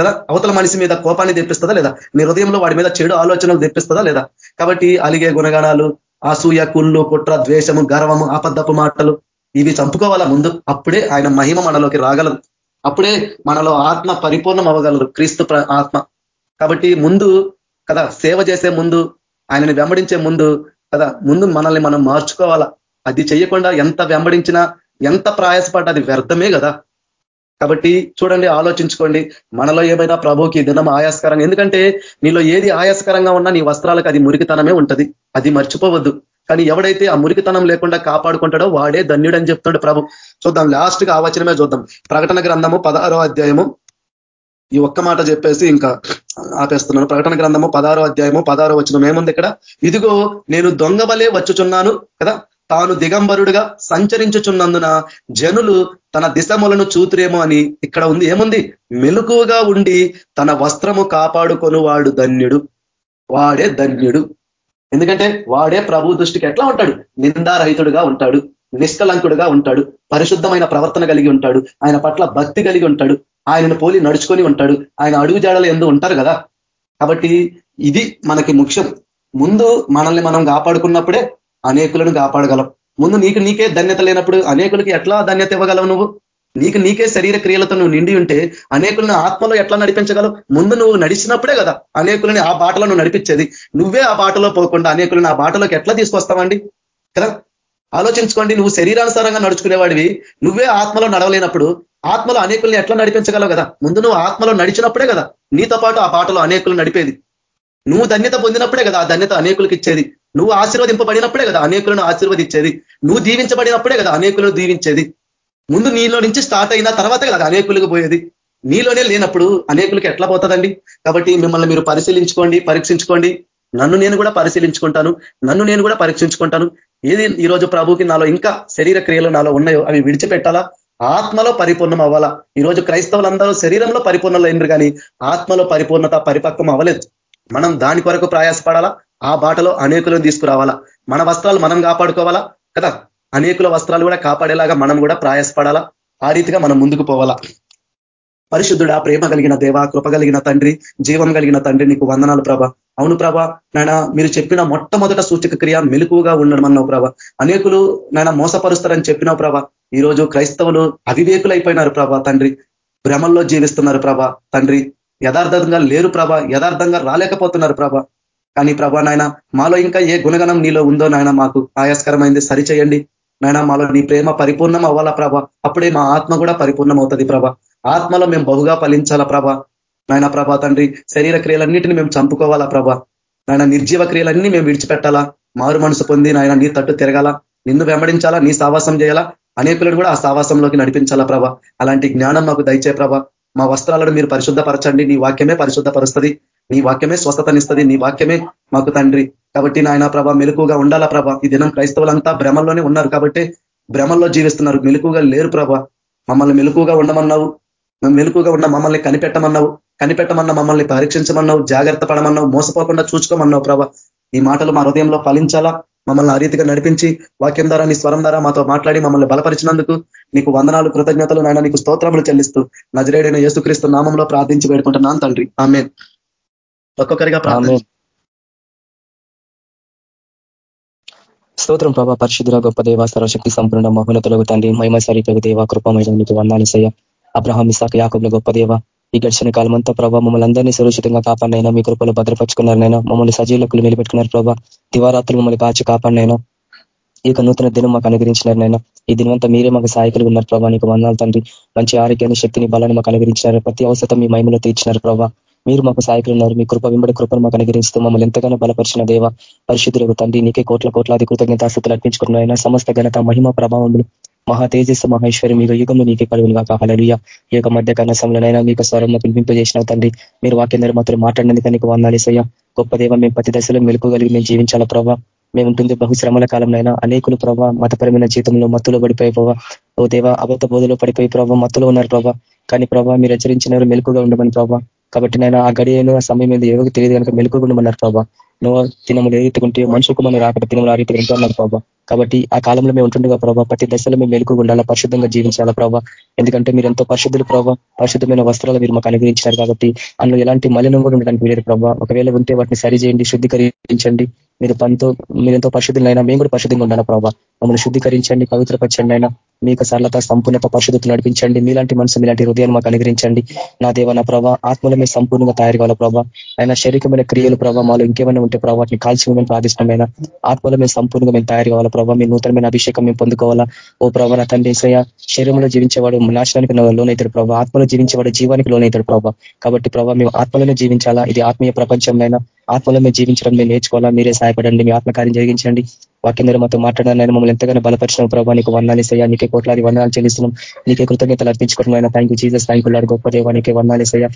కదా? అవతల మనిషి మీద కోపాన్ని తెప్పిస్తుందా లేదా? నీ హృదయంలో వాడి మీద చెడు ఆలోచనలు తెప్పిస్తుందా లేదా? కాబట్టి అలిగే గుణగణాలు అసూయ కుళ్ళు కుట్ర ద్వేషము గర్వము అబద్ధపు మాటలు ఇవి చంపుకోవాలా ముందు? అప్పుడే ఆయన మహిమ మనలోకి రాగలదు అప్పుడే మనలో ఆత్మ పరిపూర్ణం అవ్వగలరు. క్రీస్తు ఆత్మ. కాబట్టి ముందు కదా సేవ చేసే ముందు ఆయనని వెంబడించే ముందు కదా ముందు మనల్ని మనం మార్చుకోవాలా? అది చేయకుండా ఎంత వెంబడించినా ఎంత ప్రయాసపడ్డా అది వ్యర్థమే కదా. కాబట్టి చూడండి ఆలోచించుకోండి. మనలో ఏమైనా ప్రభుకి దినం ఆయాస్కరంగా ఎందుకంటే నీలో ఏది ఆయాస్కరంగా ఉన్నా నీ వస్త్రాలకు అది మురికితనమే ఉంటది. అది మర్చిపోవద్దు. కానీ ఎవడైతే ఆ మురికితనం లేకుండా కాపాడుకుంటాడో వాడే ధన్యుడని చెప్తాడు ప్రభు. చూద్దాం లాస్ట్గా ఆవచనమే చూద్దాం. ప్రకటన గ్రంథము పదహారో అధ్యాయము. ఈ ఒక్క మాట చెప్పేసి ఇంకా ఆపేస్తున్నాను. ప్రకటన గ్రంథము పదహారో అధ్యాయము పదహారో వచనం ఏముంది ఇక్కడ? ఇదిగో నేను దొంగ వచ్చుచున్నాను కదా. తాను దిగంబరుడుగా సంచరించుచున్నందున జనులు తన దిశములను చూతురేమో అని ఇక్కడ ఉంది. ఏముంది? మెలుకువగా ఉండి తన వస్త్రము కాపాడుకొని వాడు ధన్యుడు. వాడే ధన్యుడు. ఎందుకంటే వాడే ప్రభు దృష్టికి ఎట్లా ఉంటాడు? నిందారహితుడుగా ఉంటాడు. నిష్కలంకుడుగా ఉంటాడు. పరిశుద్ధమైన ప్రవర్తన కలిగి ఉంటాడు. ఆయన పట్ల భక్తి కలిగి ఉంటాడు. ఆయనను పోలి నడుచుకొని ఉంటాడు. ఆయన అడుగు జాడలు ఎందు ఉంటారు కదా. కాబట్టి ఇది మనకి ముఖ్యం. ముందు మనల్ని మనం కాపాడుకున్నప్పుడే అనేకులను కాపాడగలం. ముందు నీకు నీకే ధన్యత లేనప్పుడు అనేకులకి ఎట్లా ధన్యత ఇవ్వగలవు నువ్వు? నీకు నీకే శరీర క్రియలతో నువ్వు నిండి ఉంటే అనేకులను ఆత్మలో ఎట్లా నడిపించగలవు? ముందు నువ్వు నడిచినప్పుడే కదా అనేకులని ఆ బాటలో నువ్వు నడిపించేది. నువ్వే ఆ బాటలో పోకుండా అనేకులను ఆ బాటలోకి ఎట్లా తీసుకొస్తావండి? కదా? ఆలోచించుకోండి నువ్వు శరీరానుసారంగా నడుచుకునేవాడివి. నువ్వే ఆత్మలో నడవలేనప్పుడు ఆత్మలో అనేకుల్ని ఎట్లా నడిపించగలవు కదా? ముందు నువ్వు ఆత్మలో నడిచినప్పుడే కదా నీతో పాటు ఆ బాటలో అనేకులు నడిపేది. నువ్వు ధన్యత పొందినప్పుడే కదా ఆ ధన్యత అనేకులకు ఇచ్చేది. నువ్వు ఆశీర్వదింపబడినప్పుడే కదా అనేకులను ఆశీర్వదించేది నువ్వు దీవించబడినప్పుడే కదా అనేకులను దీవించేది. ముందు నీలో నుంచి స్టార్ట్ అయిన తర్వాత కదా అనేకులకు పోయేది. నీలోనే లేనప్పుడు అనేకులకి ఎట్లా పోతుందండి? కాబట్టి మిమ్మల్ని మీరు పరిశీలించుకోండి పరీక్షించుకోండి. నన్ను నేను కూడా పరిశీలించుకుంటాను. నన్ను నేను కూడా పరీక్షించుకుంటాను. ఏది ఈరోజు ప్రభుకి నాలో ఇంకా శరీర క్రియలు నాలో ఉన్నాయో అవి విడిచిపెట్టాలా? ఆత్మలో పరిపూర్ణం అవ్వాలా? ఈరోజు క్రైస్తవులందరూ శరీరంలో పరిపూర్ణలైనరు కానీ ఆత్మలో పరిపూర్ణత పరిపక్వం అవ్వలేదు. మనం దాని కొరకు ప్రయాసపడాలా? ఆ బాటలో అనేకులను తీసుకురావాలా? మన వస్త్రాలు మనం కాపాడుకోవాలా? కదా? అనేకుల వస్త్రాలు కూడా కాపాడేలాగా మనం కూడా ప్రయాసపడాలా? ఆ రీతిగా మనం ముందుకు పోవాలా. పరిశుద్ధుడా ప్రేమ కలిగిన దేవ కృప కలిగిన తండ్రి జీవం కలిగిన తండ్రి నీకు వందనాలు ప్రభ. అవును ప్రభ నాయన మీరు చెప్పిన మొట్టమొదట సూచక క్రియ మెలుకుగా ఉండడం అన్నావు ప్రభ. అనేకులు నాయన మోసపరుస్తారని చెప్పినావు ప్రభ. ఈరోజు క్రైస్తవులు అవివేకులైపోయినారు ప్రభ తండ్రి. భ్రమల్లో జీవిస్తున్నారు ప్రభ తండ్రి. యథార్థంగా లేరు ప్రభ యథార్థంగా రాలేకపోతున్నారు ప్రభ. కానీ ప్రభా నాయన మాలో ఇంకా ఏ గుణగణం నీలో ఉందో నాయన మాకు ఆయాస్కరమైంది సరిచేయండి. నాయన మాలో నీ ప్రేమ పరిపూర్ణం అవ్వాలా ప్రభ? అప్పుడే మా ఆత్మ కూడా పరిపూర్ణం అవుతుంది ప్రభ. ఆత్మలో మేము బహుగా ఫలించాలా ప్రభ? నాయన ప్రభా తండ్రి శరీర క్రియలన్నిటిని మేము చంపుకోవాలా ప్రభ? నాయన నిర్జీవ క్రియలన్నీ మేము విడిచిపెట్టాలా? మారు మనసు పొంది నాయన నీ తట్టు తిరగాల? నిన్ను వెంబడించాలా? నీ సావాసం చేయాలా? అనేకులను కూడా ఆ సావాసంలోకి నడిపించాలా ప్రభ? అలాంటి జ్ఞానం మాకు దయచే ప్రభ. మా వస్త్రాలను మీరు పరిశుద్ధపరచండి. నీ వాక్యమే పరిశుద్ధపరుస్తుంది. నీ వాక్యమే స్వస్థతనిస్తుంది. నీ వాక్యమే మాకు తండ్రి. కాబట్టి నాయన ప్రభ మెలుకుగా ఉండాలా ప్రభ? ఈ దినం క్రైస్తవులంతా భ్రమంలోనే ఉన్నారు కాబట్టి భ్రమంలో జీవిస్తున్నారు. మెలుకుగా లేరు ప్రభ. మమ్మల్ని మెలుకుగా ఉండమన్నావు. మెలుకుగా ఉన్న మమ్మల్ని కనిపెట్టమన్నావు. కనిపెట్టమన్న మమ్మల్ని పరీక్షించమన్నావు. జాగ్రత్త పడమన్నావు. మోసపోకుండా చూసుకోమన్నావు ప్రభ. ఈ మాటలు మా హృదయంలో ఫలించాలా? మమ్మల్ని ఆ రీతిగా నడిపించి వాక్యం ద్వారా నీ స్వరం ద్వారా మాతో మాట్లాడి మమ్మల్ని బలపరిచినందుకు నీకు వందనాలు కృతజ్ఞతలు నాయన నీకు స్తోత్రములు చెల్లిస్తూ నజరేడైన యేసుక్రీస్తు నామంలో ప్రార్థించి పెట్టుకుంటున్నాను తండ్రి. ఆమె ఒక్కొక్కరిగా ప్రార్థన. స్తోత్రం ప్రభా పరిశుద్ధుల గొప్ప దేవ సర్వశక్తి సంపూర్ణ మహోన్నతులకు తండ్రి మహిమ సరితకు దేవ కృపమైన మీకు వందాలిసయ్య అబ్రహం ఇసాక యాకుబ్ల గొప్ప దేవ ఈ గడిచిన కాలం అంతా ప్రభావ మమ్మల్ని అందరినీ సురక్షితంగా కాపాడినైనా మీ కృపలో భద్రపరుచుకున్నారనైనా మమ్మల్ని సజీలకులు నిలబెట్టుకున్నారు ప్రభావ దివారాత్రులు మమ్మల్ని కాచి కాపాడినైనా ఈ యొక్క నూతన దినం మాకు అనుగ్రహించినారనైనా ఈ దినమంతా మీరే మాకు సహాయకులు ఉన్నారు ప్రభావ నీకు వందాలు తండ్రి. మంచి ఆరోగ్యాన్ని శక్తిని బలాన్ని మాకు అనుగ్రహించినారు. ప్రతి అవసరం మీ మహిమలో తీర్చినారు ప్రభావ మీరు మాకు సహాయకులు ఉన్నారు. మీ కృప వెంబడి కృపను మాకు అనుగ్రహిస్తూ మమ్మల్ని ఎంతగానో బలపరిచిన దేవ పరిశుద్ధులకు తండ్రి. నీకే కోట్ల కోట్లాది కృతజ్ఞతాస్థుతులు అర్పించుకున్న సమస్త ఘనత మహిమ ప్రభావములు మహా తేజస్సు మహేశ్వరి మీకు యుగము నీకే కలుగును కాక హలలుయ ఈ యొక్క మధ్య కనసంలోనైనా మీకు స్వరం పిలిపింపజేసిన తండ్రి. మీరు వాక్యందరూ మాత్రం మాట్లాడినందుకు నీకు వందాలేసయ్యా గొప్ప దేవ మేము ప్రతి దశలో మెలుకోగలిగి మేము జీవించాల ప్రభావ మేము ఉంటుంది బహుశ్రమల కాలంలో అనేకులు ప్రభావ మతపరమైన జీతంలో మత్తులో పడిపోయి ప్రభావ ఓ దేవ అబద్ధ బోధలో పడిపోయి ప్రభావ మత్తులో ఉన్నారు ప్రభావ కానీ ప్రభావ మీరు హెచ్చరించినారు మెలుకుగా ఉండమని ప్రభావ కాబట్టి నేను ఆ గడియను ఆ సమయం మీద ఎవరికి తెలియదు కనుక మెలుకుగా ఉండమన్నారు ప్రభావ నువ్వు దినములు ఏ రీతికుంటే మనుషులకు మనం రాకట తినములు ఆ రీతిగా ఉంటున్నారు ప్రభావ కాబట్టి ఆ కాలంలో మేము ఉంటుండగా ప్రభావ ప్రతి దశలో మేము మెలుకు ఉండాలా పరిశుద్ధంగా జీవించాలా ప్రభావ ఎందుకంటే మీరు ఎంతో పరిశుద్ధులు ప్రభావ పరిశుద్ధమైన వస్త్రాలు మీరు మాకు అనుగ్రహించారు కాబట్టి అందులో ఎలాంటి మలినం కూడా ఉండడానికి వీలేదు ప్రభావ ఒకవేళ ఉంటే వాటిని సరిచేయండి శుద్ధీకరించండి. మీరు పనితో మీరు ఎంతో పరిశుద్ధులైనా మేము కూడా పరిశుద్ధంగా ఉండాలా ప్రభావ మమ్మల్ని శుద్ధీకరించండి పవిత్రపరచండి అయినా మీకు సరళత సంపూర్ణ పరిశుద్ధత నడిపించండి. మీలాంటి మనసు మీలాంటి హృదయాన్ని మాకు అనుగ్రహించండి. నా దేవ నా ప్రభా ఆత్మల మీద సంపూర్ణంగా తయారు కావాల ప్రభావ ఆయన శరీరమైన క్రియలు ప్రభావ మాలో ఇంకేమైనా ఉంటే ప్రభావ వాటిని కాల్చి మేము ప్రార్థిష్టమైన ఆత్మల మీద సంపూర్ణంగా మేము తయారు కావాల ప్రభావ మీ నూతనమైన అభిషేకం మేము పొందుకోవాలా? ఓ ప్రభావ నా తండ్రి శరీరంలో జీవించేవాడు నాశనానికి లోనైతాడు ప్రభావ ఆత్మలో జీవించేవాడు జీవానికి లోనైతాడు ప్రభావ కాబట్టి ప్రభావ మేము ఆత్మలోనే జీవించాలా? ఇది ఆత్మీయ ప్రపంచంలో ఆత్మలో మేము జీవించడం మేము నేర్చుకోవాలా? మీరే సహాయపడండి మీ ఆత్మకార్యం జరిగించండి. వాక్యం ద్వారా మాతో మాట్లాడాలని మమ్మల్ని ఎంతగానో బలపరిచిన ప్రభావ నీకు వందాలు ఇస్తాయా నీకే కోట్లాది వందనాలు చెల్లిస్తున్నాం. నీకే కృతజ్ఞతలు అర్పించుకోవడం thank you Jesus thank you గొప్ప దేవానికి వందాలు ఇస్తాయా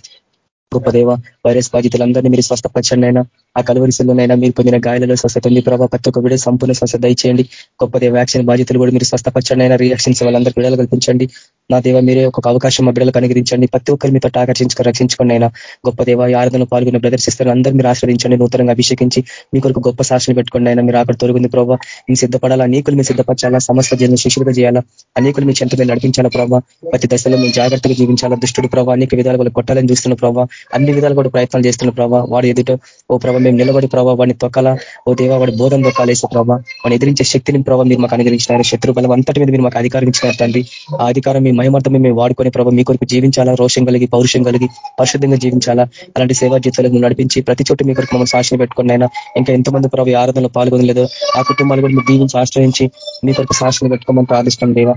గొప్ప దేవ వైరస్ బాధితులందరినీ మీరు స్వస్థపరచండి అయినా ఆ కలువరిశిల్లోనైనా మీరు పొందిన గాయాలలో స్వస్థత ఉంది. ప్రభావ ప్రతి ఒక్క విడ సంపూర్ణ స్వస్థత దయచేయండి. గొప్పదే వ్యాక్సిన్ బాధితులు కూడా మీరు స్వస్థపరచండి అయినా రియాక్షన్స్ వాళ్ళందరూ విడుదల కల్పించండి. నా దేవ మీరే ఒక అవకాశం మా బిడ్డలకు అనుగ్రహించండి. ప్రతి ఒక్కరి మీతో ఆకర్షించుకొని రక్షించుకోండి అయినా. గొప్ప దేవ ఆరాధన పాల్గొన్న బ్రదర్స్ ఇస్తారు అందరూ మీరు ఆశ్రయించండి నూతనంగా అభిషేకించి మీ కొరకు గొప్ప సాక్షిని పెట్టుకోండి అయినా. మీరు అక్కడ తొలగింది ప్రభావ మీ సిద్ధపడాలా? అనేకులు మీ సిద్ధపరచాలా? సమస్త జన్మ శిష్యులుగా చేయాలా? అనేకులు మీ చెంత మీద నడిపించాలా ప్రభావ ప్రతి దశలో మేము జాగ్రత్తగా జీవించాలా? దుష్టుడు ప్రభావ అనేక విధాలు వాళ్ళు కొట్టాలని చూస్తున్న ప్రభావ అన్ని విధాలు కూడా ప్రయత్నాలు చేస్తున్న ప్రభావ వాడు ఎదుట ఓ ప్రభావ మేము నిలబడి ప్రభావ వాడిని తొక్కల ఓ దేవ వాడి బోధం తొక్కాలేసే ప్రభావ వాడిని ఎదిరించే శక్తిని ప్రభావ మీరు మాకు అనుగ్రహించినారు. శత్రు బలం అంతటి మీద మీరు మాకు అధికారం ఇచ్చినారు తండ్రి. ఆ అధికారం మీ మహిమర్థమే మేము వాడుకొని ప్రభావ మీ కొరకు జీవించాలా? రోషం కలిగి పౌరుషం కలిగి పరిశుద్ధంగా జీవించాలా? అలాంటి సేవా జీవితాలకు నడిపించి ప్రతి చోట మీ కొరకు మమ్మల్ని సాక్షిని పెట్టుకుని అయినా ఇంకా ఎంతమంది ప్రభావ ఆరాధనలో పాల్గొనలేదు ఆ కుటుంబాలు కూడా మీరు దీవించి ఆశ్రయించి మీ కొరకు సాక్షిని పెట్టుకోమని ప్రార్థిస్తాం దేవా.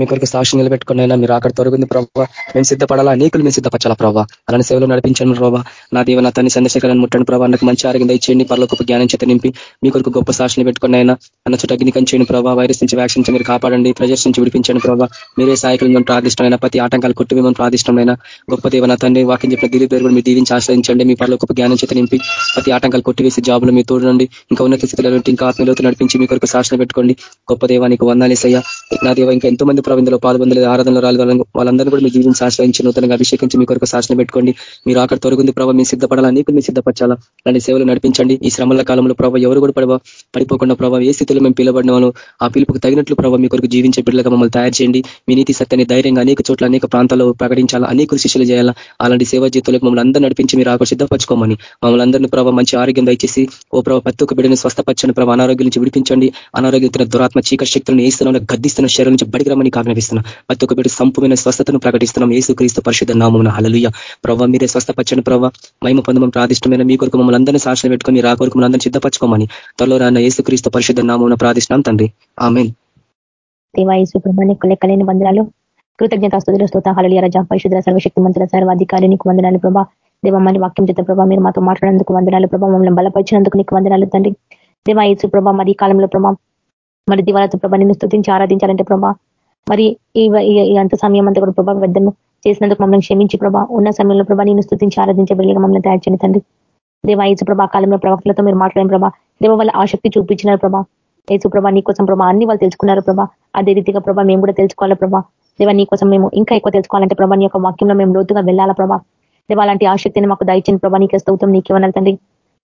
మీ కొరకు సాక్షి నిలబెట్టుకున్నైనా మీరు అక్కడ తొలగింది ప్రభావ మేము సిద్ధపడాలా? అనేకులు మేము సిద్ధపరచాలా ప్రభావ అలాంటి సేవలు నడిపించండి ప్రభావ నా దేవ తన్ని సందర్శకాలను ముట్టండి ప్రభావ నాకు మంచి ఆరోగ్యం ఇచ్చేయండి గొప్ప జ్ఞానం చేత నింపి మీ కొరకు గొప్ప సాక్షిని పెట్టుకున్నైనా అన్న చుట్టూ అగ్నికంచేయండి ప్రభావ వైరస్ నుంచి వ్యాక్సిన్ మీరు కాపాడండి. ప్రజర్స్ నుంచి విడిపించండి ప్రభావ మీరే సాయకులు మేము ప్రార్థిష్టమైన ప్రతి ఆటంకాలు కొట్టి మేము ప్రార్థిష్టమైన గొప్ప దేవ నా తండ్రి వాక్యం చెప్పిన దిలీప్ పేరు మీరు దీవించి ఆశ్రయించండి. మీ గొప్ప జ్ఞానం చేత నింపి ప్రతి ఆటంకాలు కొట్టివేసి జాబులు మీ తోడండి ఇంకా ఉన్నత స్థితిలో ఇంకా ఆత్మీయత నడిపించి మీ కొరకు సాక్షిని పెట్టుకోండి గొప్ప దేవానికి వందాలేసయ్యా నా దేవ ఇంకా ఎంతో మంది ప్రవీణలో పాల్గొందలేదు ఆరాధనలో రాలేదు. వాళ్ళందరూ కూడా మీ జీవితం ఆశ్రయించి నూతనంగా అభిషేకించి మీ కొరకు శాసన పెట్టుకోండి. మీరు అక్కడ తొలగింది ప్రభావ మీ సిద్ధపడాలా? నీకు మీ సిద్ధపరచాలా? అలాంటి సేవలు నడిపించండి. ఈ శ్రమల కాలంలో ప్రభావ ఎవరు కూడా పడవ పడిపోకుండా ప్రభావ ఏ స్థితిలో మేము పిలబడినామో ఆ పిలుపుకు తగినట్లు ప్రభావ మీ కొరకు జీవించే బిడ్డలుగా మమ్మల్ని తయారు చేయండి. మీ నీతి సత్యాన్ని ధైర్యంగా అనేక చోట్ల అనేక ప్రాంతాల్లో ప్రకటించాలా? అనేక శిష్యులు చేయాలా? అలాంటి సేవా జీవితంలో మమ్మల్ని అందరూ నడిపించి మీరు ఆకు సిద్ధపరచుకోమని మమ్మల్ని అందరినీ ప్రభావ మంచి ఆరోగ్యం దయచేసి ఓ ప్రభావ ప్రతి ఒక్క బిడ్డని స్వస్థపరచని ప్రభావ అనారోగ్యం నుంచి విడిపించండి. అనారోగ్య దురాత్మ చీకటి శక్తులను వేస్తున్నా గద్దిస్తున్న శరీరం నుంచి బడికి రమ్మని ఆజ్ఞాపిస్తున్నాం ప్రతి ఒక్క బిడ్డ సంపూర్ణ స్వస్థతను ప్రకటిస్తున్నాం. ఏసు క్రీస్తు పరిశుద్ధ నామం హలలుయ ప్రభావ మీరే స్వస్థపచ్చని ప్రభావ మహిమ పొందమని ప్రాదిష్టమైన మీ కొరకు మమ్మల్ని అందరినీ సాక్షణ పెట్టుకొని మీరు ఆ కొరకు మమ్మల్ని అందరినీ సిద్ధపరచుకోమని త్వరలో రాన్న ఏసు క్రీస్తు పరిశుద్ధ నామం ప్రాదిష్టం తండ్రి. ఆమె దేవాయసు ప్రభానికి లెక్కలేని వందనాలు. కృతజ్ఞత స్థుతుల స్తోత హళలియ రజ. పరిశుద్ధ సర్వశక్తి మంత్రుల సర్వాధికారి నీకు వందనాలు ప్రభా. దేవమ్మని వాక్యం చేత ప్రభా మీరు మాతో మాట్లాడేందుకు వందనాలు ప్రభా. మమ్మల్ని బలపరిచినందుకు నీకు వందనాలు తండ్రి. దేవాయసు ప్రభా మరి కాలంలో ప్రభా మరి దివాలతో ప్రభా నిన్ను స్థుతించి ఆరాధించాలంటే ప్రభా మరి ఈ అంత సమయం అంతా కూడా ప్రభావ వ్యర్థము చేసినందుకు మమ్మల్ని క్షమించి ప్రభా. ఉన్న సమయంలో ప్రభా నేను స్థుతించి ఆరాధించే బిడ్డగా మమ్మల్ని తయారు చేయండి తండ్రి. దేవ ప్రభా కాలంలో ప్రవక్తలతో మీరు మాట్లాడిన ప్రభా. దేవ వాళ్ళ ఆసక్తి చూపించినారు ప్రభా. యేసు ప్రభా నీ కోసం ప్రభా అన్ని వాళ్ళు తెలుసుకున్నారు ప్రభా. అదే రీతిగా ప్రభా మేము కూడా తెలుసుకోవాలి ప్రభా. దేవా నీ కోసం మేము ఇంకా ఎక్కువ తెలుసుకోవాలంటే ప్రభా నీ యొక్క వాక్యంలో మేము లోతుగా వెళ్ళాలా ప్రభా. దేవా అలాంటి ఆసక్తిని మాకు దయచిన ప్రభా. నీకే నీకు నీకేమన్నా తండ్రి.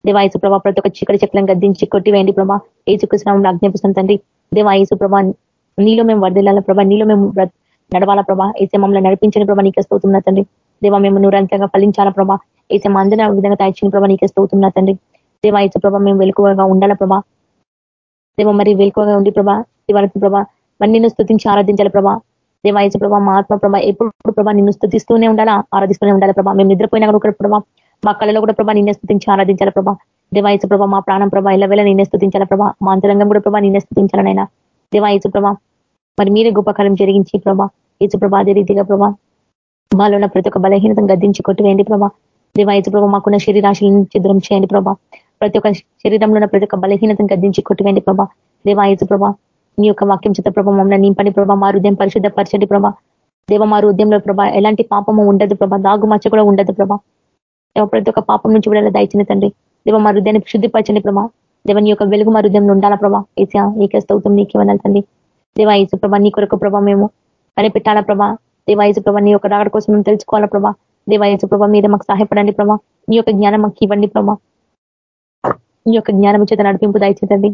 దేవాయసు ప్రభా ప్రతి ఒక్క చీకటి చెక్కలను గద్దించి కొట్టివేయండి ప్రభా. ఏసుకృష్ణ కృష్ణంలో ఆజ్ఞాపిస్తుంది తండ్రి. దేవాయసు ప్రభా నీలో మేము వర్దిల్లాల ప్రభా నీలో మేము నడవాల ప్రభా. ఏసే మమ్మల్ని నడిపించిన ప్రభా నీకే స్తోతున్నా తండ్రి. దేవ మేము నూరంతంగా ఫలించాల ప్రభా. ఏసే మందిన విధంగా తయారు ప్రభా నీకే స్తోతున్నా తండ్రి. దేవాయసు ప్రభా మేము వెలుకువగా ఉండాల ప్రభా. దేవ మరి వెలుకువగా ఉండి ప్రభా దివాలపు ప్రభా మరి నిన్ను స్థుతించి ఆరాధించాలి ప్రభా. దేవాయసు ప్రభా మా ఆత్మ ప్రభా ఎప్పుడు ప్రభా నిన్ను స్థుతిస్తూనే ఉండాలా ఆరాధిస్తూనే ఉండాలి ప్రభా. మేము నిద్రపోయినా కూడా ప్రభా మా కళలో కూడా ప్రభా నిన్నే స్థుతించి ఆరాధించాల ప్రభా. దేవాయసు ప్రభా మా ప్రాణం ప్రభా ఇలా వేళ నిన్నే స్థుతించాల ప్రభా. మా అంతరంగం కూడా ప్రభా నిన్నే స్థుతించాలనైనా దేవా ప్రభా మరి మీరే గొప్పకాలం జరిగించి ప్రభా ఈచు ప్రభా అదే రీతిగా ప్రభా మాలో ఉన్న ప్రతి ఒక్క బలహీనతను గద్దించి కొట్టివేయండి ప్రభా. దేవా ప్రభా మాకున్న శరీరాశులను చిద్రం చేయండి ప్రభా. ప్రతి ఒక్క శరీరంలో ఉన్న ప్రతి ఒక్క బలహీనతను గద్దించి కొట్టివేయండి ప్రభా. దేవా ప్రభా నీ యొక్క వాక్యం చిత్త ప్రభా మమ్మల్ని నింపండి ప్రభా మా హృదయం పరిశుద్ధపరచండి ప్రభా. దేవ మా హృదయంలో ప్రభా ఎలాంటి పాపము ఉండదు ప్రభా దాగు మచ్చ కూడా ఉండదు ప్రభా. ప్రతి ఒక్క పాపం నుంచి కూడా దయచిన తండ్రి. దేవ మా హృదయాన్ని శుద్ధిపరచండి ప్రభా. దేవని యొక్క వెలుగు మా హృదయంలో ఉండాలా ప్రభా? ఏసా నీకే స్తౌతం నీకే వనాలి దేవా ప్రభా నీ కొరకు ప్రభా మేము కనిపెట్టాలా ప్రభా? దేవాయసు ప్రభా నీ యొక్క రాగడ కోసం మేము తెలుసుకోవాలా ప్రభా? దేవాయసు ప్రభా మీద మాకు సహాయపడండి ప్రభా. నీ యొక్క జ్ఞానం మాకు ఇవ్వండి ప్రభా. నీ యొక్క జ్ఞానం చేత నడిపింపు దయచేతండి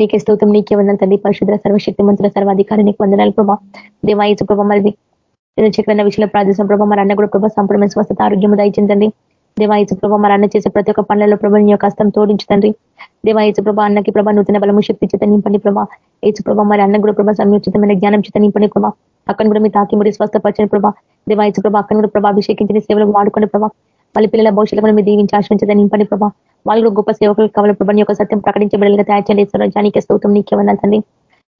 నీకే స్తోత్రం నీకే వందలు తండ్రి. పరిశుద్ర సర్వశక్తి మంత్రుల సర్వాధికారి నీకు వందనాలు ప్రభా. దేవాయసు ప్రభా మరి నేను విషయంలో ప్రార్థిస్తున్న ప్రభా. మరి అన్న కూడా ప్రభా సంపూర్ణమైన స్వస్థత ఆరోగ్యం దయచిందండి దేవాయసు ప్రభా మరి అన్న చేసే ప్రతి ఒక్క పనులలో ప్రభా నీ యొక్క హస్తం తోడించుతండి దేవాయసు ప్రభా అన్నకి ప్రభా నూతన బలము శక్తి చేత నింపండి ప్రభా. ఏసు ప్రభా మరి అన్న కూడా ప్రభా సమయోచితమైన జ్ఞానం చేత నింపండి ప్రభా. అక్కడ కూడా మీ తాకి ముడి స్వస్థపరచని ప్రభా. దేవాయసు ప్రభా అక్కడ కూడా ప్రభా అభిషేకించిన సేవలు వాడుకోండి ప్రభా. వాళ్ళ పిల్లల భవిష్యత్తు కూడా మీరు దీవించి ఆశ్రయించదని నింపండి ప్రభా. వాళ్ళు గొప్ప సేవకులు కావాలి ప్రభా యొక్క సత్యం ప్రకటించబడేలా తయారు చేయండి. స్వరాజానికి స్తోత్రం నీకేమన్నా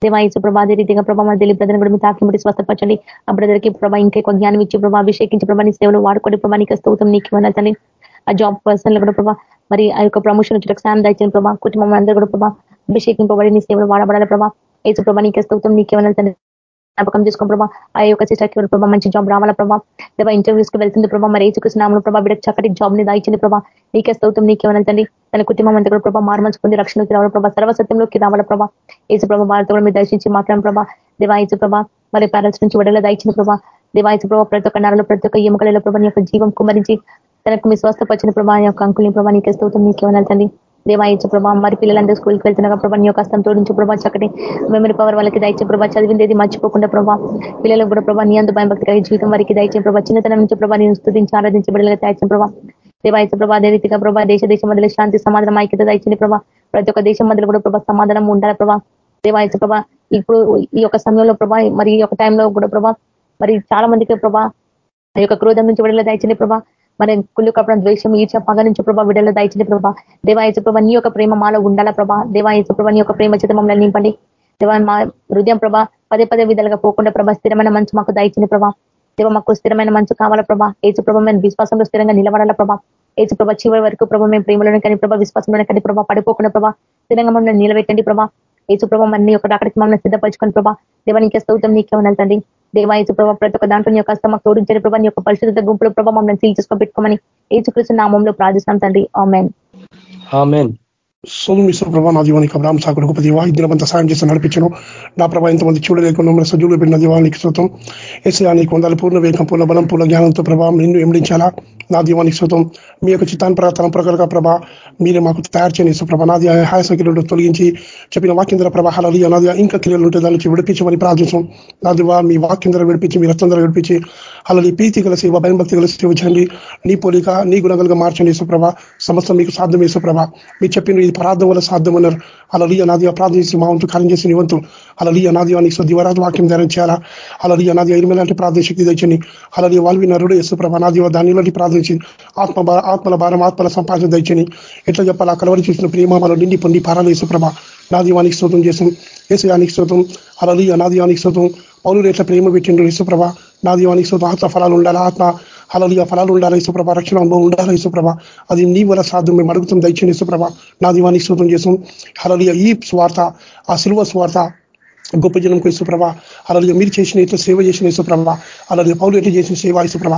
దేవా దేవాయసు ప్రభా అదే రీతిగా ప్రభా మా తెలియ బ్రదర్ కూడా మీ తాకి ముడి స్వస్థపరచండి. ఆ బ్రదర్కి ప్రభా ఇంకా ఎక్కువ జ్ఞానం ఇచ్చి ప్రభా అభిషేకించి ప్రభా నీ సేవలు వాడుకోండి ప్రభా నీకు స్తోత్రం నీకేమన్నా తండ్రి ఆ జాబ్ పర్సన్ కూడా ప్రభా మరి ఆ యొక్క ప్రమోషన్ వచ్చేటకు సాయం దాచిన ప్రభా. కుటుంబం అందరూ కూడా ప్రభా అభిషేకింపబడి నీ సేవలు వాడబడాలి ప్రభా. ఏసు ప్రభా నీకే స్తోత్రం నీకేమన్నా జ్ఞాపకం చేసుకోండి ప్రభా ఆ యొక్క సిస్టర్కి ప్రభా మంచి జాబ్ రావాల ప్రభా? లేదా ఇంటర్వ్యూస్కి వెళ్తుంది ప్రభా మరి ఏసుకృష్ణామను ప్రభా బిడ్డ చక్కటి జాబ్ని దాయించింది ప్రభా. నీకే స్తోత్రం నీకే తండ్రి. తన కుటుంబం అంతా కూడా ప్రభా మారుమంచుకుంది రక్షణలోకి రావాలి ప్రభా? సర్వసత్యంలోకి రావాల ప్రభా? ఏసు ప్రభా వారితో కూడా మీరు దర్శించి మాట్లాడిన ప్రభా. దేవాయసు ప్రభా మరి పేరెంట్స్ నుంచి విడుదల దాయించిన ప్రభా. దేవాయసు ప్రభా ప్రతి ఒక్క నరలో ప్రతి ఒక్క ఎముకలలో ప్రభా యొక్క జీవం కుమరించి తనకు మీ స్వస్థపరిచిన ప్రభా యొక్క అంకుల్ని ప్రభా నీకే స్తోత్రం నీకే తండ్రి. దేవాయించు ప్రభా మరి పిల్లలందరూ స్కూల్కి వెళ్తున్నారు ప్రభా నీ యొక్క హస్తం తోడించు ప్రభా చక్కటి మెమరీ పవర్ వాళ్ళకి దయచే ప్రభా చదివింది మర్చిపోకుండా ప్రభా పిల్లలకు కూడా ప్రభా నీ అందు భయం భక్తి జీవితం వారికి దయచే ప్రభా చిన్నతనం నుంచి ప్రభా నేను స్థుతించి ఆరాధించబడేలా దయచిన ప్రభా. దేవాయత్స ప్రభా అదే రీతిగా ప్రభా దేశ దేశం మధ్యలో శాంతి సమాధానం ఐక్యత దయచింది ప్రభా. ప్రతి ఒక్క దేశం మధ్యలో కూడా ప్రభా సమాధానం ఉండాలి ప్రభా. దేవాయత్స ప్రభా ఇప్పుడు ఈ యొక్క సమయంలో ప్రభా మరి ఈ యొక్క టైంలో కూడా ప్రభా మరి చాలా మందికి ప్రభా ఈ యొక్క క్రోధం నుంచి విడుదల దయచింది ప్రభా. మరి కుళ్ళు కప్పడం ద్వేషం ఈర్చ పగ నుంచి ప్రభా విడుదల దయచింది ప్రభా. దేవాయచ ప్రభా నీ యొక్క ప్రేమ మాలో ఉండాలా ప్రభా? దేవాయచ ప్రభా నీ యొక్క ప్రేమ చేత మమ్మల్ని నింపండి దేవా మా హృదయం ప్రభా పదే పదే విధాలుగా పోకుండా ప్రభా స్థిరమైన మంచు మాకు దయచింది ప్రభా. దేవ మాకు స్థిరమైన మంచు కావాలా ప్రభా? ఏచు ప్రభా మేము విశ్వాసంలో స్థిరంగా నిలబడాలా ప్రభా? ఏచు ప్రభా చివరి వరకు ప్రభా మేము ప్రేమలోనే కానీ ప్రభా విశ్వాసంలోనే కానీ ప్రభా పడిపోకుండా ప్రభా స్థిరంగా మమ్మల్ని నిలబెట్టండి ప్రభా. ఏచు ప్రభా మన యొక్క అక్కడికి మమ్మల్ని సిద్ధపరచుకొని ప్రభా. దేవానికి స్తౌతం నీకే ఉన్నదండి దేవాయసు ప్రభావ ప్రతి ఒక్క దాంట్లో నీ యొక్క హస్తమాకు తోడించని ప్రభావ నీ యొక్క పరిశుద్ధ గుంపుల ప్రభా మమ్మల్ని సీల్ చేసుకొని పెట్టుకోమని ఏచుకృష్ణ నామంలో ప్రార్థిస్తాం తండ్రి. ఆమెన్. సోము ప్రభా నా దీవానికి అబ్రామ్ సాకుడు గొప్ప దీవా. ఇద్దరంతా సాయం చేసి నడిపించను. నా ప్రభా ఎంతమంది చూడలేకుండా మన సజీవులు పెట్టిన దీవానికి శృతం ఎస్ఐ నీకు వందాలు పూర్ణ వేగం పూర్ణ బలం పూర్ణ జ్ఞానంతో ప్రభావం నిన్ను ఎమిడించాలా? నా దీవానికి శృతం మీ యొక్క చిత్తాన్ ప్రకారం ప్రకారంగా ప్రభా మీరే మాకు తయారు చేయని ప్రభా నాది హాయస క్రియలు తొలగించి చెప్పిన వాక్యంధ్ర ప్రభాహాలు నాది ఇంకా క్రియలు ఉంటే దాని నుంచి విడిపించమని ప్రార్థించాం నా దివా మీ వాక్యంధ్ర విడిపించి మీ రక్తం విడిపించి అలాని ప్రీతి కలిసి భయంభక్తి కలిసి సేవ చేయండి. నీ పోలిక నీ గుణగలుగా మార్చండి ప్రభా. సమస్తం మీకు సాధ్యం యేసుప్రభ మీరు చెప్పిన ప్రార్థన వల్ల సాధ్యమన్నారు అలా అనాది చేసి మా వంతు కార్యం చేసిన వంతు. అలా అనాది నీకు దివరాజు వాక్యం ధరం చేయాలా? అలా అనాది ఐదు లాంటి ప్రార్థన శక్తి తెచ్చండి అలా వాల్వి నరుడు యేసుప్రభ. అనాది దాని లాంటి ప్రార్థించి ఆత్మ ఆత్మల భారం ఆత్మల సంపాదన తెచ్చని ఎట్లా చెప్పాలా? కలవరి చూసిన ప్రేమ మనం నిండి పొంది పారాలు యేసుప్రభ. నాదివానికి దీవానికి శ్రోతం చేసాం ఏసయానికి శ్రోతం అలలి అనాదివానికి శ్రోతం పౌరులు ఎట్లా ప్రేమ పెట్టిండు యేసుప్రభ. నాదివానికి దీవానికి ఆత్మ ఫలాలు ఉండాలా? ఆత్మ అలలిగా ఫలాలు ఉండాలి యేసుప్రభ రక్షణ అనుభవం ఉండాలి యేసుప్రభ. అది నీ వల్ల సాధ్యం మేము అడుగుతాం దయచేయండి యేసుప్రభ నా దీవానికి శ్రోతం చేసాం అలలియ ఈ స్వార్థ ఆ సిల్వ స్వార్థ గొప్ప జనంకు యేసుప్రభ అలాగే మీరు చేసిన ఇట్లా సేవ చేసిన యేసుప్రభ అలాగే పౌలు ఎట్లా చేసిన సేవ యేసుప్రభ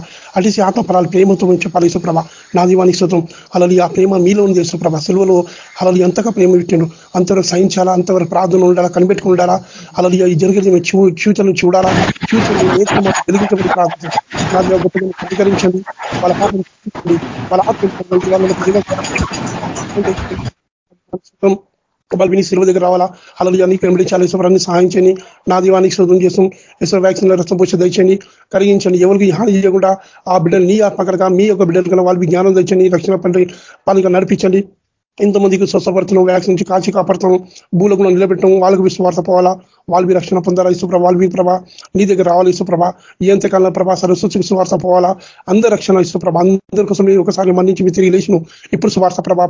ఆత్మ ఫలాలు ప్రేమతో చెప్పాలి యేసుప్రభ నా దీవానికి స్తోత్రం. అలాగే ఆ ప్రేమ మీలో ఉంది యేసుప్రభ సెలవులో అలాగే ఎంతగా ప్రేమ పెట్టిండు. అంతవరకు సహించాలా? అంతవరకు ప్రార్థన ఉండాలా? కనిపెట్టుకుని ఉండాలా అలాగే ఈ జరిగేది చూచలను చూడాలా? చూచలు వెలిగించబడి ప్రార్థన గొప్ప అధికరించండి వాళ్ళ పాపం వాళ్ళ ఆత్మ బల్బిని సిల్వ దగ్గర రావాలా? అలా నీకు వెంబడించాలి ఈశ్వరాన్ని సహాయించండి నా దీవానికి శోధం చేసాం ఈశ్వర వ్యాక్సిన్ రసం పోష దయచండి కరిగించండి. ఎవరికి హాని చేయకుండా ఆ బిడ్డలు నీ ఆత్మకరగా మీ యొక్క బిడ్డలు కన్నా వాళ్ళకి జ్ఞానం తెచ్చండి రక్షణ పండి వాళ్ళకి నడిపించండి. ఇంతమందికి స్వస్థపడుతున్నాం వ్యాక్సిన్ నుంచి కాచి కాపాడతాం భూలకు నిలబెట్టడం వాళ్ళకి విశ్వార్థ పోవాలా వాళ్ళవి రక్షణ పొందాలా ఇసుప్రభ వాళ్ళవి ప్రభ నీ దగ్గర రావాలి ఇసుప్రభ ఎంతకాలం ప్రభా సరస్వతికి సువార్త పోవాలా అందరి రక్షణ ఇసుప్రభ అందరి కోసం ఒకసారి మన్నించి మీ తిరిగి లేచిన ఇప్పుడు సువార్త ప్రభ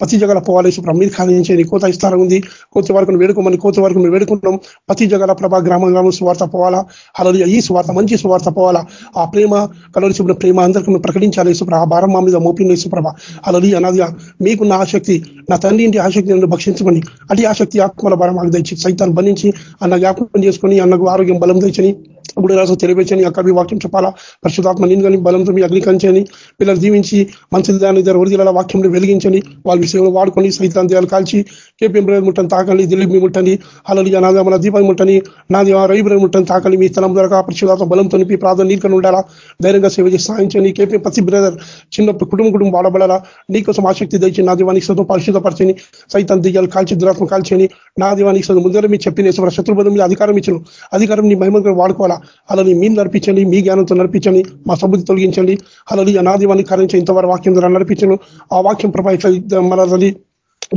ప్రతి జగల పోవాలి ఇసుప్రభ మీరు ఖాళించండి కోత ఇస్తారం ఉంది కోత వరకు వేడుకోమని కోత వరకు మేము వేడుకుంటున్నాం ప్రతి జగల ప్రభ గ్రామం గ్రామం సువార్త పోవాలా అలా ఈ సువార్త మంచి సువార్త పోవాలా ఆ ప్రేమ కలవలసిన ప్రేమ అందరికీ ప్రకటించాలి ఇసుప్రభ ఆ భారం మా మీద మోపిన ఇసుప్రభ అలా అనాదిగా మీకున్న ఆశక్తి నా తండ్రి ఇంటి ఆశక్తి నన్ను భక్షించమని. అటు ఆశక్తి ఆత్మల భారం మాకు దయచి సైతాన్ని బంధించి అన్న జ్ఞాపకం చేసుకొని అన్నకు ఆరోగ్యం బలం తెచ్చని ఇప్పుడు రాసు తెలియపచ్చని అక్క మీ వాక్యం చెప్పాలా? పరిశుధాత్మ నేను కానీ బలంతో మీ అగ్నికంచని పిల్లలు జీవించి మంచి దాని ఇద్దరు ఒరిజినల్ వాక్యంలో వెలిగించని వాళ్ళ విషయంలో వాడుకొని సైతాన్ దేవాలు కాల్చి కేపీఎం బ్రదర్ ముట్టని తాకండి దిలీప్ మీ ముట్టని అలాగే నాదే మన దీపం ముట్టని నాది రవి బ్రదర్ ముట్టని తాకండి మీ స్థలం ద్వారా పరిశుధాత్మ బలంతో నింపి ప్రార్థన నీకని ఉండాలా ధైర్యంగా సేవ చేసి సాధించని కేపీ ప్రతి బ్రదర్ చిన్నప్పుడు కుటుంబం కుటుంబం వాడబడాలా నీకోసం ఆసక్తి తెచ్చి నా దీవానికి సొంతం పరిశుద్ధపరచని సైతాన్ దియ్యాలు కాల్చి దురాత్మ కాల్చని నా దీవానికి సొంతం ముందర మీరు చెప్పిన శత్రుబంధం మీద అధికారం ఇచ్చిన. అధికారం నీ మహిమ వాడుకోవాలా? అలాని మీరు నడిపించండి మీ జ్ఞానంతో నడిపించండి మా సబుద్ధి తొలగించండి. అలాని అనాదివాన్ని కరించి ఇంతవరకు వాక్యం ద్వారా నడిపించను. ఆ వాక్యం ప్రభా మన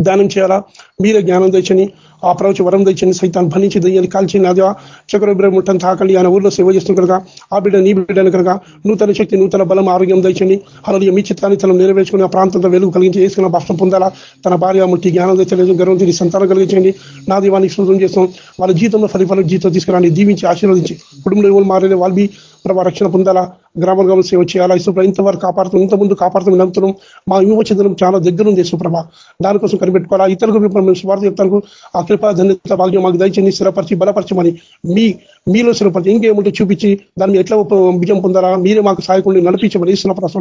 ధ్యానం చేయాలా? మీరే జ్ఞానం తెచ్చని ఆ ప్రవచ వరం తెచ్చని సైతాన్ని బంధించి దయ్యాన్ని కాల్చి నాదివా చక్ర ముట్టని తాకండి ఆయన ఊర్లో సేవ చేస్తుంది కనుక ఆ బిడ్డ నీ బిడ్డను కనుక నూతన శక్తి నూతన బలం ఆరోగ్యం తెచ్చండి అలాగే మీ చిత్తాన్ని తన నెరవేర్చుకుని ఆ ప్రాంతంలో వెలుగు కలిగించి వేసుకున్న భాషం పొందాలా? తన భార్య ముట్టి జ్ఞానం తెచ్చలేదు గర్వం తిరిగి సంతానం కలిగించండి. నా దీవానికి శోధం చేస్తాం. వాళ్ళ జీవితంలో ఫలిఫలం జీవితం తీసుకురాని దీవించి ఆశీర్వదించి కుటుంబంలో మారే వాళ్ళు ప్రభా రక్షణ పొందాలా గ్రామ గ్రామ సేవ చేయాలా? ఇసుప్ర ఇంతవరకు కాపాడుతాం ఇంత ముందు కాపాడుతాం నమ్ముతున్నాం. మా యువచందనం చాలా దగ్గర ఉంది సుప్రభ దానికోసం కనిపెట్టుకోవాలా? ఇతరులకు మేము స్వార్థ చెప్తాను ఆ కృపా ధన్యత భాగ్యం మాకు దయచేసి స్థిరపరిచి బలపరచమని. మీ మీలో స్థిరపరిచి ఇంకేముంటే చూపించి దాన్ని ఎట్లా విజయం పొందాలా? మీరే మాకు సహాయకుండా నడిపించమని ఇస్తున్న ప్రశ్న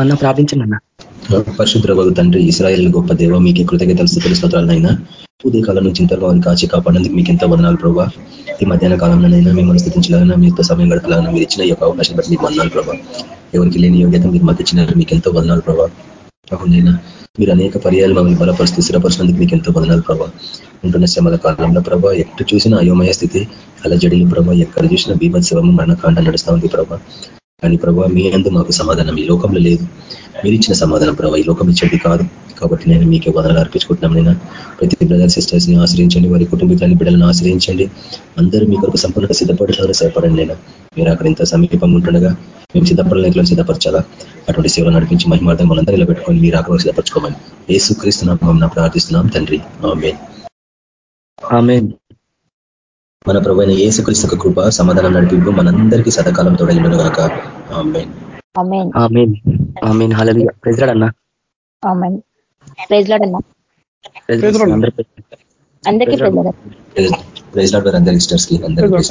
అన్న ప్రార్థించండి అన్న. పరిశుద్ర తండ్రి ఇస్రాయల్ గొప్ప దేవ మీకు కృతజ్ఞతలు స్థితులు స్తోత్రాలనైనా. ఉదయకాలం నుంచి ఇంతవరకు కాచి కాపాడేందుకు మీకు ఎంతో వదనాలు ప్రభావ ఈ మధ్యాహ్న కాలంలోనైనా మిమ్మల్ని స్థితించాలన్నా మీతో సమయం గడపాలన్నా మీరు ఇచ్చిన యొక్క అవకాశం బట్టి మీకు వందనాలు ప్రభావ ఎవరికి లేని యోగ్యత మీరు మాకు ఇచ్చినారు మీకు ఎంతో వదనాలు ప్రభావ అవునైనా మీరు అనేక పర్యాలు మమ్మల్ని బలపరుస్తూ స్థిరపరిచినందుకు మీకు ఎంతో వదనాలు ప్రభావ ఉంటున్న శ్రమల కాలంలో ప్రభావ ఎక్కడ చూసిన అయోమయ స్థితి అలజడిలు ప్రభావ ఎక్కడ చూసిన బీభత్సవము మరణకాండ నడుస్తూ ఉంది ప్రభావ కానీ ప్రభావ మీ అందు మాకు సమాధానం ఈ లోకంలో లేదు. మీరు ఇచ్చిన సమాధానం ప్రభావ ఈ లోకం ఇచ్చేది కాదు. కాబట్టి నేను మీకే వదనాలు అర్పించుకుంటున్నాం నేను ప్రతి బ్రదర్ సిస్టర్స్ని ఆశ్రయించండి వారి కుటుంబీకులని బిడ్డలను ఆశ్రయించండి. అందరూ మీ కొరకు సంపూర్ణంగా సిద్ధపడేలాగా సహాయపడండి నేను మీరు అక్కడ ఇంత సమీపంగా ఉంటుండగా మేము సిద్ధపడలేకలో సిద్ధపరచాలా? అటువంటి సేవలు నడిపించి మహిమార్థం మనందరూ నిలబెట్టుకొని మీరు అక్కడ సిద్ధపరచుకోమని. ఏసు క్రీస్తున్నాం ప్రార్థిస్తున్నాం తండ్రి. మన ప్రభు అయిన ఏసుక్రీస్తు కృప సమాధానం నడిపింపు మనందరికీ సదకాలం తోడైండును కనుక అందరికీ ప్రైజ్ లాడ్ అందరికి అందరికీ